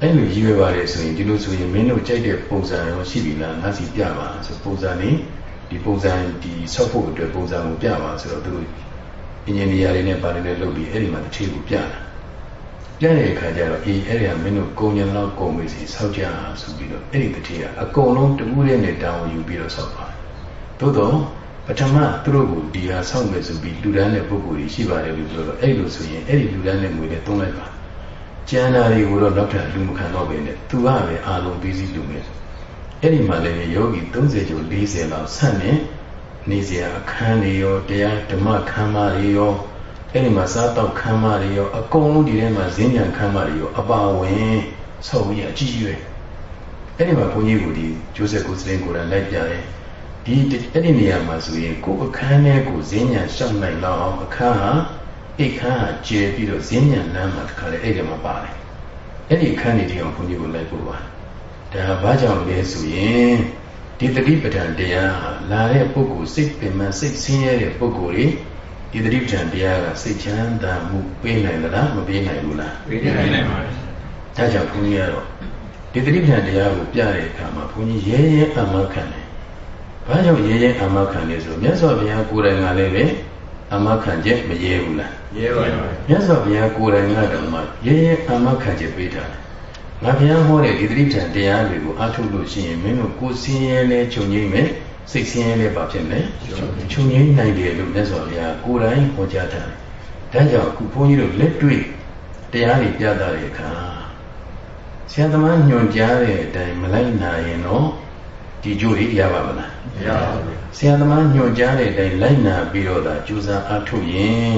အဲ့လိုရည်ရွယ်ပါလေဆိုရင်ဒီလိုဆိုရင်မင်းတို့ကြိုက်တဲ့ပုံစံရောရှိပြီလားငါစီပြပါဆိုပုံစံလေး ဒီပုံစံဒီဆောက်ဖို့အတွက်ပုံစံကိုပြပါဆိုတော့သူတို့အင်ဂျင်နီယာတွေနဲ့ပါတယ်နဲ့လုပ်ပြီးအဲ့ဒီမှာတစ်ချိန်ကိုပြတာပြတဲ့အခါကျတော့အေးအဲ့ဒီကမင်းတို့ကုံညံလောက်ကုံမေးစီဆောက်ကြဆိုပြီးတော့အဲ့ဒီတစ်ချိန်ကအကုန်လုံးတူးတဲ့နဲ့တောင်းယူပြီးတော့ဆောက်ပါသို့တော့ပထမသူတို့ကိုဒီဟာဆောက်မယ်ဆိုပြီးလူဒန်းတဲ့ပုဂ္ဂိုလ်ကြီးရှိပါတယ်လို့ပြောတော့အဲ့လိုဆိုရင်အဲ့ဒီလူဒန်းတဲ့ငွေနဲ့သုံးလိုက်ပါကျန်တာတွေကိုတော့နောက်ထပ်လူမခံတော့ပဲနဲ့သူကပဲအာလုံးပြီးစီလူမယ် အဲ့ဒီမှာလည်းယောဂီ30ကျော်40လောက်ဆန့်နေနေစရာအခန်းတွေရောတရားဓမ္မခမ်းမတွေရောအဲ့ဒီမှာစားတော့ခမ်းမတွေရောအကုန်လုံးဒီထဲမှာဈဉ္ညာခမ်းမတွေရောအပါဝင်ဆောက်ရအကြီးကြီးပဲအဲ့ဒီမှာဘုန်းကြီးကဒီဂျိုးဆက်ကိုစလင်ကိုယ်တိုင်လိုက်ပြတယ်ဒီအဲ့ဒီနေရာမှာဆိုရင်ကိုယ်အခန်းထဲကိုဈဉ္ညာရှောက်နိုင်လောက်အောင်အခန်းဟာအိတ်ခန်းဟာကျယ်ပြီးတော့ဈဉ္ညာလမ်းမှာတခါလေအဲ့ဒီမှာပါတယ်အဲ့ဒီအခန်းတွေဒီအောင်ဘုန်းကြီးကိုလိုက်ပို့ပါ ဒါဘာကြောင့်လဲဆိုရင်ဒီတတိပဋ္ဌာန်တရားဟာလာတဲ့ပုဂ္ဂိုလ်စိတ်ပင်မစိတ်ဆင်းရဲတဲ့ပုဂ္ဂိုလ်တွေဒီတတိပဋ္ဌာန်တရားကစိတ်ချမ်းသာမှုပေးနိုင်သလားမပေးနိုင်ဘူးလားပေးနိုင်နိုင်ပါတယ်ဒါကြောင့်ဘုန်းကြီးကတော့ဒီတတိပဋ္ဌာန်တရားကိုပြတဲ့အခါမှာဘုန်းကြီးရဲရဲအမှန်ခံတယ်ဘာကြောင့်ရဲရဲအမခံလဲဆိုမြတ်စွာဘုရားကိုယ်တိုင်ကလည်းပဲအမခံချက်မရဲဘူးလားရဲပါပါမြတ်စွာဘုရားကိုယ်တိုင်ကတော့မှရဲရဲအမခံချက်ပေးတာ ငါဘုရားဟောတဲ့ဒီတိဋ္ဌာန်တရားတွေကိုအားထုတ်လို့ရှိရင်မင်းတို့ကိုယ်စင်းရဲလဲခြုံငိမ့်မယ်စိတ်စင်းရဲလဲပါဖြစ်မယ်ခြုံငိမ့်နိုင်တယ်လို့မြတ်စွာဘုရားကိုယ်တိုင်ဟောကြားတာဒါကြောင့်အခုဘုန်းကြီးတို့လက်တွေ့တရားတွေပြသတဲ့အခါဆရာသမားညွှန်ကြားတဲ့အတိုင်းမလိုက်နိုင်ရင်တော့ဒီကြိုးတွေရပါမလားမရပါဘူးဆရာသမားညွှန်ကြားတဲ့အတိုင်းလိုက်နာပြီးတော့သာကြိုးစားအားထုတ်ရင်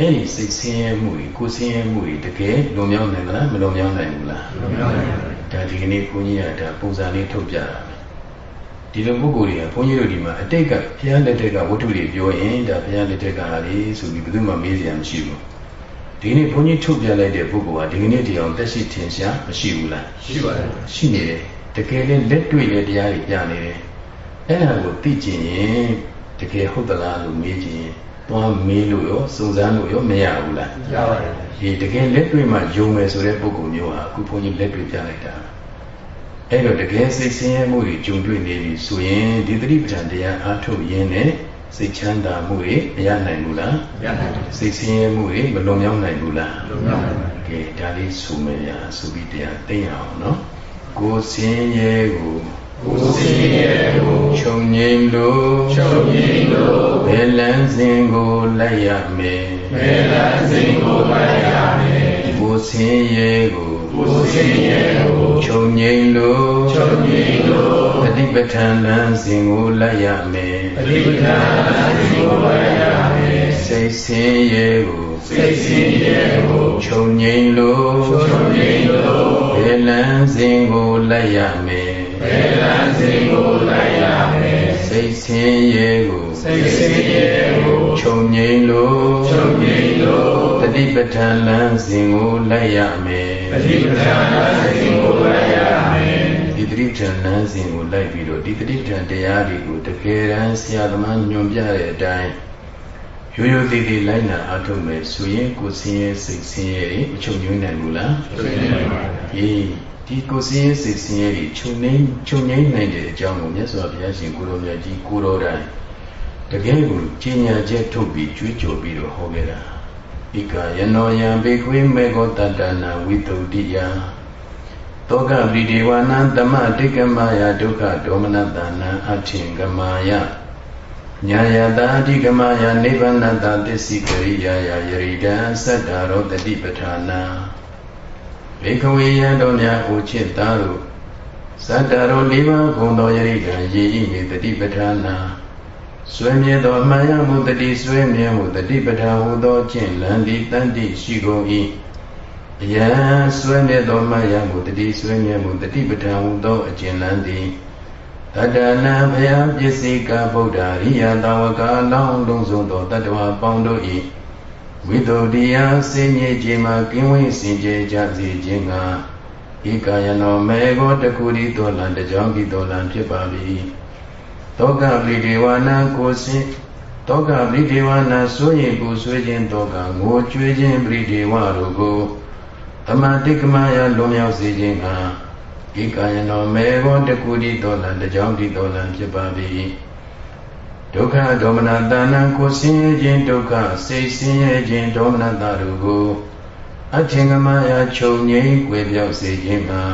အဲ့ဒီစိတ်ဆင်းရဲမှုတွေကိုယ်ဆင်းရဲမှုတွေတကယ်လွန်မြောက်နိုင်မလားမလွန်မြောက်နိုင်ဘူးလားလွန်မြောက်နိုင်ပါဘူးဒါဒီကနေ့ဘုန်းကြီးကဒါပုံစံလေးထုတ်ပြတာဒီလိုပုဂ္ဂိုလ်တွေကဘုန်းကြီးတို့ဒီမှာအတိတ်ကဘုရားလက်ထက်ကဝတ္ထုတွေပြောရင်ဒါဘုရားလက်ထက်ကဟာလေဆိုပြီးဘယ်သူမှမေးစရာမရှိဘူးဒီနေ့ဘုန်းကြီးထုတ်ပြလိုက်တဲ့ပုဂ္ဂိုလ်ဟာဒီကနေ့တရားတက်ရှိထင်ရှားမရှိဘူးလားရှိပါတယ်ရှိနေတယ်တကယ်လည်းလက်တွေ့လည်းတရားတွေပြနေတယ်အဲ့ဒါကိုသိကျင်ရင်တကယ်ဟုတ်သလားလို့မေးကြည့်ရင် သွားမေးလို့ရောစုံစမ်းလို့ရောမရဘူးလားရပါတယ်ဒီတကယ်လက်တွေ့မှယုံမယ်ဆိုတဲ့ပုဂ္ဂိုလ်မျိုးဟာအခုဘုန်းကြီးလက်တွေ့ပြလိုက်တာအဲ့တော့တကယ်စိတ်ဆင်းရဲမှုတွေကြုံတွေ့နေပြီဆိုရင်ဒီသတိပဋ္ဌာန်တရားအားထုတ်ရင်းနဲ့စိတ်ချမ်းသာမှုတွေမရနိုင်ဘူးလားရနိုင်တယ်စိတ်ဆင်းရဲမှုတွေမလွန်မြောက်နိုင်ဘူးလားလွန်မြောက်နိုင်ပါကဲဒါလေးဆိုမယ်ရဆိုပြီးတရားသိအောင်နော်ကိုယ်စင်းရဲကို ကိုယ်စင်းရဲကိုခြုံငိမ့်လို့ခြုံငိမ့်လို့ဘယ်လန်းစဉ်ကိုလိုက်ရမယ်ဘယ်လန်းစဉ်ကိုလိုက်ရမယ်ကိုယ်စင်းရဲကိုကိုယ်စင်းရဲကိုခြုံငိမ့်လို့ခြုံငိမ့်လို့ပฏิပဋ္ဌာန်လန်းစဉ်ကိုလိုက်ရမယ်ပฏิပဋ္ဌာန်လန်းစဉ်ကိုလိုက်ရမယ်စိတ်စင်းရဲကိုစိတ်စင်းရဲကိုခြုံငိမ့်လို့ခြုံငိမ့်လို့ဘယ်လန်းစဉ်ကိုလိုက်ရမယ် ဘယ်လန်းစဉ်ကိုလိုက်ရမယ်စိတ်ဆင်းရဲကိုစိတ်ဆင်းရဲကိုခြုံငိမ့်လို့ခြုံငိမ့်လို့တတိပဋ္ဌာန်လန်းစဉ်ကိုလိုက်ရမယ်တတိပဋ္ဌာန်လန်းစဉ်ကိုလိုက်ရမယ်ဒီတတိပဋ္ဌာန်လန်းစဉ်ကိုလိုက်ပြီးတော့ဒီတတိပဋ္ဌာန်တရားတွေကိုတကယ်တမ်းဆရာသမားညွှန်ပြတဲ့အတိုင်းရိုးရိုးသေးသေးလိုက်နာအားထုတ်မယ်ဆိုရင်ကိုယ်ဆင်းရဲစိတ်ဆင်းရဲတွေမချုပ်ငြိမ်းနိုင်ဘူးလားချုပ်ငြိမ်းနိုင်ပါဘူး။အေး ဒဒီကိုစင်းရဲစိတ်ဆင်းရဲတွေခြုံငိမ့်ခြုံငိမ့်နိုင်တဲ့အကြောင်းကိုမြတ်စွာဘုရားရှင်ကိုလိုမြတ်ကြီးကိုတော်တိုင်တကယ်ကိုကျင့်ညာချက်ထုတ်ပြီးကြွေးကြော်ပြီးတော့ဟောခဲ့တာဣကာယနောယံဘေခွေမေကောတတနာဝိတုဒ္ဓိယတောကပိဒေဝနာတမတိကမယဒုက္ခဒေါမနတနာအထင်ကမာယညာယတာအဓိကမယနိဗ္ဗာနတသစ္စိကရိယာယယရိတံသတ္တရောတတိပဋ္ဌာနာ ဘေခဝေယံတော်များကိုချစ်သားတို့သတ္တရောလေးပါးဘုံတော်ယရိကံယေဤမေတတိပဋ္ဌာနာဆွေမြဲသောအမှန်ရမှုတတိဆွေမြဲမှုတတိပဋ္ဌာဟုသောကျင့်လန်းသည်တန်တိရှိကုန်၏အယံဆွေမြဲသောအမှန်ရမှုတတိဆွေမြဲမှုတတိပဋ္ဌာဟုသောအကျင့်လန်းသည်တတနာဘယပစ္စည်းကဗုဒ္ဓရိယတဝကလောင်းလုံးစုံသောတတ္တဝပေါင်းတို့၏ ဝိတုဒ္ဓိယစိဉ္ေခြင်းမှာကင်းဝေးစင်ကြယ်ကြစေခြင်းကဧကာယနောမေဃောတခုရီတော်လံတကြောင်ဤတော်လံဖြစ်ပါ၏တောကပိဒေဝနာကိုစင်တောကပိဒေဝနာဆိုရင်ကိုဆွေးခြင်းတောကငိုကြွေးခြင်းပိဒေဝတို့ကိုအမတိကမယလွန်မြောက်စေခြင်းကဧကာယနောမေဃောတခုရီတော်လံတကြောင်ဤတော်လံဖြစ်ပါ၏ ဒုက္ခဒေါမနတာနံကိုဆင်းရဲခြင်းဒုက္ခစိတ်ဆင်းရဲခြင်းဒေါမနတာတို့ကိုအထင်ကမယချုပ်ငြိမ်းွယ်ပြောက်စေခြင်းမှာ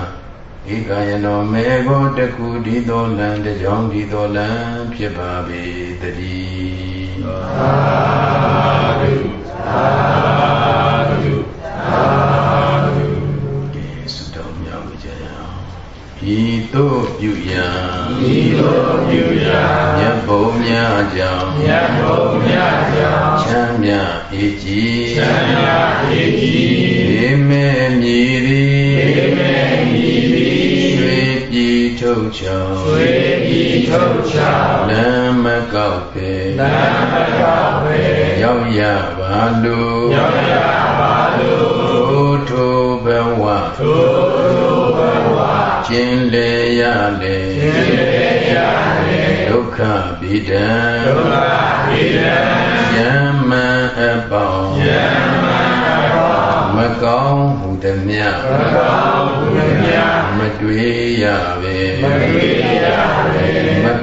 ဧကယနောမေဘောတခုဒီတော်လံတကြောင်ဒီတော်လံဖြစ်ပါပေတည်းသာဓုသာ သို့ပြုရာဤသို့ပြုရာမြတ်ဘုံများကြောင့်မြတ်ဘုံများကြောင့်ချမ်းမြအေးကြီးချမ်းမြအေးကြီးေမေမြည်သည်ေမေမြည်သည်ထုတ်ချောင်းဆွေပြီးထုတ်ချောင်းလမ်းမကောက်ပေလမ်းမကောက်ပေရောက်ရပါလိုရောက်ရပါလိုထိုးထိုးဘဝထိုးထိုးဘဝ ကျင်လေရလေကျင်လေရလေဒုက္ခဗိဒံဒုက္ခဗိဒံယမံအပေါင်းယမံအပေါင်းမကောင်းဟုသမျှမကောင်းဟုသမျှမတွေ့ရပေမတွေ့ရပေမ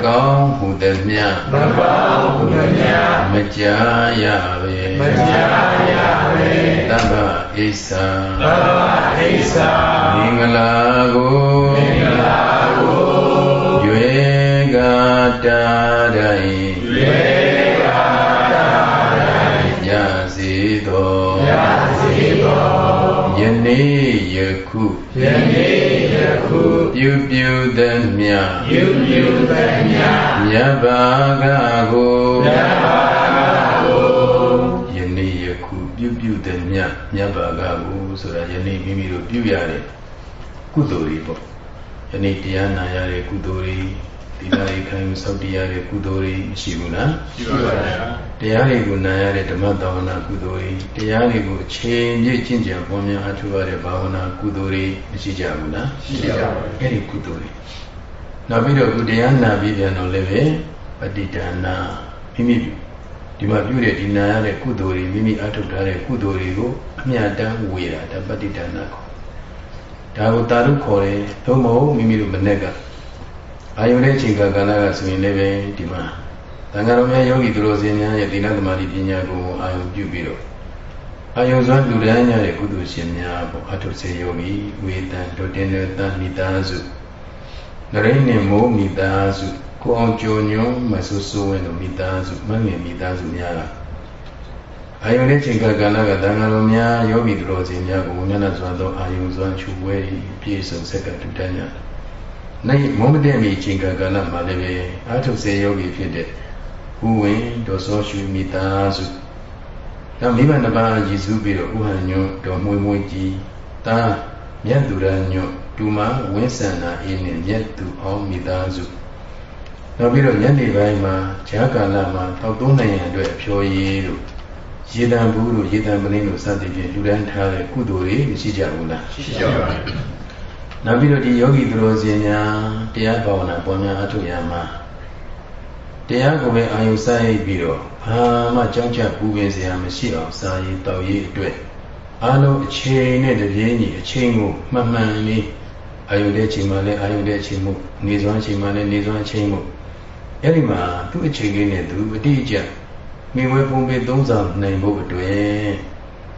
ကောင်းဟုသမျှမကောင်းဟုသမျှမကြားရပေမကြားရပေသဗ္ဗဣစ္ဆာသဗ္ဗဣစ္ဆာမင်္ဂလာကိုမင်္ဂလာကိုရွေကတာ ယနေ့ယခုယနေ့ယခုပြုပြုသမျှပြုပြုသမျှမြတ်ဘာကကိုမြတ်ဘာကကိုယနေ့ယခုပြုပြုသမျှမြတ်ဘာကကိုဆိုတာယနေ့မိမိတို့ပြုရတဲ့ကုသိုလ်တွေပေါ့ယနေ့တရားနာရတဲ့ကုသိုလ်တွေ ဒီလာရိခံယူဆောက်တည်ရတဲ့ကုသိုလ်တွေရှိဘူးလားရှိပါပါဘုရားတရားတွေကိုနာရတဲ့ဓမ္မသာဝနာကုသိုလ်တွေတရားတွေကိုအချိန်ပြည့်ကျင့်ကြံပွားများအထောက်ရတဲ့ဘာဝနာကုသိုလ်တွေမရှိကြဘူးလားရှိကြပါဘူးအဲ့ဒီကုသိုလ်တွေနောက်ပြီးတော့ခုတရားနာပြီးပြန်တော့လည်းပဲပဋိဒါနာမိမိဒီမှာပြုတဲ့ဒီနာရတဲ့ကုသိုလ်တွေမိမိအထောက်ထားတဲ့ကုသိုလ်တွေကိုအမြတ်တမ်းဝေတာဒါပဋိဒါနာခေါ်ဒါကိုတာရုခေါ်တယ်သို့မဟုတ်မိမိတို့မနဲ့က အာယုန်နဲ့ချိန်ခါကာလကဆိုရင်လည်းပဲဒီမှာသံဃာတော်များယောဂီသူတော်စင်များရဲ့သီလသမာဓိပညာကိုအာယုန်ပြုပြီးတော့အာယုန်စွမ်းလူရန်များရဲ့ကုသိုလ်ရှင်များပေါ့အထုစေယောဂီဝေတံဒုတင်နတမိသားစုနရိနေမိုးမိသားစုကိုအောင်ကြုံညွန်းမဆူဆူဝင်တို့မိသားစုမငယ်မိသားစုများအာယုန်နဲ့ချိန်ခါကာလကသံဃာတော်များယောဂီသူတော်စင်များကိုဝိညာဏစွာသောအာယုန်စွမ်းချူဝဲပြည့်စုံဆက်ကတူတန်းကြတယ် နိုင်မုံမတဲ့မိချိန်ကာလမှာလည်းပဲအာထုစေယောဂီဖြစ်တဲ့ဥဝင်ဒေါ်စောရှုမိသားစုဒါမိဘနှစ်ပါးရည်စုပြီးတော့ဥဟန်ညွတ်တော်မွေးမွေးကြီးတာမြတ်သူရညွတ်ဒူမဝင်းဆန္နာအေးနဲ့မြတ်သူအောင်မိသားစုနောက်ပြီးတော့ညနေပိုင်းမှာဈာကာလမှာတောက်သုံးနိုင်ရန်အတွက်အဖျော်ရည်တို့ရေတံဘူးတို့ရေတံပလင်းတို့စသဖြင့်လူတန်းထားတဲ့ကုသိုလ်တွေရှိကြဘူးလားရှိကြပါဘူး နောက်ပြီးတော့ဒီယောဂီသူတော်စင်များတရားဘာဝနာပေါ်များအထုရမှာတရားကိုပဲအာယုစရိုက်ပြီးတော့ဘာမှကြောက်ကြပူပင်စရာမရှိအောင်စာရေးတောက်ရေးအတွက်အားလုံးအချိန်နဲ့တပြေးညီအချိန်ကိုမှန်မှန်လေးအာယုတဲ့ချိန်မှလည်းအာယုတဲ့ချိန်မှုနေစွမ်းချိန်မှလည်းနေစွမ်းချိန်မှုအဲ့ဒီမှာသူ့အချိန်လေးနဲ့သူအတိအကျမိဝဲပုံပေသုံးဆောင်နိုင်ဖို့အတွက်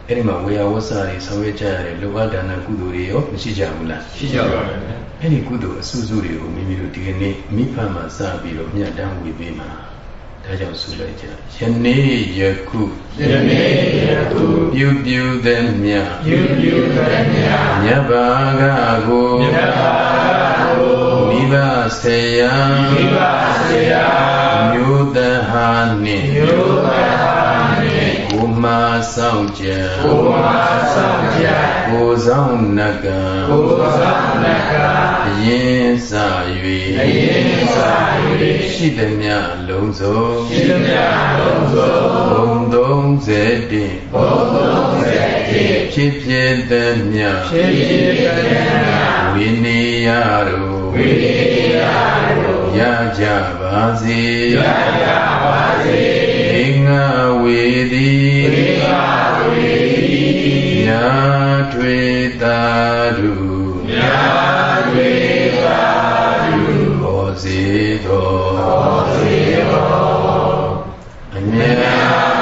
အဲ့ဒီမှာဝေယဝဆာတွေဆောင်ရွက်ကြရတဲ့လောဘဒါနကုသိုလ်တွေရောမရှိကြဘူးလားရှိကြပါမယ်အဲ့ဒီကုသိုလ်အစုစုတွေကိုမိမိတို့ဒီကနေ့မိဖမှာစပြီးတော့မြတ်တမ်းဝေပေးမှာဒါကြောင့်ဆုလိုက်ကြယနေ့ယခုယနေ့ယခုပြုပြုသည်မြတ်ပြုပြုသည်မြတ်မြတ်ဘာကကိုမြတ်ဘာကကိုမိဘဆေယမိဘဆေယမြို့တဟာနှင့်မြို့တဟာကို မာဆောင်ကြံကိုမာဆောင်ကြံကိုဆောင်နကံကိုဆောင်နကံအရင်စာ၍အရင်စာ၍ရှိသည်မြလုံးစုံရှိသည်မြလုံးစုံဘုံ30တင့်ဘုံ30တင့်ဖြစ်ဖြစ်သည်မြဖြစ်ဖြစ်သည်မြဝိနည်းရတို့ဝိနည်းရတို့ရကြပါစေရကြပါစေ ငါဝေသည်ဝေငါဝေသည်ညာထွေတာတုညာထွေတာတုဟောစေသောဟောစေသောအမြဲ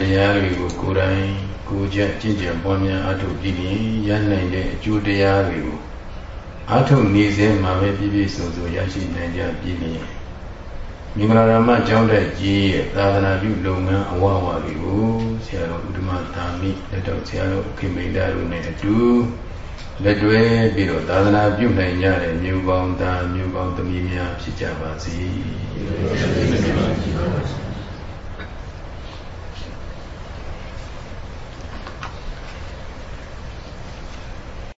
တိပ္ပံတရားတွေကိုကိုယ်တိုင်ကိုယ်ကျင့်ကျင့်ကြံပွားများအထုပြီးရင်ရနိုင်တဲ့အကျိုးတရားတွေကိုအထုနေစေမှာပဲပြည့်ပြည့်စုံစုံရရှိနိုင်ကြပြီးရင်မင်္ဂလာရမကျောင်းတက်ကြီးရဲ့သာသနာပြုလုပ်ငန်းအဝဝတွေကိုဆရာတော်ဥဒ္ဓမသာမိလက်တော်ဆရာတော်ခေမိန်တာတို့နဲ့အတူလက်တွဲပြီးတော့သာသနာပြုနိုင်ကြတဲ့မြို့ပေါင်းသားမြို့ပေါင်းသမီးများဖြစ်ကြပါစေ။